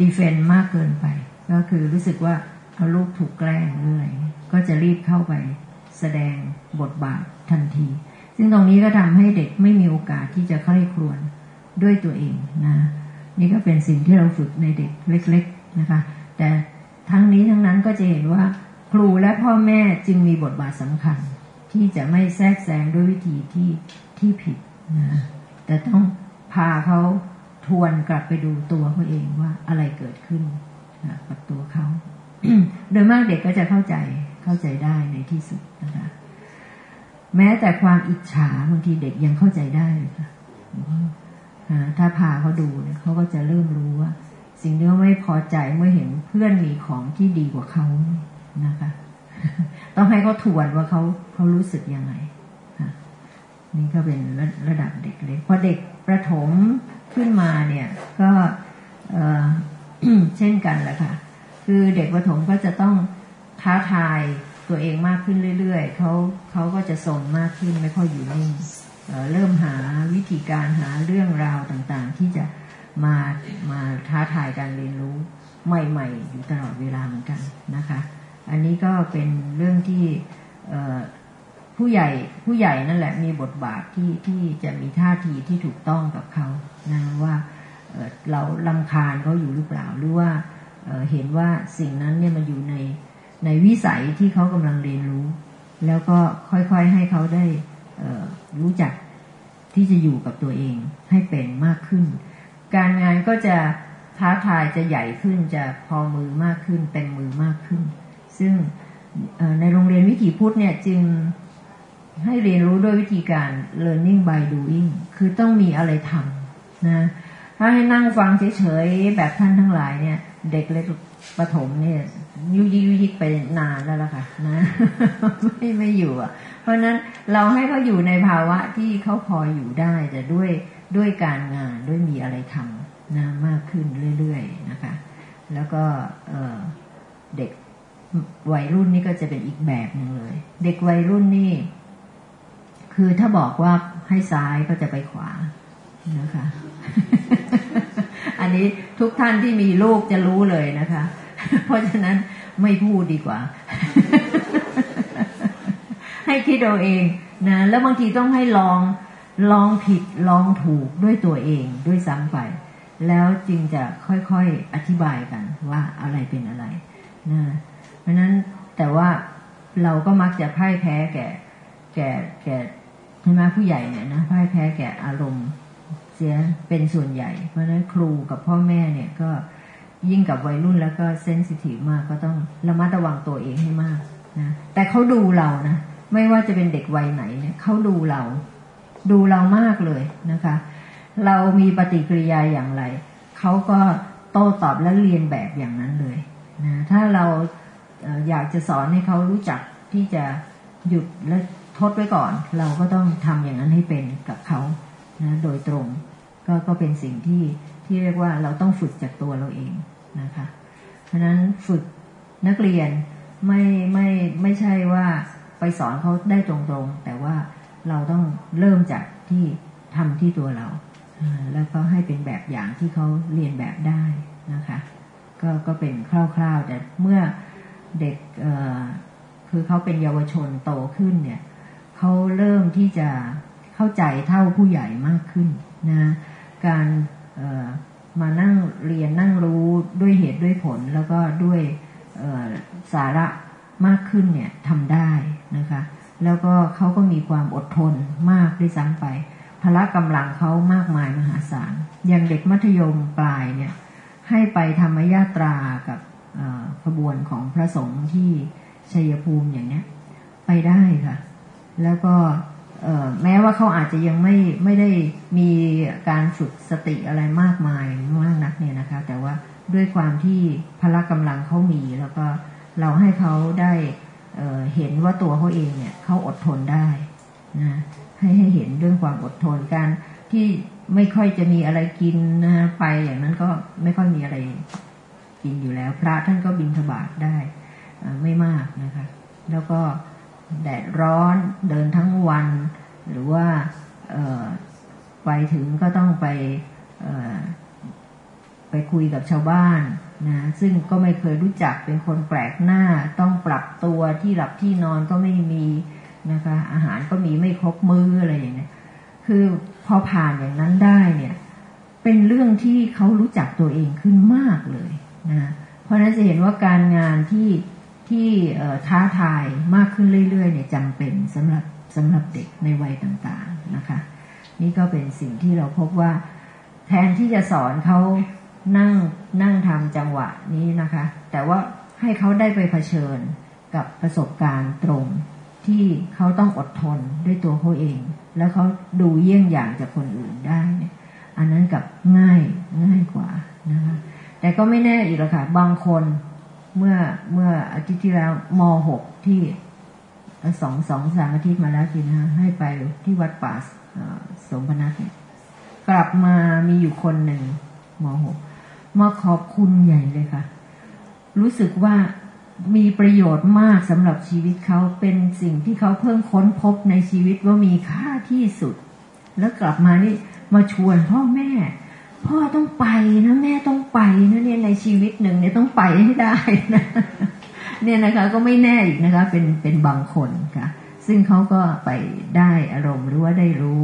ดีเฟนต์มากเกินไป ก็คือรู้สึกว่าเอาลูกถูกแกล้งหรืออะไรก็จะรีบเข้าไปแสดงบทบาททันที ซึ่งตรงนี้ก็ทำให้เด็กไม่มีโอกาสที่จะใคร่ครวญด้วยตัวเองนะนี่ก็เป็นสิ่งที่เราฝึกในเด็กเล็ก ๆนะคะ แต่ทั้งนี้ทั้งนั้นก็จะเห็นว่าครูและพ่อแม่จึงมีบทบาทสำคัญ ที่จะไม่แทรกแซงด้วยวิธีที่ที่ผิดนะแต่ต้องพาเขาทวนกลับไปดูตัวเขาเองว่าอะไรเกิดขึ้นกับตัวเขาโดยมากเด็กก็จะเข้าใจเข้าใจได้ในที่สุดนะคะ แม้แต่ความอิจฉาบางทีเด็กยังเข้าใจได้ค่ะถ้าพาเขาดูเนี่ยเขาก็จะเริ่มรู้ว่า สิ่งที่เขาไม่พอใจเมื่อเห็นเพื่อนมีของที่ดีกว่าเขานะคะ ต้องให้เขาทวนว่าเขาเขารู้สึกยังไงนี่ก็เป็นระระดับเด็กเล็กพอเด็กประถมขึ้นมาเนี่ย ก็เช่นกันแหละค่ะ คือเด็กประถมก็จะต้องท้าทาย ตัวเองมากขึ้นเรื่อยๆเขาเขาก็จะสนมากขึ้นไม่ค่อยอยู่นิ่งเริ่มหาวิธีการหาเรื่องราวต่างๆ ที่จะมามาท้าทายการเรียนรู้ใหม่ๆ อยู่ตลอดเวลาเหมือนกันนะคะ อันนี้ก็เป็นเรื่องที่ผู้ใหญ่ผู้ใหญ่นั่นแหละมีบทบาทที่ที่จะมีท่าทีที่ถูกต้องกับเขานะว่าเราลำคาญเขาอยู่หรือเปล่าหรือว่าเห็นว่าสิ่งนั้นเนี่ยมันอยู่ใน ในวิสัยที่เขากำลังเรียนรู้ แล้วก็ค่อยๆให้เขาได้รู้จักที่จะอยู่กับตัวเองให้เป็นมากขึ้น การงานก็จะท้าทายจะใหญ่ขึ้นจะพอมือมากขึ้นเต็มมือมากขึ้น ซึ่งในโรงเรียนวิถีพุทธเนี่ยจึงให้เรียนรู้ด้วยวิธีการ learning by doing คือต้องมีอะไรทำนะถ้าให้นั่งฟังเฉยๆ แบบท่านทั้งหลายเนี่ย เด็กเล็ก ประถมเนี่ยยุยิยุยิกไปนานแล้วล่ะค่ะนะไม่ไม่อยู่อะ เพราะนั้นเราให้เขาอยู่ในภาวะที่เขาพออยู่ได้แต่ด้วยด้วยการงานด้วยมีอะไรทำนะมากขึ้นเรื่อยๆนะคะ แล้วก็เเด็กวัยรุ่นนี่ก็จะเป็นอีกแบบหนึ่งเลย เด็กวัยรุ่นนี่ คือถ้าบอกว่าให้ซ้ายก็จะไปขวานะคะ อันนี้ทุกท่านที่มีลูกจะรู้เลยนะคะ เพราะฉะนั้นไม่พูดดีกว่า ให้คิดเอาเองนะแล้วบางทีต้องให้ลองลองผิดลองถูกด้วยตัวเองด้วยซ้ำไป แล้วจึงจะค่อยๆอธิบายกันว่าอะไรเป็นอะไรนะเพราะนั้นแต่ว่าเราก็มักจะพ่ายแพ้แก่ แก่แก่ใช่ไหมผู้ใหญ่เนี่ยนะพ่ายแพ้แก่อารมณ์ เสียเป็นส่วนใหญ่ เพราะฉะนั้นครูกับพ่อแม่เนี่ยก็ยิ่งกับวัยรุ่นแล้วก็เซนซิทีฟมากก็ต้องระมัดระวังตัวเองให้มากนะแต่เขาดูเรานะไม่ว่าจะเป็นเด็กวัยไหนเนี่ยเขาดูเรา ดูเรามากเลยนะคะ เรามีปฏิกิริยาอย่างไรเขาก็โต้ตอบและเรียนแบบอย่างนั้นเลยนะถ้าเราอยากจะสอนให้เขารู้จักที่จะหยุดและทดไว้ก่อน เราก็ต้องทำอย่างนั้นให้เป็นกับเขานะโดยตรง ก็ก็เป็นสิ่งที่ที่เรียกว่าเราต้องฝึกจากตัวเราเองนะคะ เพราะนั้นฝึกนักเรียนไม่ไม่ไม่ใช่ว่าไปสอนเขาได้ตรงๆ แต่ว่าเราต้องเริ่มจากที่ทำที่ตัวเรา แล้วก็ให้เป็นแบบอย่างที่เขาเรียนแบบได้นะคะ ก็ก็เป็นคร่าวๆ แต่เมื่อเด็กคือเขาเป็นเยาวชนโตขึ้นเนี่ยเขาเริ่มที่จะเข้าใจเท่าผู้ใหญ่มากขึ้นนะ การมานั่งเรียนนั่งรู้ด้วยเหตุด้วยผล แล้วก็ด้วยสาระมากขึ้นเนี่ยทำได้นะคะ แล้วก็เขาก็มีความอดทนมากด้วยซ้ำไปพละกำลังเขามากมายมหาศาลอย่างเด็กมัธยมปลายเนี่ยให้ไปธรรมยาตรากับขบวนของพระสงฆ์ที่ชัยภูมิอย่างเนี้ย ไปได้ค่ะ แล้วก็ แม้ว่าเขาอาจจะยังไม่ไม่ได้มีการฝึกสติอะไรมากมายมากนักเนี่ยนะคะ แต่ว่าด้วยความที่พละกำลังเขามี แล้วก็เราให้เขาได้เเห็นว่าตัวเขาเองเนี่ยเขาอดทนได้นะให้ให้เห็นเรื่องความอดทนการที่ไม่ค่อยจะมีอะไรกินนะไปอย่างนั้นก็ไม่ค่อยมีอะไรกินอยู่แล้ว พระท่านก็บินทบาทได้ไม่มากนะคะ แล้วก็ แดดร้อนเดินทั้งวัน หรือว่าไปถึงก็ต้องไปไปคุยกับชาวบ้านนะซึ่งก็ไม่เคยรู้จักเป็นคนแปลกหน้า ต้องปรับตัวที่หลับที่นอนก็ไม่มีนะคะอาหารก็มีไม่ครบมืออะไรอย่างเนี้ยคือพอผ่านอย่างนั้นได้เนี่ยเป็นเรื่องที่เขารู้จักตัวเองขึ้นมากเลยนะเพราะนั้นจะเห็นว่าการงานที่ ที่ท้าทายมากขึ้นเรื่อยๆเนี่ยจำเป็นสำหรับสำหรับเด็กในวัยต่างๆนะคะ นี่ก็เป็นสิ่งที่เราพบว่า แทนที่จะสอนเขานั่งนั่งทำจังหวะนี้นะคะ แต่ว่าให้เขาได้ไปเผชิญกับประสบการณ์ตรงที่เขาต้องอดทนด้วยตัวเขาเอง แล้วเขาดูเยี่ยงอย่างจากคนอื่นได้เนี่ยอันนั้นกับง่ายง่ายกว่านะคะแต่ก็ไม่แน่อีกละค่ะบางคน เมื่อเมื่ออาทิตย์ที่แล้วมหกที่สองสองสามอาทิตย์มาแล้วทีนะให้ไปที่วัดป่าสมพนัสเนี่ยกลับมามีอยู่คนหนึ่งมหกมาขอบคุณใหญ่เลยค่ะ รู้สึกว่ามีประโยชน์มากสำหรับชีวิตเขาเป็นสิ่งที่เขาเพิ่งค้นพบในชีวิตว่ามีค่าที่สุด แล้วกลับมานี่มาชวนพ่อแม่ พ่อต้องไปนะแม่ต้องไปนะเนี่ยในชีวิตหนึ่งเนี่ยต้องไปให้ได้นะเนี่ยนะคะก็ไม่แน่อีกนะคะเป็นเป็นบางคนค่ะ ซึ่งเขาก็ไปได้อารมณ์หรือว่าได้รู้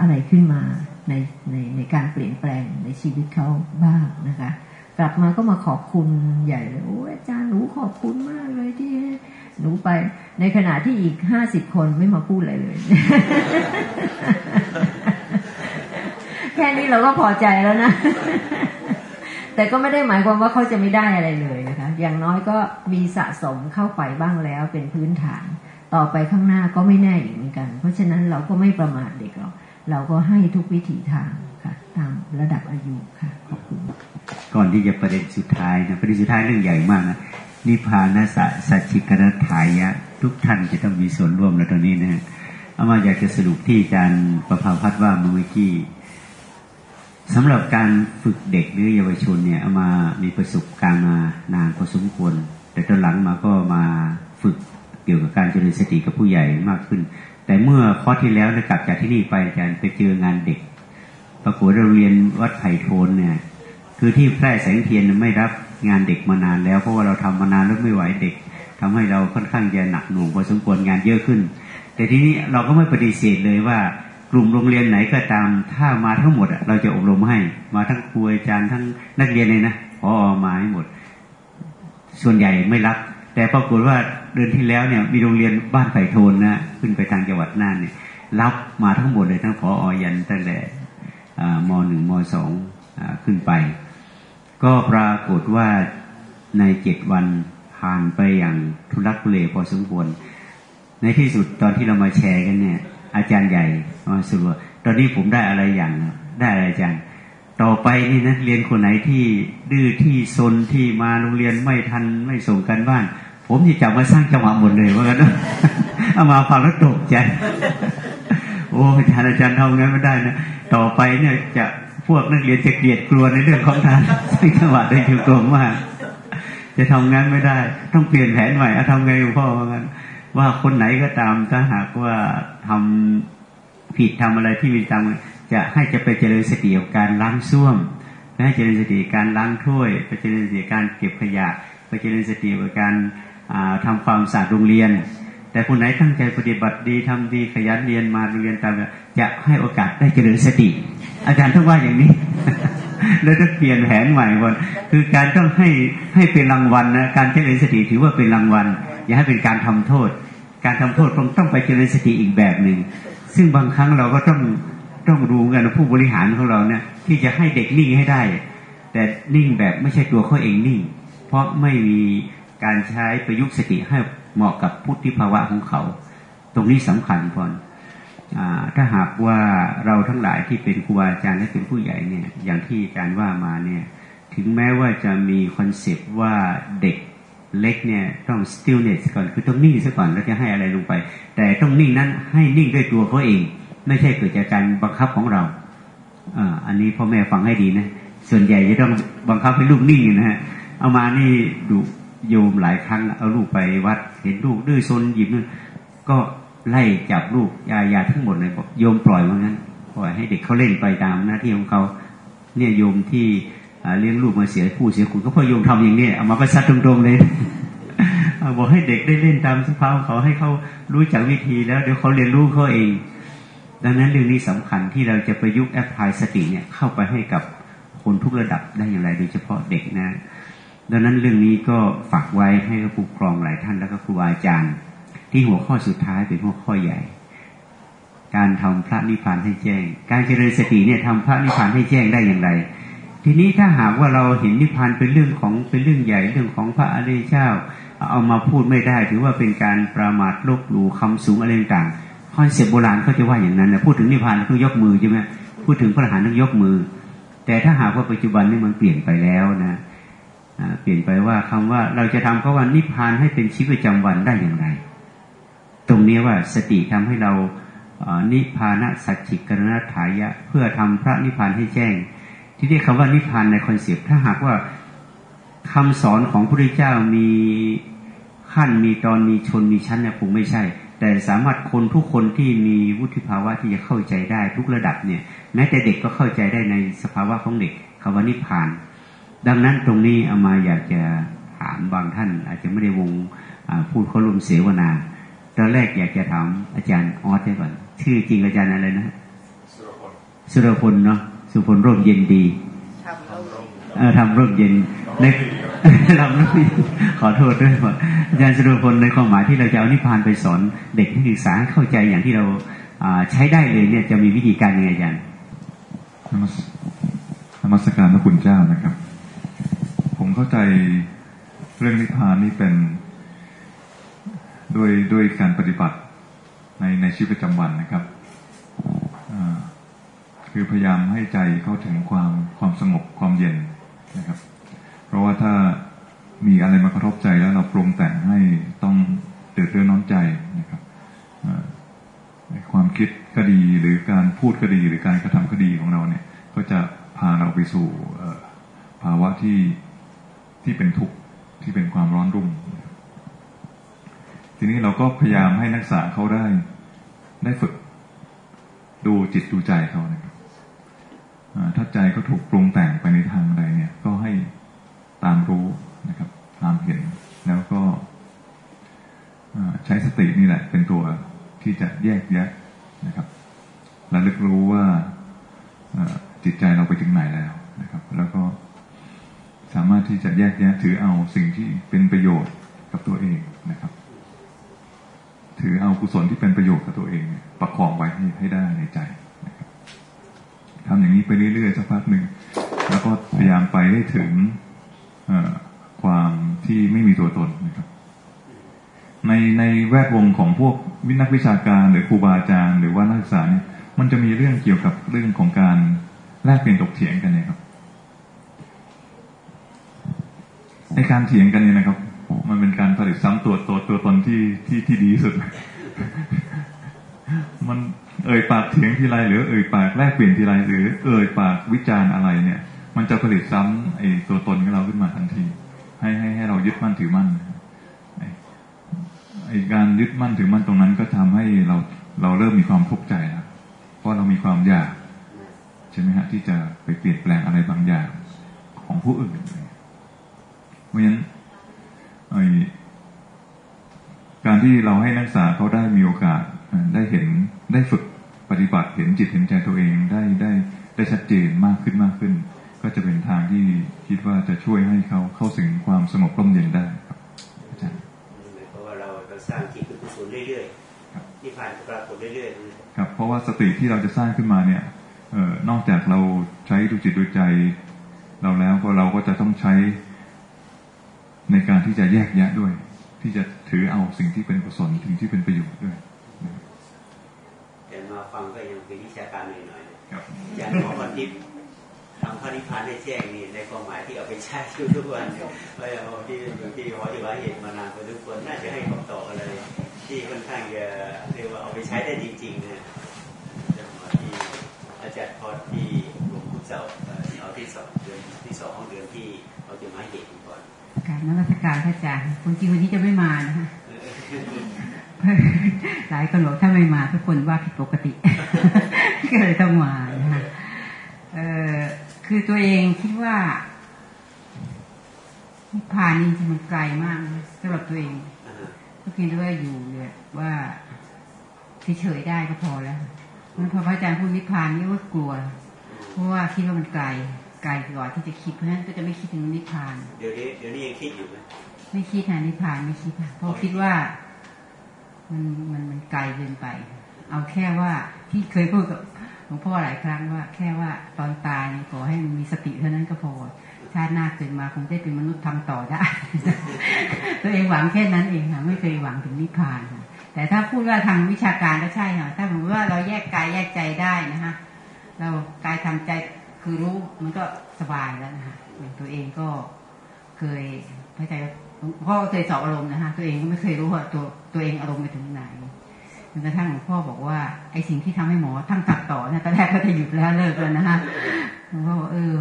อะไรขึ้นมาในในในการเปลี่ยนแปลงในชีวิตเขาบ้างนะคะ กลับมาก็มาขอบคุณใหญ่เลยโอ้อาจารย์หนูขอบคุณมากเลยที่หนูไป ในขณะที่อีกห้าสิบคนไม่มาพูดอะไรเลย ค่นี้เราก็พอใจแล้วนะ แต่ก็ไม่ได้หมายความว่าเขาจะไม่ได้อะไรเลยนะคะ อย่างน้อยก็มีสะสมเข้าไปบ้างแล้วเป็นพื้นฐาน ต่อไปข้างหน้าก็ไม่แน่อีกเหมือนกัน เพราะฉะนั้นเราก็ไม่ประมาทเด็กหรอกเราก็ให้ทุกวิถีทางค่ะ ตามระดับอายุค่ะขอบคุณก่อนที่จะประเด็นสุดท้ายนะประเด็นสุดท้ายเรื่องใหญ่มากนะนิพพานะสัสัจจิกรถายะ ทุกท่านจะต้องมีส่วนร่วมในตรงนี้นะเอามาอยากจะสรุปที่อาจารย์ประภาพัฒน์ว่าเมื่อกี้ สำหรับการฝึกเด็กหรือเยาวชนเนี่ยเอามามีประสบการณ์มานานพอสมควร แต่ตอนหลังมาก็มาฝึกเกี่ยวกับการเจริญสติกับผู้ใหญ่มากขึ้น แต่เมื่อข้อที่แล้วกลับจากที่นี่ไปอาจารย์ไปเจองานเด็ก ปรากฏเราเรียนวัดไผ่โทนเนี่ยคือที่แพร่แสงเทียนไม่รับงานเด็กมานานแล้วเพราะว่าเราทำมานานแล้วไม่ไหวเด็กทำให้เราค่อนข้างจะหนักหน่วงพอสมควรงานเยอะขึ้น แต่ทีนี้เราก็ไม่ปฏิเสธเลยว่า กลุ่มโรงเรียนไหนก็ตาม ถ้ามาทั้งหมดเราจะอบรมให้ มาทั้งครูอาจารย์ทั้งนักเรียนเลยนะพอมาให้หมด ส่วนใหญ่ไม่รับ แต่ปรากฏว่าเดือนที่แล้วเนี่ยมีโรงเรียนบ้านไผ่โทนนะขึ้นไปทางจังหวัดน่านเนี่ย รับมาทั้งหมดเลยทั้งพออยันตั้งแต่มหนึ่งมสองขึ้นไป ก็ปรากฏว่าในเจ็ดวันผ่านไปอย่างทุลักทุเลพอสมควร ในที่สุดตอนที่เรามาแชร์กันเนี่ย อาจารย์ใหญ่มาสรุปตอนนี้ผมได้อะไรอย่างได้อะไรอาจารย์ ต่อไปนี่นักเรียนคนไหนที่ดื้อที่ซนที่มาโรงเรียนไม่ทันไม่ส่งกันบ้าน ผมจะจับมาสร้างจังหวะหมดเลยว่ากันเอามาฟังแล้วตกใจโอ้อาจารย์อาจารย์ทำงั้นไม่ได้นะต่อไปเนี่ยจะพวกนักเรียนจะเกลียดกลัวในเรื่องของการสร้างจังหวะได้คือกลัวมากจะทำงานไม่ได้ ต้องเปลี่ยนแผนใหม่เอาทำไงพ่อว่างั้น ว่าคนไหนก็ตามถ้าหากว่าทำผิดทำอะไรที่มีตามจะให้จะไปเจริญสติกับการล้างส้วมให้เจริญสติการล้างถ้วย ไปเจริญสติการเก็บขยะ ไปเจริญสติกับการทำความสะอาดโรงเรียน แต่คนไหนตั้งใจปฏิบัติดีทำดีขยันเรียนมาเรียนตามจะให้โอกาสได้เจริญสติ อาจารย์ต้องว่าอย่างนี้แล้วต้องเปลี่ยนแผนใหม่ก่อนคือการต้องให้ให้เป็นรางวัลนะการเจริญสติถือว่าเป็นรางวัล อย่าให้เป็นการทำโทษ การทำโทษต้องต้องไปเจริญสติอีกแบบหนึ่งซึ่งบางครั้งเราก็ต้องต้องรู้กันผู้บริหารของเราเนี่ยที่จะให้เด็กนิ่งให้ได้ แต่นิ่งแบบไม่ใช่ตัวเขาเองนิ่ง เพราะไม่มีการใช้ประยุกต์สติให้เหมาะกับพุทธิภาวะของเขา ตรงนี้สำคัญพอนถ้าหากว่าเราทั้งหลายที่เป็นครูบาอาจารย์และเป็นผู้ใหญ่เนี่ยอย่างที่อาจารย์ว่ามาเนี่ยถึงแม้ว่าจะมีคอนเซปต์ว่าเด็ก เล็กเนี่ยต้อง stillness ก่อนคือต้องนิ่งซะก่อนแล้วจะให้อะไรลงไป แต่ต้องนิ่งนั้นให้นิ่งด้วยตัวเขาเอง ไม่ใช่เกิดจากการบังคับของเราอ่าอันนี้พ่อแม่ฟังให้ดีนะส่วนใหญ่จะต้องบังคับให้ลูกนิ่งนะฮะอาตมานี่ดูโยมหลายครั้งเอาลูกไปวัด เห็นลูกดื้อซนหยิบนั่นก็ไล่จับลูกยายาทั้งหมดเลยบอกโยมปล่อยว่างั้นปล่อยให้เด็กเขาเล่นไปตามหน้าที่ของเขาเนี่ยโยมที่ เลี้ยงลูกมาเสียผู้เสียคนก็พอโยมทำอย่างนี้อาตมาก็ซัดตรงๆเลยบอกให้เด็กได้เล่นตามสภาพเขาให้เขารู้จักวิธีแล้วเดี๋ยวเขาเรียนรู้เขาเอง ดังนั้นเรื่องนี้สำคัญที่เราจะประยุกต์ apply สติเนี่ยเข้าไปให้กับคนทุกระดับได้อย่างไรโดยเฉพาะเด็กนะ ดังนั้นเรื่องนี้ก็ฝากไว้ให้ผู้ปกครองหลายท่านแล้วก็ครูอาจารย์ ที่หัวข้อสุดท้ายเป็นหัวข้อใหญ่ การทำพระนิพพานให้แจ้ง การเจริญสติเนี่ยทำพระนิพพานให้แจ้งได้อย่างไร ทีนี้ถ้าหากว่าเราเห็นนิพพานเป็นเรื่องของเป็นเรื่องใหญ่เรื่องของพระอริยเจ้า เอามาพูดไม่ได้ ถือว่าเป็นการประมาทลบหลู่คำสูงอะไรต่างคอนเซปต์โบราณเขาจะว่าอย่างนั้นนะพูดถึงนิพพานต้องยกมือใช่ไหมพูดถึงพระอรหันต์ต้องยกมือ แต่ถ้าหากว่าปัจจุบันนี่มันเปลี่ยนไปแล้วนะเปลี่ยนไปว่าคำว่าเราจะทำเขาว่านิพพานให้เป็นชีวิตประจำวันได้อย่างไร ตรงนี้ว่าสติทำให้เรานิพพานะสัจจิกรณฐายะ เพื่อทำพระนิพพานให้แจ้ง ที่เรียกคำว่านิพพานในคอนเซปต์ถ้าหากว่าคำสอนของพระพุทธเจ้ามีขั้นมีตอนมีชนมีชั้นเนี่ยคงไม่ใช่แแต่สามารถคนทุกคนที่มีวุฒิภาวะที่จะเข้าใจได้ทุกระดับเนี่ยแม้แต่เด็กก็เข้าใจได้ในสภาวะของเด็กคำว่านิพพาน ดังนั้นตรงนี้เอามาอยากจะถามบางท่าน อาจจะไม่ได้วงพูดเขาลมเสวนาตอนแรกอยากจะถามอาจารย์ออสได้ก่อนชื่อจริงอาจารย์อะไรนะสุรพลเนาะ สุรพลร่มเย็นดีทำร่มเย็นในทำร่มขอโทษด้วยว่าอาจารย์สุรพลในความหมายที่เราจะเอานิพพานไปสอนเด็กที่ศึกษาเข้าใจอย่างที่เราใช้ได้เลยเนี่ยจะมีวิธีการยังไงอาจารย์นมัสการพระคุณเจ้านะครับ ผมเข้าใจเรื่องนิพพานนี่เป็นด้วยด้วยการปฏิบัติในในชีวิตประจำวันนะครับ คือพยายามให้ใจเข้าถึงความความสงบความเย็นนะครับ เพราะว่าถ้ามีอะไรมากระทบใจแล้วเราปรุงแต่งให้ต้องเดือดเร้อนน้อนใจนะครับความคิดก็ดีหรือการพูดก็ดีหรือการกระทำก็ดีของเราเนี่ย ก็จะพาเราไปสู่ภาวะที่ที่เป็นทุกข์ที่เป็นความร้อนรุ่ม ทีนี้เราก็พยายามให้นักศึกษาเขาได้ได้ฝึกดูจิตดูใจเขานะครับ ถ้าใจก็ถูกปรุงแต่งไปในทางใดเนี่ย ก็ให้ตามรู้นะครับ ตามเห็นแล้วก็ใช้สตินี่แหละ เป็นตัวที่จะแยกแยะนะครับระลึกรู้ว่าจิตใจเราไปถึงไหนแล้วนะครับ แล้วก็สามารถที่จะแยกแยะถือเอาสิ่งที่เป็นประโยชน์กับตัวเองนะครับ ถือเอากุศลที่เป็นประโยชน์กับตัวเอง ประคองไว้ให้ได้ในใจ ทำอย่างนี้ไปเรื่อยๆสักพักหนึ่งแล้วก็พยายามไปให้ถึงความที่ไม่มีตัวตนนะครับ ในในแวดวงของพวกวินักวิชาการหรือครูบาอาจารย์หรือว่านักศึกษาเนี่ยมันจะมีเรื่องเกี่ยวกับเรื่องของการแลกเปลี่ยนตกเถียงกันเนี่ยครับในการเถียงกันเนี่ยนะครับ มันเป็นการผลิตซ้ำตัวตัวตัวตนที่ที่ที่ดีสุด มัน เอ่ยปากเถียงทีไรหรือเอ่ยปากแลกเปลี่ยนทีไรหรือเอ่ยปากวิจารณ์อะไรเนี่ย มันจะผลิตซ้ำไอ้ตัวตนของเราขึ้นมาทันที ให้ให้ให้เรายึดมั่นถือมั่นไอ้การยึดมั่นถือมั่นตรงนั้นก็ทำให้เราเราเริ่มมีความทุกข์ใจแล้วเพราะเรามีความอยากใช่ไหมฮะที่จะไปเปลี่ยนแปลงอะไรบางอย่างของผู้อื่นเพราะฉะนั้นการที่เราให้นักศึกษาเขาได้มีโอกาสได้เห็นได้ฝึก ปฏิบัติเห็นจิตเห็นใจตัวเองได้ได้ได้ชัดเจนมากขึ้นมากขึ้น ก็จะเป็นทางที่คิดว่าจะช่วยให้เขาเข้าถึงความสงบร่มเย็นได้ครับอาจารย์เพราะว่าเราเราสร้างจิตเป็นกุศลเรื่อยๆที่ผ่านปรากฏเรื่อยๆครับเพราะว่าสติที่เราจะสร้างขึ้นมาเนี่ยเอ่อนอกจากเราใช้ดูจิตดูใจ เราแล้วก็เราก็จะต้องใช้ในการที่จะแยกแยะด้วย ที่จะถือเอาสิ่งที่เป็นกุศลสิ่งที่เป็นประโยชน์ด้วยแต่ มาฟังก็ยังเป็นวิชาการหน่อยๆอย่างหมอวันทิพย์ทำพระนิพพานได้แจ้งนี่ในความหมายที่เอาไปใช้ทุกวันเพราะอย่างที่ที่หอที่ว่าเหตุมานานไปทุกคนน่าจะให้คำตอบอะไรที่ค่อนข้างจะเรียกว่าเอาไปใช้ได้จริงๆเนี่ยจะมาที่อาจารย์พอที่หลวงปู่เจ้าเอาที่สองเดือนที่สองของเดือนที่เราจะมาเหตุก่อนการนักการพระอาจารย์คนจริงวันนี้จะไม่มานะคะ หลายคนบอกถ้าไม่มาทุกคนว่าผิดปกติก็เลยต้องมานะคะเออคือตัวเองคิดว่าผ่านจริงมันไกลมากสำหรับตัวเองก็เพียงแต่ว่าอยู่เนี่ยว่าเฉยๆได้ก็พอแล้วมันพอพระอาจารย์พูดนิพพานนี่ว่ากลัว เพราะว่าคิดว่ามันไกลไกลกว่าที่จะคิดเพราะฉะนั้นก็จะไม่คิดถึงนิพพาน เดี๋ยวนี้เดี๋ยวนี้ยังคิดอยู่ไหมไม่คิดนะนิพพานไม่คิดเพราะคิดว่า มันมันมันไกลเกินไป เอาแค่ว่าที่เคยพูดกับหลวงพ่อหลายครั้งว่า แค่ว่าตอนตายขอให้มีสติเท่านั้นก็พอชาติหน้าเกิดมาคงได้เป็นมนุษย์ทำต่อได้ ตัวเองหวังแค่นั้นเองค่ะไม่เคยหวังถึงนิพพานแต่ถ้าพูดว่าทางวิชาการก็ใช่ค่ะถ้าผมว่าเราแยกกายแยกใจได้นะฮะเรากายทำใจคือรู้มันก็สบายแล้วนะคะอย่างตัวเองก็เคยพระใจพ่อเคยสอบอารมณ์นะคะตัวเองก็ไม่เคยรู้ว่าตัว ตัวเองอารมณ์ไปถึงไหนจนกระทั่งหลวงพ่อบอกว่าไอ้สิ่งที่ทำให้หมอทั้งตัดต่อนะตอนแรกก็จะหยุดแล้วเลิกแล้วนะคะหลวงพ่อบอกเออ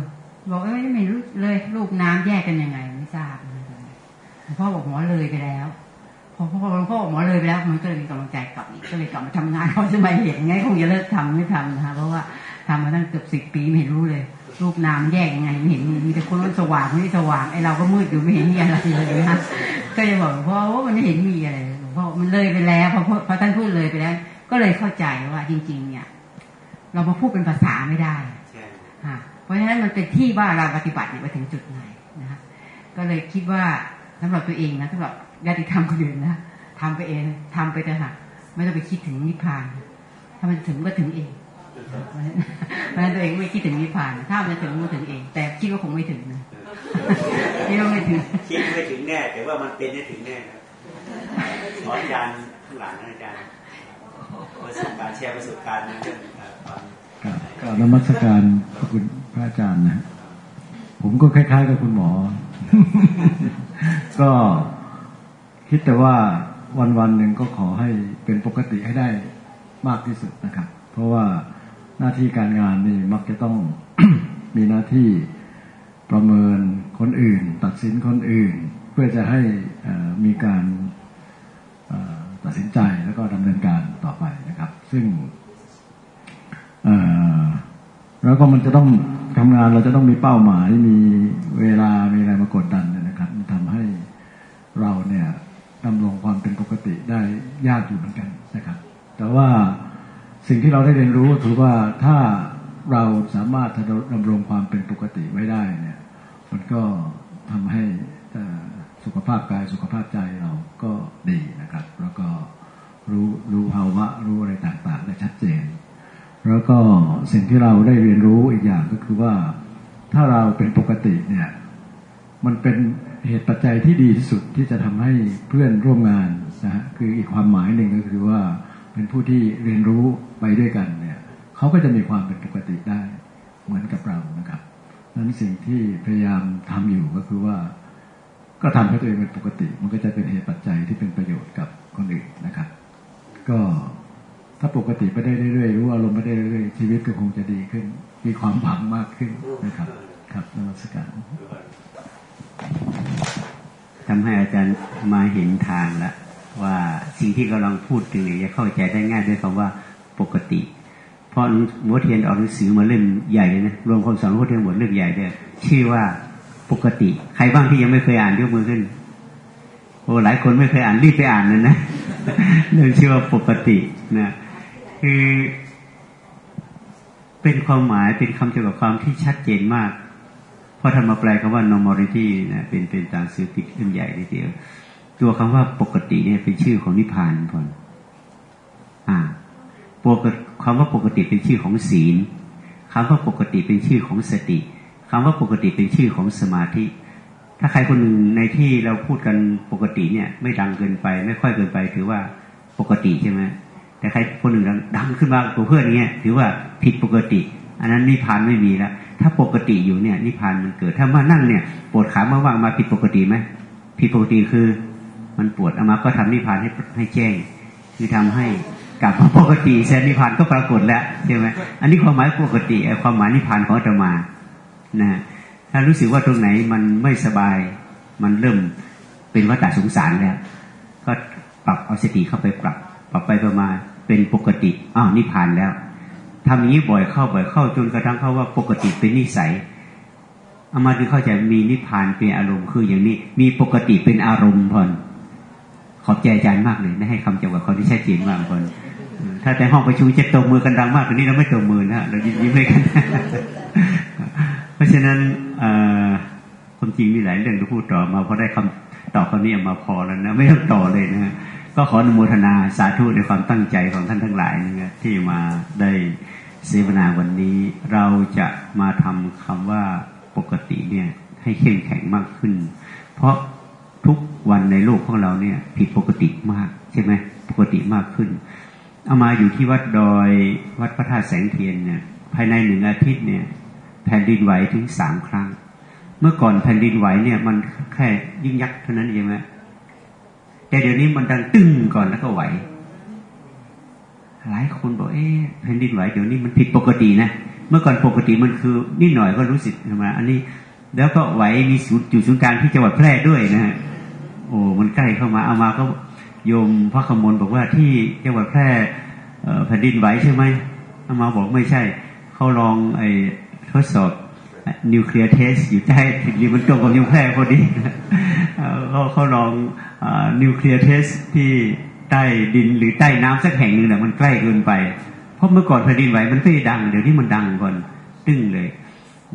บอกเอ้ยไม่รู้เลยรูปน้ำแยกกันยังไงไม่ทราบหลวงพ่อบอกหมอเลยไปแล้วพอพอหลวงพ่อบอกหมอเลยไปแล้วมันก็เลยมีกำลังใจกลับอีกก็เลยกลับมาทำงานเขาจะมาเห็นไงคงจะเลิกทำไม่ทำนะคะเพราะว่าทำมาตั้งเกือบสิบปีไม่เห็นรู้เลย รูปนามแยกยังไงไม่เห็นมีแต่คนมันสว่างไม่ได้สว่างไอเราก็มืดอยู่ไม่เห็นมีอะไรเลยนะก็จะบอกหลวงพ่อว่ามันไม่เห็นมีอะไรหลวงพ่อมันเลยไปแล้วพอพอท่านพูดเลยไปแล้ว ก็เลยเข้าใจว่าจริง ๆ เนี่ย เรามาพูดเป็นภาษาไม่ได้ใช่ค่ะเพราะฉะนั้นมันเป็นที่ว่าเราปฏิบัติเนี่ยไปถึงจุดไหนนะคะก็เลยคิดว่าสำหรับตัวเองนะสำหรับญาติธรรมคนอื่นนะทำไปเองทำไปเถอะค่ะไม่ต้องไปคิดถึงนิพพาน ถ้ามันถึงก็ถึงเองเพราะฉะนั้นตัวเองไม่คิดถึงนิพพาน ถ้ามันจะถึงมันถึงเอง แต่คิดว่าคงไม่ถึงนะคิดว่าไม่ถึงคิดไม่ถึงแน่แต่ว่ามันเป็นได้ถึงแน่ครับ ขออาจารย์ข้างหลังนะอาจารย์ประสบการณ์แชร์ประสบการณ์นะเรื่องครับกราบนมัสการพระคุณพระอาจารย์นะ ผมก็คล้าย ๆ กับคุณหมอ ก็คิดแต่ว่าวันวันๆหนึ่งก็ขอให้เป็นปกติให้ได้มากที่สุดนะครับ เพราะว่าหน้าที่การงานนี่มักจะต้องมีหน้าที่ประเมินคนอื่น ตัดสินคนอื่น เพื่อจะให้มีการ ตัดสินใจแล้วก็ดำเนินการต่อไปนะครับ ซึ่งแล้วก็มันจะต้องทำงานเราจะต้องมีเป้าหมายมีเวลามีอะไรมากดดันนะครับมันทำให้เราเนี่ยดำรงความเป็นปกติได้ยากอยู่เหมือนกันนะครับ แต่ว่าสิ่งที่เราได้เรียนรู้ก็คือว่าถ้าเราสามารถดำรงความเป็นปกติไว้ได้เนี่ย มันก็ทำให้ สุขภาพกายสุขภาพใจเราก็ดีนะครับ แล้วก็รู้รู้ภาวะรู้อะไรต่างๆได้ชัดเจน แล้วก็สิ่งที่เราได้เรียนรู้อีกอย่างก็คือว่า ถ้าเราเป็นปกติเนี่ย มันเป็นเหตุปัจจัยที่ดีที่สุดที่จะทำให้เพื่อนร่วมงานนะฮะคืออีกความหมายหนึ่งก็คือว่าเป็นผู้ที่เรียนรู้ไปด้วยกันเนี่ยเขาก็จะมีความเป็นปกติได้เหมือนกับเรานะครับนั้นสิ่งที่พยายามทำอยู่ก็คือว่า ก็ทำให้ตัวเองเป็นปกติ มันก็จะเป็นเหตุปัจจัยที่เป็นประโยชน์กับคนอื่นนะครับ ก็ถ้าปกติไปได้เรื่อยๆรู้อารมณ์ไปได้เรื่อยๆชีวิตก็คงจะดีขึ้น มีความหวังมากขึ้นนะครับ ครับนมัสการทำให้อาจารย์มาเห็นทางแล้วว่าสิ่งที่กำลังพูดถึงเนี่ยจะเข้าใจได้ง่ายด้วยคำว่าปกติ เพราะหมอเทียนออกหนังสือมาเล่มใหญ่เลยนะรวมคำสอนหลวงพ่อเทียนหมดเล่มใหญ่ด้วยชื่อว่า ปกติ ใครบ้างที่ยังไม่เคยอ่านยกมือขึ้น โอ้หลายคนไม่เคยอ่านรีบไปอ่านเลยนะเรื่องชื่อว่าปกตินะคือเป็นความหมายเป็นคำจำกัดความที่ชัดเจนมาก เพราะทำมาแปลคำว่า normality นะเป็นเป็นตางสื่อติดขึ้นใหญ่ทีเดียว ตัวคำว่าปกติเนี่ยเป็นชื่อของนิพพานก่อนอ่าปกคำว่าปกติเป็นชื่อของศีลคำว่าปกติเป็นชื่อของสติ คำว่าปกติเป็นชื่อของสมาธิ ถ้าใครคนหนึ่งในที่เราพูดกันปกติเนี่ย ไม่ดังเกินไป ไม่ค่อยเกินไป ถือว่าปกติใช่ไหมแต่ใครคนหนึ่งดังขึ้นมาตัวเพื่อนเนี้ยถือว่าผิดปกติ อันนั้นนิพพานไม่มีแล้วถ้าปกติอยู่เนี่ยนิพพานมันเกิดถ้ามานั่งเนี่ยปวดขามาว่างมาผิดปกติไหมผิดปกติคือมันปวดเอามาก็ทำนิพพานให้ให้แจ้ง คือทำให้กลับมาปกติแสนนิพพานก็ปรากฏแล้วใช่ไหมอันนี้ความหมายปกติความหมายนิพพานของอาตมา นะถ้ารู้สึกว่าตรงไหนมันไม่สบาย มันเริ่มเป็นวัฏสงสารแล้ว ก็ปรับเอาสติเข้าไปปรับ ปรับไปประมาณเป็นปกติอ้าวนิพพานแล้วทำอย่างนี้บ่อยเข้าบ่อยเข้าจนกระทั่งเข้าว่าปกติเป็นนิสัยเอามาคือเข้าใจมีนิพพานเป็นอารมณ์คืออย่างนี้ มีปกติเป็นอารมณ์พอนขอบใจอาจารย์มากเลยได้ให้คำจำกัดควาที่ชัดเจนมากพอนถ้าแต่ห้องประชุมจะตบมือกันดังมากกว่านี้เราไม่ตบมือนะเรายิ้มยิ้มให้กัน เพราะฉะนั้นความจริงมีหลายเรื่องที่พูดต่อมาเพราะได้คำตอบคำนี้มาพอแล้วนะไม่ต้องต่อเลยนะก็ขออนุโมทนาสาธุในความตั้งใจของท่านทั้งหลายนะที่มาได้เสวนาวันนี้ เราจะมาทำคำว่าปกติเนี่ยให้เข้มแข็งมากขึ้น เพราะทุกวันในโลกของเราเนี่ยผิดปกติมากใช่ไหมปกติมากขึ้น เอามาอยู่ที่วัดดอยวัดพระธาตุแสงเทียนเนี่ยภายในหนึ่งอาทิตย์เนี่ย ผ่นดินไหวถึงสามครั้ง เมื่อก่อนแผ่นดินไหวเนี่ยมันแค่ยิ่งยักษ์เท่านั้นเองไหมแต่เดี๋ยวนี้มันดังตึ้งก่อนแล้วก็ไหว หลายคนบอกเอ๊ะแผ่นดินไหวเดี๋ยวนี้มันผิดปกตินะเมื่อก่อนปกติมันคือนิดหน่อยก็รู้สึกมาอันนี้แล้วก็ไหวมีศูนย์จุดศูนย์กลางที่จังหวัดแพร่ด้วยนะฮะโอ้มันใกล้เข้ามาเอามาก็โยมพระขมลบอกว่าที่จังหวัดแพร่แผ่นดินไหวใช่ไหมเอามาบอกไม่ใช่เขาลองไอ ทดสอบนิวเคลียร์เทสอยู่ใต้ถึงนี้มันตรงกับนิวแพร่พอดีเขาเขาลองนิวเคลียร์เทสที่ใต้ดินหรือใต้น้ำสักแห่งหนึ่งแต่มันใกล้เกินไป เพราะเมื่อก่อนแผ่นดินไหวมันไม่ดัง เดี๋ยวนี้มันดังก่อนตึ้งเลย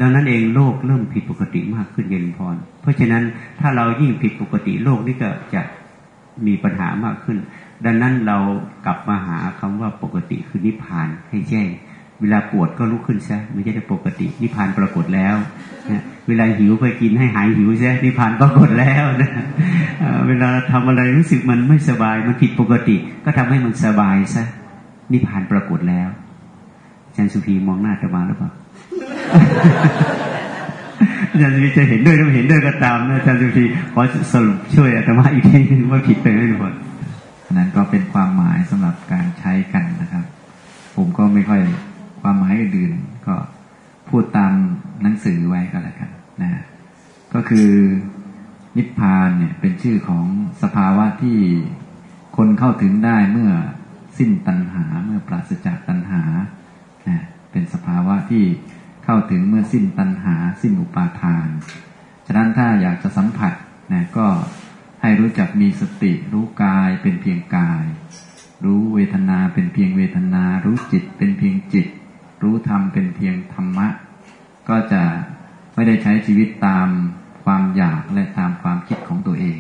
ดังนั้นเองโลกเริ่มผิดปกติมากขึ้นเย็นพร เพราะฉะนั้นถ้าเรายิ่งผิดปกติโลกนี่ก็จะมีปัญหามากขึ้น ดังนั้นเรากลับมาหาคำว่าปกติคือนิพพานให้แจ้ง เวลาปวดก็ลุกขึ้นซะไม่ใช่ปกตินิพพานปรากฏแล้วเวลาหิวไปกินให้หายหิวซะนิพพานปรากฏแล้วนะเวลาทำอะไรรู้สึกมันไม่สบายมันผิดปกติ ก็ทำให้มันสบายซะนิพพานปรากฏแล้วอาจารย์สุภีมองหน้าจะมาหรือเปล่าอาจารย์สุภีจะเห็นด้วยหรือไม่เห็นด้วยก็ตามนะอาจารย์สุภีขอสรุปช่วยอาตมาอีกทีนึงว่าผิดไปไม่หมดนั้นก็เป็นความหมายสำหรับการใช้กันนะครับ ผมก็ไม่ค่อย ความหมายอื่นก็พูดตามหนังสือไว้ก็แล้วกันนะก็คือนิพพานเนี่ยเป็นชื่อของสภาวะที่คนเข้าถึงได้เมื่อสิ้นตัณหา เมื่อปราศจากตัณหานะเป็นสภาวะที่เข้าถึงเมื่อสิ้นตัณหา สิ้นอุปาทาน ฉะนั้นถ้าอยากจะสัมผัสนะก็ให้รู้จักมีสติ รู้กายเป็นเพียงกาย รู้เวทนาเป็นเพียงเวทนา รู้จิตเป็นเพียงจิต รู้ธรรมเป็นเพียงธรรมะ ก็จะไม่ได้ใช้ชีวิตตามความอยากและตามความคิดของตัวเอง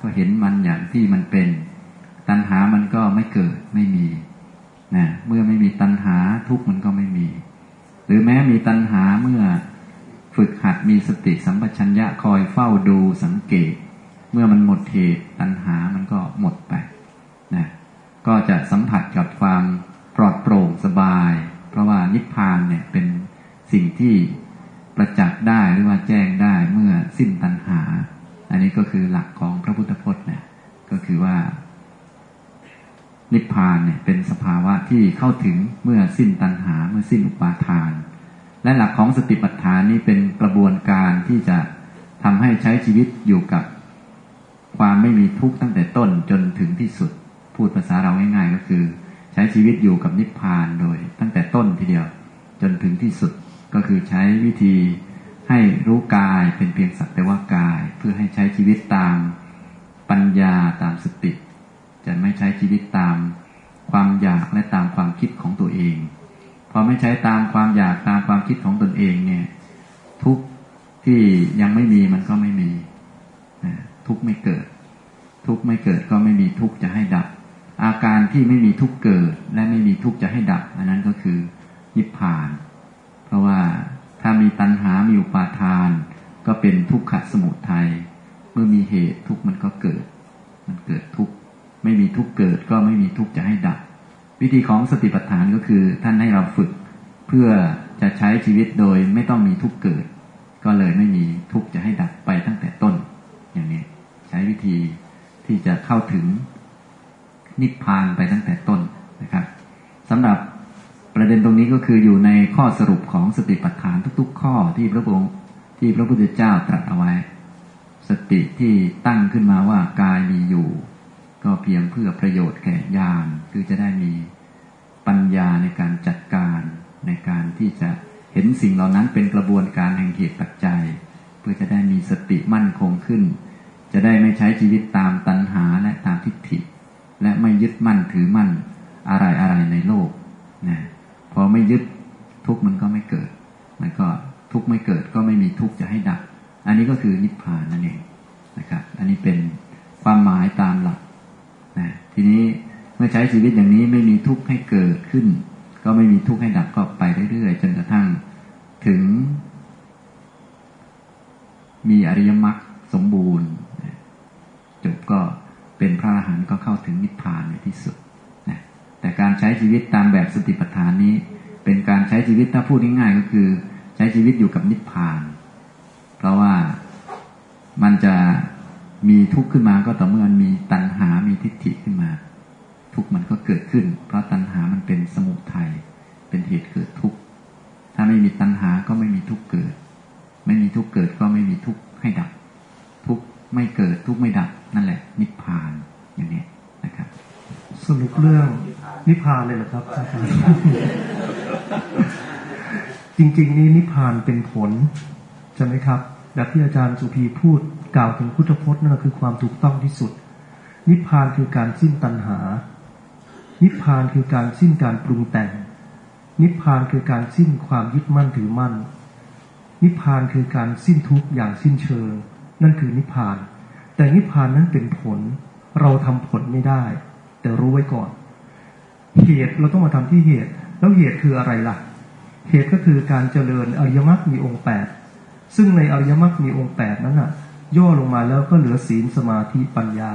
ก็เห็นมันอย่างที่มันเป็น ตัณหามันก็ไม่เกิดไม่มีนะเมื่อไม่มีตัณหาทุกมันก็ไม่มี หรือแม้มีตัณหาเมื่อฝึกหัดมีสติสัมปชัญญะคอยเฝ้าดูสังเกต เมื่อมันหมดเหตุตัณหามันก็หมดไปนะก็จะสัมผัสกับความปลอดโปร่งสบาย ราะว่านิพพานเนี่ยเป็นสิ่งที่ประจักษ์ได้หรือว่าแจ้งได้เมื่อสิ้นตัณหา อันนี้ก็คือหลักของพระพุทธพจน์เนี่ยก็คือว่า นิพพานเนี่ยเป็นสภาวะที่เข้าถึงเมื่อสิ้นตัณหา เมื่อสิ้นอุปาทาน และหลักของสติปัฏฐานนี้เป็นกระบวนการที่จะทำให้ใช้ชีวิตอยู่กับความไม่มีทุกข์ตั้งแต่ต้นจนถึงที่สุด พูดภาษาเราง่ายๆก็คือ ช้ชีวิตอยู่กับนิพพานโดย ตั้งแต่ต้นทีเดียวจนถึงที่สุดก็คือใช้วิธีให้รู้กายเป็นเพียงสักแต่ว่ากาย เพื่อให้ใช้ชีวิตตามปัญญาตามสติ จะไม่ใช้ชีวิตตามความอยากและตามความคิดของตัวเองพอไม่ใช้ตามความอยากตามความคิดของตนเองเนี่ย ทุกที่ยังไม่มีมันก็ไม่มีทุกไม่เกิด ทุกไม่เกิดก็ไม่มีทุกจะให้ดับ อาการที่ไม่มีทุกเกิด และไม่มีทุกจะให้ดับ อันนั้นก็คือนิพพาน เพราะว่าถ้ามีตัณหา มีอุปาทาน ก็เป็นทุกขสมุทัย เมื่อมีเหตุทุกมันก็เกิด มันเกิดทุกไม่มีทุกเกิดก็ไม่มีทุกจะให้ดับ วิธีของสติปัฏฐานก็คือท่านให้เราฝึกเพื่อจะใช้ชีวิตโดยไม่ต้องมีทุกเกิด ก็เลยไม่มีทุกจะให้ดับไปตั้งแต่ต้น อย่างนี้ใช้วิธีที่จะเข้าถึง นิพพานไปตั้งแต่ต้นนะครับสำหรับประเด็นตรงนี้ก็คืออยู่ในข้อสรุปของสติปัฏฐานทุก ๆ ข้อที่พระองค์ที่พระพุทธเจ้าตรัสเอาไว้ สติที่ตั้งขึ้นมาว่ากายมีอยู่ ก็เพียงเพื่อประโยชน์แก่ญาณคือจะได้มีปัญญาในการจัดการในการที่จะเห็นสิ่งเหล่านั้นเป็นกระบวนการแห่งเหตุปัจจัย เพื่อจะได้มีสติมั่นคงขึ้น จะได้ไม่ใช้ชีวิตตามตัณหาและตามทิฏฐิ และไม่ยึดมั่นถือมั่นอะไรอะไรในโลกนะพอไม่ยึดทุกมันก็ไม่เกิด มันก็ทุกไม่เกิดก็ไม่มีทุกจะให้ดับ อันนี้ก็คือนิพพานนั่นเองนะครับ อันนี้เป็นความหมายตามหลักนะทีนี้เมื่อใช้ชีวิตอย่างนี้ไม่มีทุกข์ให้เกิดขึ้น ก็ไม่มีทุกข์ให้ดับก็ไปเรื่อยๆจนกระทั่งถึง มีอริยมรรคสมบูรณ์จบก็ เป็นพระอรหันต์ก็เข้าถึงนิพพานในที่สุดนะแต่การใช้ชีวิตตามแบบสติปัฏฐานนี้ เป็นการใช้ชีวิตถ้าพูดง่ายๆก็คือ ใช้ชีวิตอยู่กับนิพพาน เพราะว่ามันจะมีทุกข์ขึ้นมาก็ต่อเมื่อมีตัณหา มีทิฏฐิขึ้นมา ทุกข์มันก็เกิดขึ้น เพราะตัณหามันเป็นสมุทัย เป็นเหตุเกิดทุกข์ ถ้าไม่มีตัณหาก็ไม่มีทุกข์เกิด ไม่มีทุกข์เกิดก็ไม่มีทุกข์ให้ดับ ไม่เกิดทุกข์ไม่ดับนั่นแหละ นิพพานอย่างนี้นะครับสรุปเรื่องนิพพานเลยนะครับอาจารย์จริง ๆ นี้นิพพานเป็นผลใช่ไหมครับแบบที่อาจารย์สุภีพูดกล่าวถึงพุทธพจน์นั่นคือความถูกต้องที่สุด นิพพานคือการสิ้นตัณหา นิพพานคือการสิ้นการปรุงแต่ง นิพพานคือการสิ้นความยึดมั่นถือมั่น นิพพานคือการสิ้นทุกข์อย่างสิ้นเชิง นั่นคือนิพพาน แต่นิพพานนั้นเป็นผล เราทำผลไม่ได้ แต่รู้ไว้ก่อน เหตุเราต้องมาทำที่เหตุ แล้วเหตุคืออะไรล่ะ เหตุก็คือการเจริญอริยมรรคมีองค์แปดซึ่งในอริยมรรคมีองค์แปดนั้นน่ะ ย่อลงมาแล้วก็เหลือศีลสมาธิปัญญา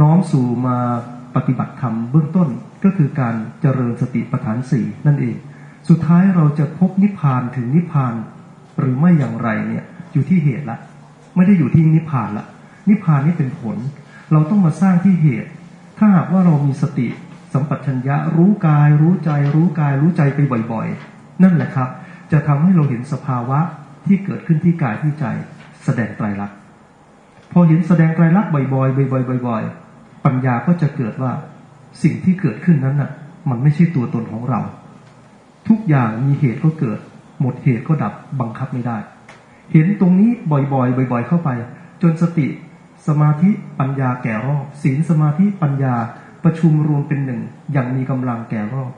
น้อมสู่มาปฏิบัติธรรมเบื้องต้นก็คือการเจริญสติปัฏฐานสี่นั่นเอง สุดท้ายเราจะพบนิพพานถึงนิพพานหรือไม่อย่างไรเนี่ยอยู่ที่เหตุละ ไม่ได้อยู่ที่นิพพานละนิพพานนี่เป็นผล เราต้องมาสร้างที่เหตุ ถ้าหากว่าเรามีสติ สัมปชัญญะรู้กาย รู้ใจ รู้กาย รู้ใจไปบ่อยๆ นั่นแหละครับ จะทำให้เราเห็นสภาวะที่เกิดขึ้นที่กายที่ใจ แสดงไตรลักษณ์พอเห็นแสดงไตรลักษณ์บ่อยๆบ่อยๆบ่อยๆปัญญาก็จะเกิดว่าสิ่งที่เกิดขึ้นนั้นน่ะ มันไม่ใช่ตัวตนของเรา ทุกอย่างมีเหตุก็เกิด หมดเหตุก็ดับบังคับไม่ได้ เห็นตรงนี้บ่อยๆ บ่อย ๆ เข้าไป จนสติสมาธิปัญญาแก่รอบศีลสมาธิปัญญาประชุมรวมเป็นหนึ่ง อย่างมีกำลังแก่รอบ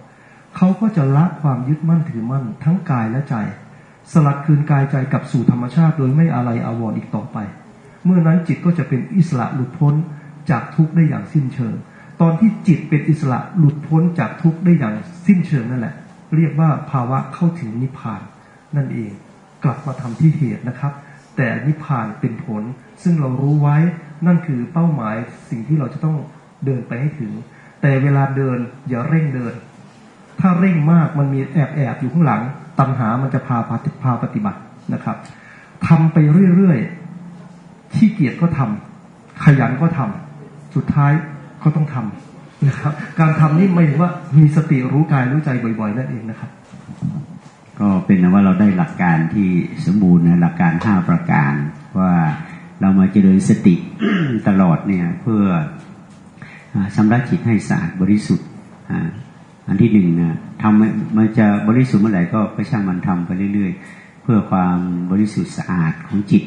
เขาก็จะละความยึดมั่นถือมั่นทั้งกายและใจ สลัดคืนกายใจกลับสู่ธรรมชาติโดยไม่อะไรอาวรอีกต่อไป เมื่อนั้นจิตก็จะเป็นอิสระหลุดพ้นจากทุกข์ได้อย่างสิ้นเชิง ตอนที่จิตเป็นอิสระหลุดพ้นจากทุกข์ได้อย่างสิ้นเชิงนั่นแหละ เรียกว่าภาวะเข้าถึงนิพพานนั่นเอง กลับมาทำที่เหตุนะครับ แต่นิพพานเป็นผล ซึ่งเรารู้ไว้นั่นคือเป้าหมายสิ่งที่เราจะต้องเดินไปให้ถึง แต่เวลาเดินอย่าเร่งเดิน ถ้าเร่งมากมันมีแอบแอบอยู่ข้างหลัง ตัณหามันจะพาพาพาปฏิบัตินะครับทำไปเรื่อยๆที่เกียจก็ทำขยันก็ทำสุดท้ายก็ต้องทำนะครับ การทำนี่ไม่ว่ามีสติรู้กายรู้ใจบ่อยๆนั่นเองนะครับ เป็นว่าเราได้หลักการที่สมบูรณ์นะหลักการห้าประการว่าเรามาเจริญสติตลอดเนี่ยเพื่อชำระจิตให้สะอาดบริสุทธิ์อันที่หนึ่งนะทำมันจะบริสุทธิ์เมื่อไหร่ก็ไปช่างมันทำไปเรื่อย ๆ เพื่อความบริสุทธิ์สะอาดของจิต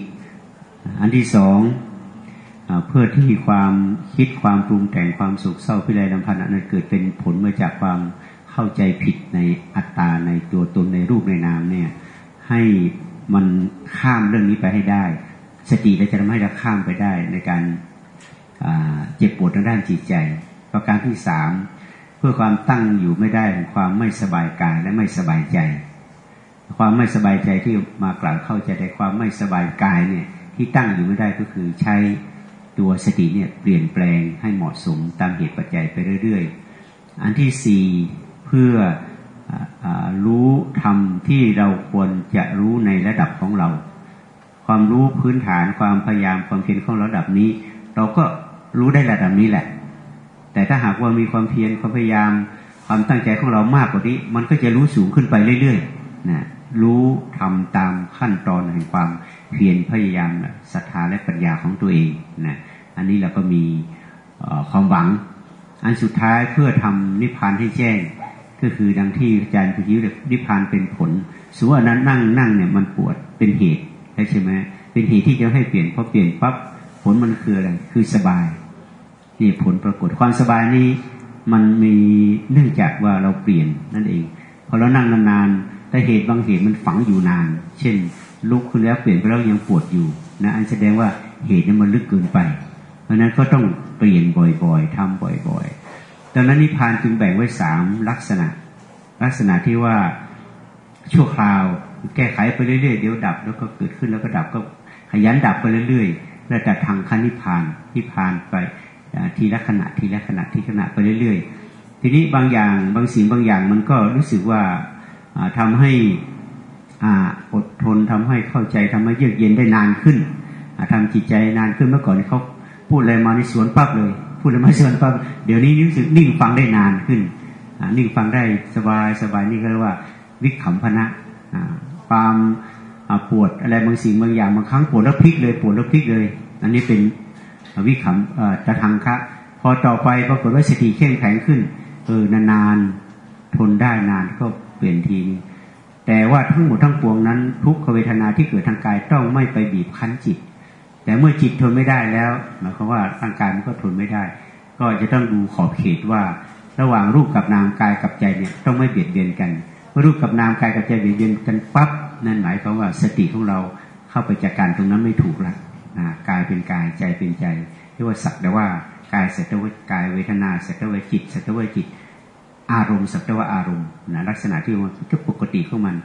อันที่สองเพื่อที่ความคิดความปรุงแต่งความสุขเศร้าพิไรลำพันธ์นั้นเกิดเป็นผลมาจากความ เข้าใจผิดในอัตตาในตัวตนในรูปในนามเนี่ย ให้มันข้ามเรื่องนี้ไปให้ได้ สติเราจะทำให้เราข้ามไปได้ในการเจ็บปวดทางด้านจิตใจ ประการที่สามเพื่อความตั้งอยู่ไม่ได้ของความไม่สบายกายและไม่สบายใจ ความไม่สบายใจที่มากล่าวเข้าใจในความไม่สบายกายเนี่ยที่ตั้งอยู่ไม่ได้ก็คือใช้ตัวสติเนี่ยเปลี่ยนแปลงให้เหมาะสมตามเหตุปัจจัยไปเรื่อย ๆ อันที่สี่ พื่ออรู้ธรรมที่เราควรจะรู้ในระดับของเรา ความรู้พื้นฐานความพยายามความเพียรของระดับนี้ เราก็รู้ได้ระดับนี้แหละ แต่ถ้าหากว่ามีความเพียรความพยายาม ความตั้งใจของเรามากกว่านี้ มันก็จะรู้สูงขึ้นไปเรื่อยๆนะรู้ทำตามขั้นตอนแห่งความเพียรพยายามศรัทธาและปัญญาของตัวเองนะอันนี้เราก็มีความหวัง อันสุดท้ายเพื่อทำนิพพานให้แจ้ง ก็คือดังที่อาจารย์พิจิตรนิพพานเป็นผลส่วนนั้นนั่งนั่งเนี่ยมันปวดเป็นเหตุใช่ไหมเป็นเหตุที่จะให้เปลี่ยนพอเปลี่ยนปั๊บผลมันคืออะไรคือสบายนี่ผลปรากฏความสบายนี้มันมีเนื่องจากว่าเราเปลี่ยนนั่นเองพอเรานั่งนานๆแต่เหตุบางเหตุมันฝังอยู่นาน เช่น ลุกขึ้นแล้วเปลี่ยนไปแล้วยังปวดอยู่นะอันแสดงว่าเหตุนั้นมันลึกเกินไป เพราะนั้นก็ต้องเปลี่ยนบ่อยๆทำบ่อยๆ ดังนั้นนิพพานจึงแบ่งไว้สามลักษณะ ลักษณะที่ว่าชั่วคราว แก้ไขไปเรื่อยๆเดี๋ยวดับ แล้วก็เกิดขึ้นแล้วก็ดับก็ขยันดับไปเรื่อยๆแล้วแต่ทางคันนิพพานนิพพานไปทีละขณะทีละขณะทีละขณะไปเรื่อยๆ ทีนี้บางอย่างบางสิ่งบางอย่างมันก็รู้สึกว่าทำให้อดทนทำให้เข้าใจทำให้เยือกเย็นได้นานขึ้นทำจิตใจนานขึ้นเมื่อก่อนเขาพูดอะไรมาในสวนปั๊บเลย พูดอะไรมาสวนปั๊บเดี๋ยวนี้รู้สึกนิ่งฟังได้นานขึ้นนิ่งฟังได้สบายสบายนี่ก็เรียกว่า วิขำพนะความปวดอะไรบางสิ่งบางอย่างบางครั้งปวดแล้วพลิกเลยปวดแล้วพลิกเลย อันนี้เป็นวิขำจะทางคะพอต่อไปปรากฏว่าสติเข้มแข็งขึ้นเออนานๆทนได้นานก็เปลี่ยนทีแต่ว่าทั้งหมดทั้งปวงนั้น ทุกขเวทนาที่เกิดทางกายต้องไม่ไปบีบคั้นจิต แต่เมื่อจิตทนไม่ได้แล้วหมายความว่าร่างกายมันก็ทนไม่ได้ ก็จะต้องดูขอบเขตว่า ระหว่างรูปกับนามกายกับใจเนี่ยต้องไม่เบียดเบียนกันเมื่อรูปกับนามกายกับใจเบียดเบียนกันปั๊บนั่นหมายความว่าสติของเราเข้าไปจัดการตรงนั้นไม่ถูกละนะกายเป็นกายใจเป็นใจเรียกว่าสักแต่ว่ากายสัตว์กายเวทนาสัตว์จิตสัตว์จิต อารมณ์สัตว์อารมณ์นะลักษณะที่มันก็ปกติของมัน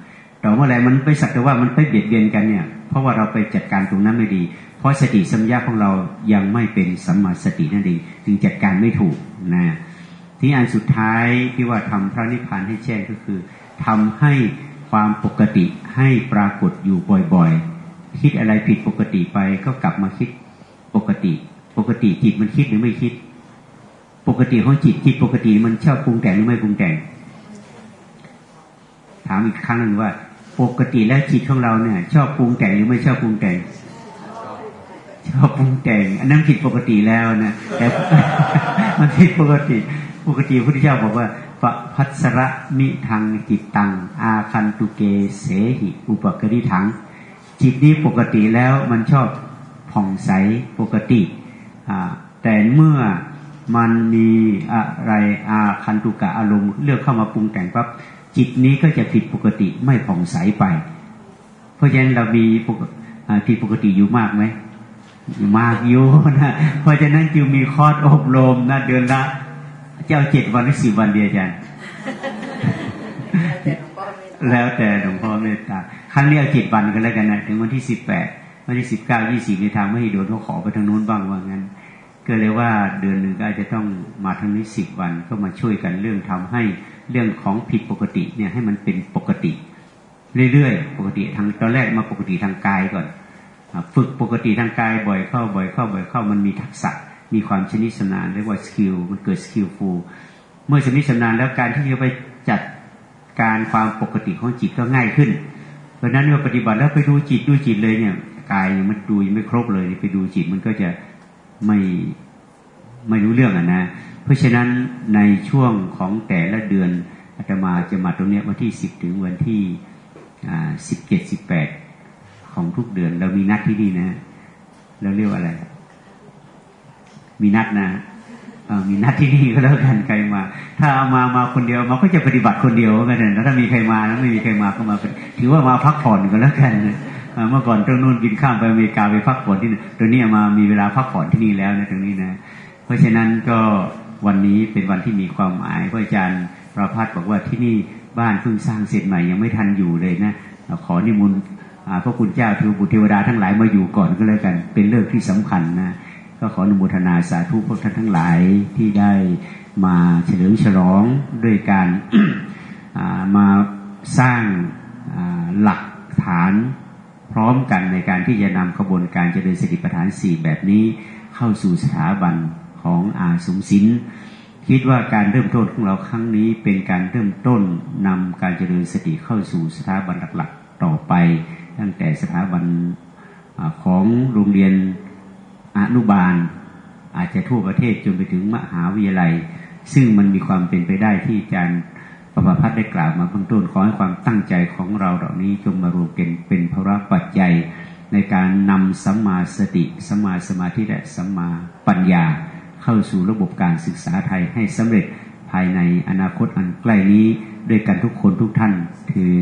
ต่อเมื่อไรมันไปสักแต่ว่ามันไปเบียดเบียนกันเนี่ย เพราะว่าเราไปจัดการตรงนั้นไม่ดี เพราะสติสัมยาของเรายังไม่เป็นสัมมาสตินั่นเองจึงจัดการไม่ถูกนะที่อันสุดท้ายที่ว่าทำพระนิพพานให้แจ้งก็คือทำให้ความปกติให้ปรากฏอยู่บ่อยๆ คิดอะไรผิดปกติไปก็กลับมาคิดปกติ ปกติจิตมันคิดหรือไม่คิด ปกติของจิตจิตปกติมันชอบปรุงแต่งหรือไม่ปรุงแต่ง ถามอีกครั้งหนึ่งว่า ปกติแล้วจิตของเราเนี่ย ชอบปรุงแต่งหรือไม่ชอบปรุงแต่ง ชอบปรุงแต่ง อันนั้นผิดปกติแล้วนะแต่มันผิดปกติ ปกติพระพุทธเจ้าบอกว่าปพัสระมิทางจิตตัง อาคันตุเกเสหิ อุปกริถัง จิตนี้ปกติแล้วมันชอบผ่องใสปกติแต่เมื่อมันมีอะไรอาคันตุกะอารมณ์เลือกเข้ามาปรุงแต่งปั๊บ จิตนี้ก็จะผิดปกติไม่ผ่องใสไป เพราะฉะนั้นเรามีผิดปกติอยู่มากไหมมากอยู่นะเพราะฉะนั้นจึงมีคอร์สอบรมนะเดือนละเจ้าเจ็ดวันหรือสิบวันเดียวจันแล้วแต่หลวงพ่อเมตตาครั้งนี้เอาเจ็ดวันกันแล้วกันนะถึงวันที่สิบแปดวันที่สิบเก้ายี่สิบในทางไม่ให้โดนเขาขอไปทางนู้นบ้างว่างั้น ก็เลยว่าเดือนหนึ่งก็อาจจะต้องมาทางนี้สิบวันก็มาช่วยกันเรื่องทำให้ เรื่องของผิดปกติเนี่ยให้มันเป็นปกติ เรื่อยๆปกติทางตอนแรกมาปกติทางกายก่อน ฝึกปกติทางกายบ่อยเข้าบ่อยเข้าบ่อยเข้ามันมีทักษะ มีความชำนิชำนาญเรียกว่า skill มันเกิด skillful เมื่อชำนิชำนาญแล้วการที่จะไปจัดการความปกติของจิตก็ง่ายขึ้น เพราะนั้นเมื่อปฏิบัติแล้วไปดูจิตดูจิตเลยเนี่ยกายมันดูยังไม่ครบเลยไปดูจิตมันก็จะไม่ไม่รู้เรื่องอะนะ ราะฉะนั้นในช่วงของแต่ละเดือนอาตมาจะมาตรงนี้วันที่สิบถึงวันที่สิบเจ็ดสิบแปดของทุกเดือน เรามีนัดที่นี่นะเราเรียกว่าอะไร มีนัดนะมีนัดที่นี่ก็แล้วกันใครมา ถ้าเอามามาคนเดียวมันก็จะปฏิบัติคนเดียวกันนะถ้ามีใครมาแล้วไม่มีใครมาก็มาถือว่ามาพักผ่อนกันแล้วกันเมื่อก่อนตรงนู้นบินข้ามไปอเมริกาไปพักผ่อนที่นี่ตรงนี้มามีเวลาพักผ่อนที่นี่แล้วนะตรงนี้นะ เพราะฉะนั้นก็ วันนี้เป็นวันที่มีความหมายพระอาจารย์ประพัฒบอกว่าที่นี่บ้านเพิ่งสร้างเสร็จใหม่ยังไม่ทันอยู่เลยนะขอนิมนต์พระคุณเจ้าเทวบุตรเทวดาทั้งหลายมาอยู่ก่อนก็แล้วกัน เป็นเรื่องที่สำคัญนะก็ขออนุโมทนาสาธุพวกท่านทั้งหลายที่ได้มาเฉลิมฉลองด้วยการมาสร้างหลักฐานพร้อมกันในการที่จะนำขบวนการเจริญสติปัฏฐานสี่แบบนี้เข้าสู่สถาบัน ของอาสมศิลคิดว่าการเริ่มต้นของเราครั้งนี้เป็นการเริ่มต้นนำการเจริญสติเข้าสู่สถาบันหลักๆต่อไป ตั้งแต่สถาบันของโรงเรียนอนุบาล อาจจะทั่วประเทศจนไปถึงมหาวิทยาลัย ซึ่งมันมีความเป็นไปได้ที่อาจารย์ประภพัฒได้กล่าวมาเบื้องต้นขอให้ความตั้งใจของเราเหล่านี้จงมารวมกันเป็นภาระปัจจัยในการนำสัมมาสติสัมมาสมาธิและสัมมาปัญญา เข้าสู่ระบบการศึกษาไทยให้สำเร็จภายในอนาคตอันใกล้นี้ด้วยกันทุกคนทุกท่านคือ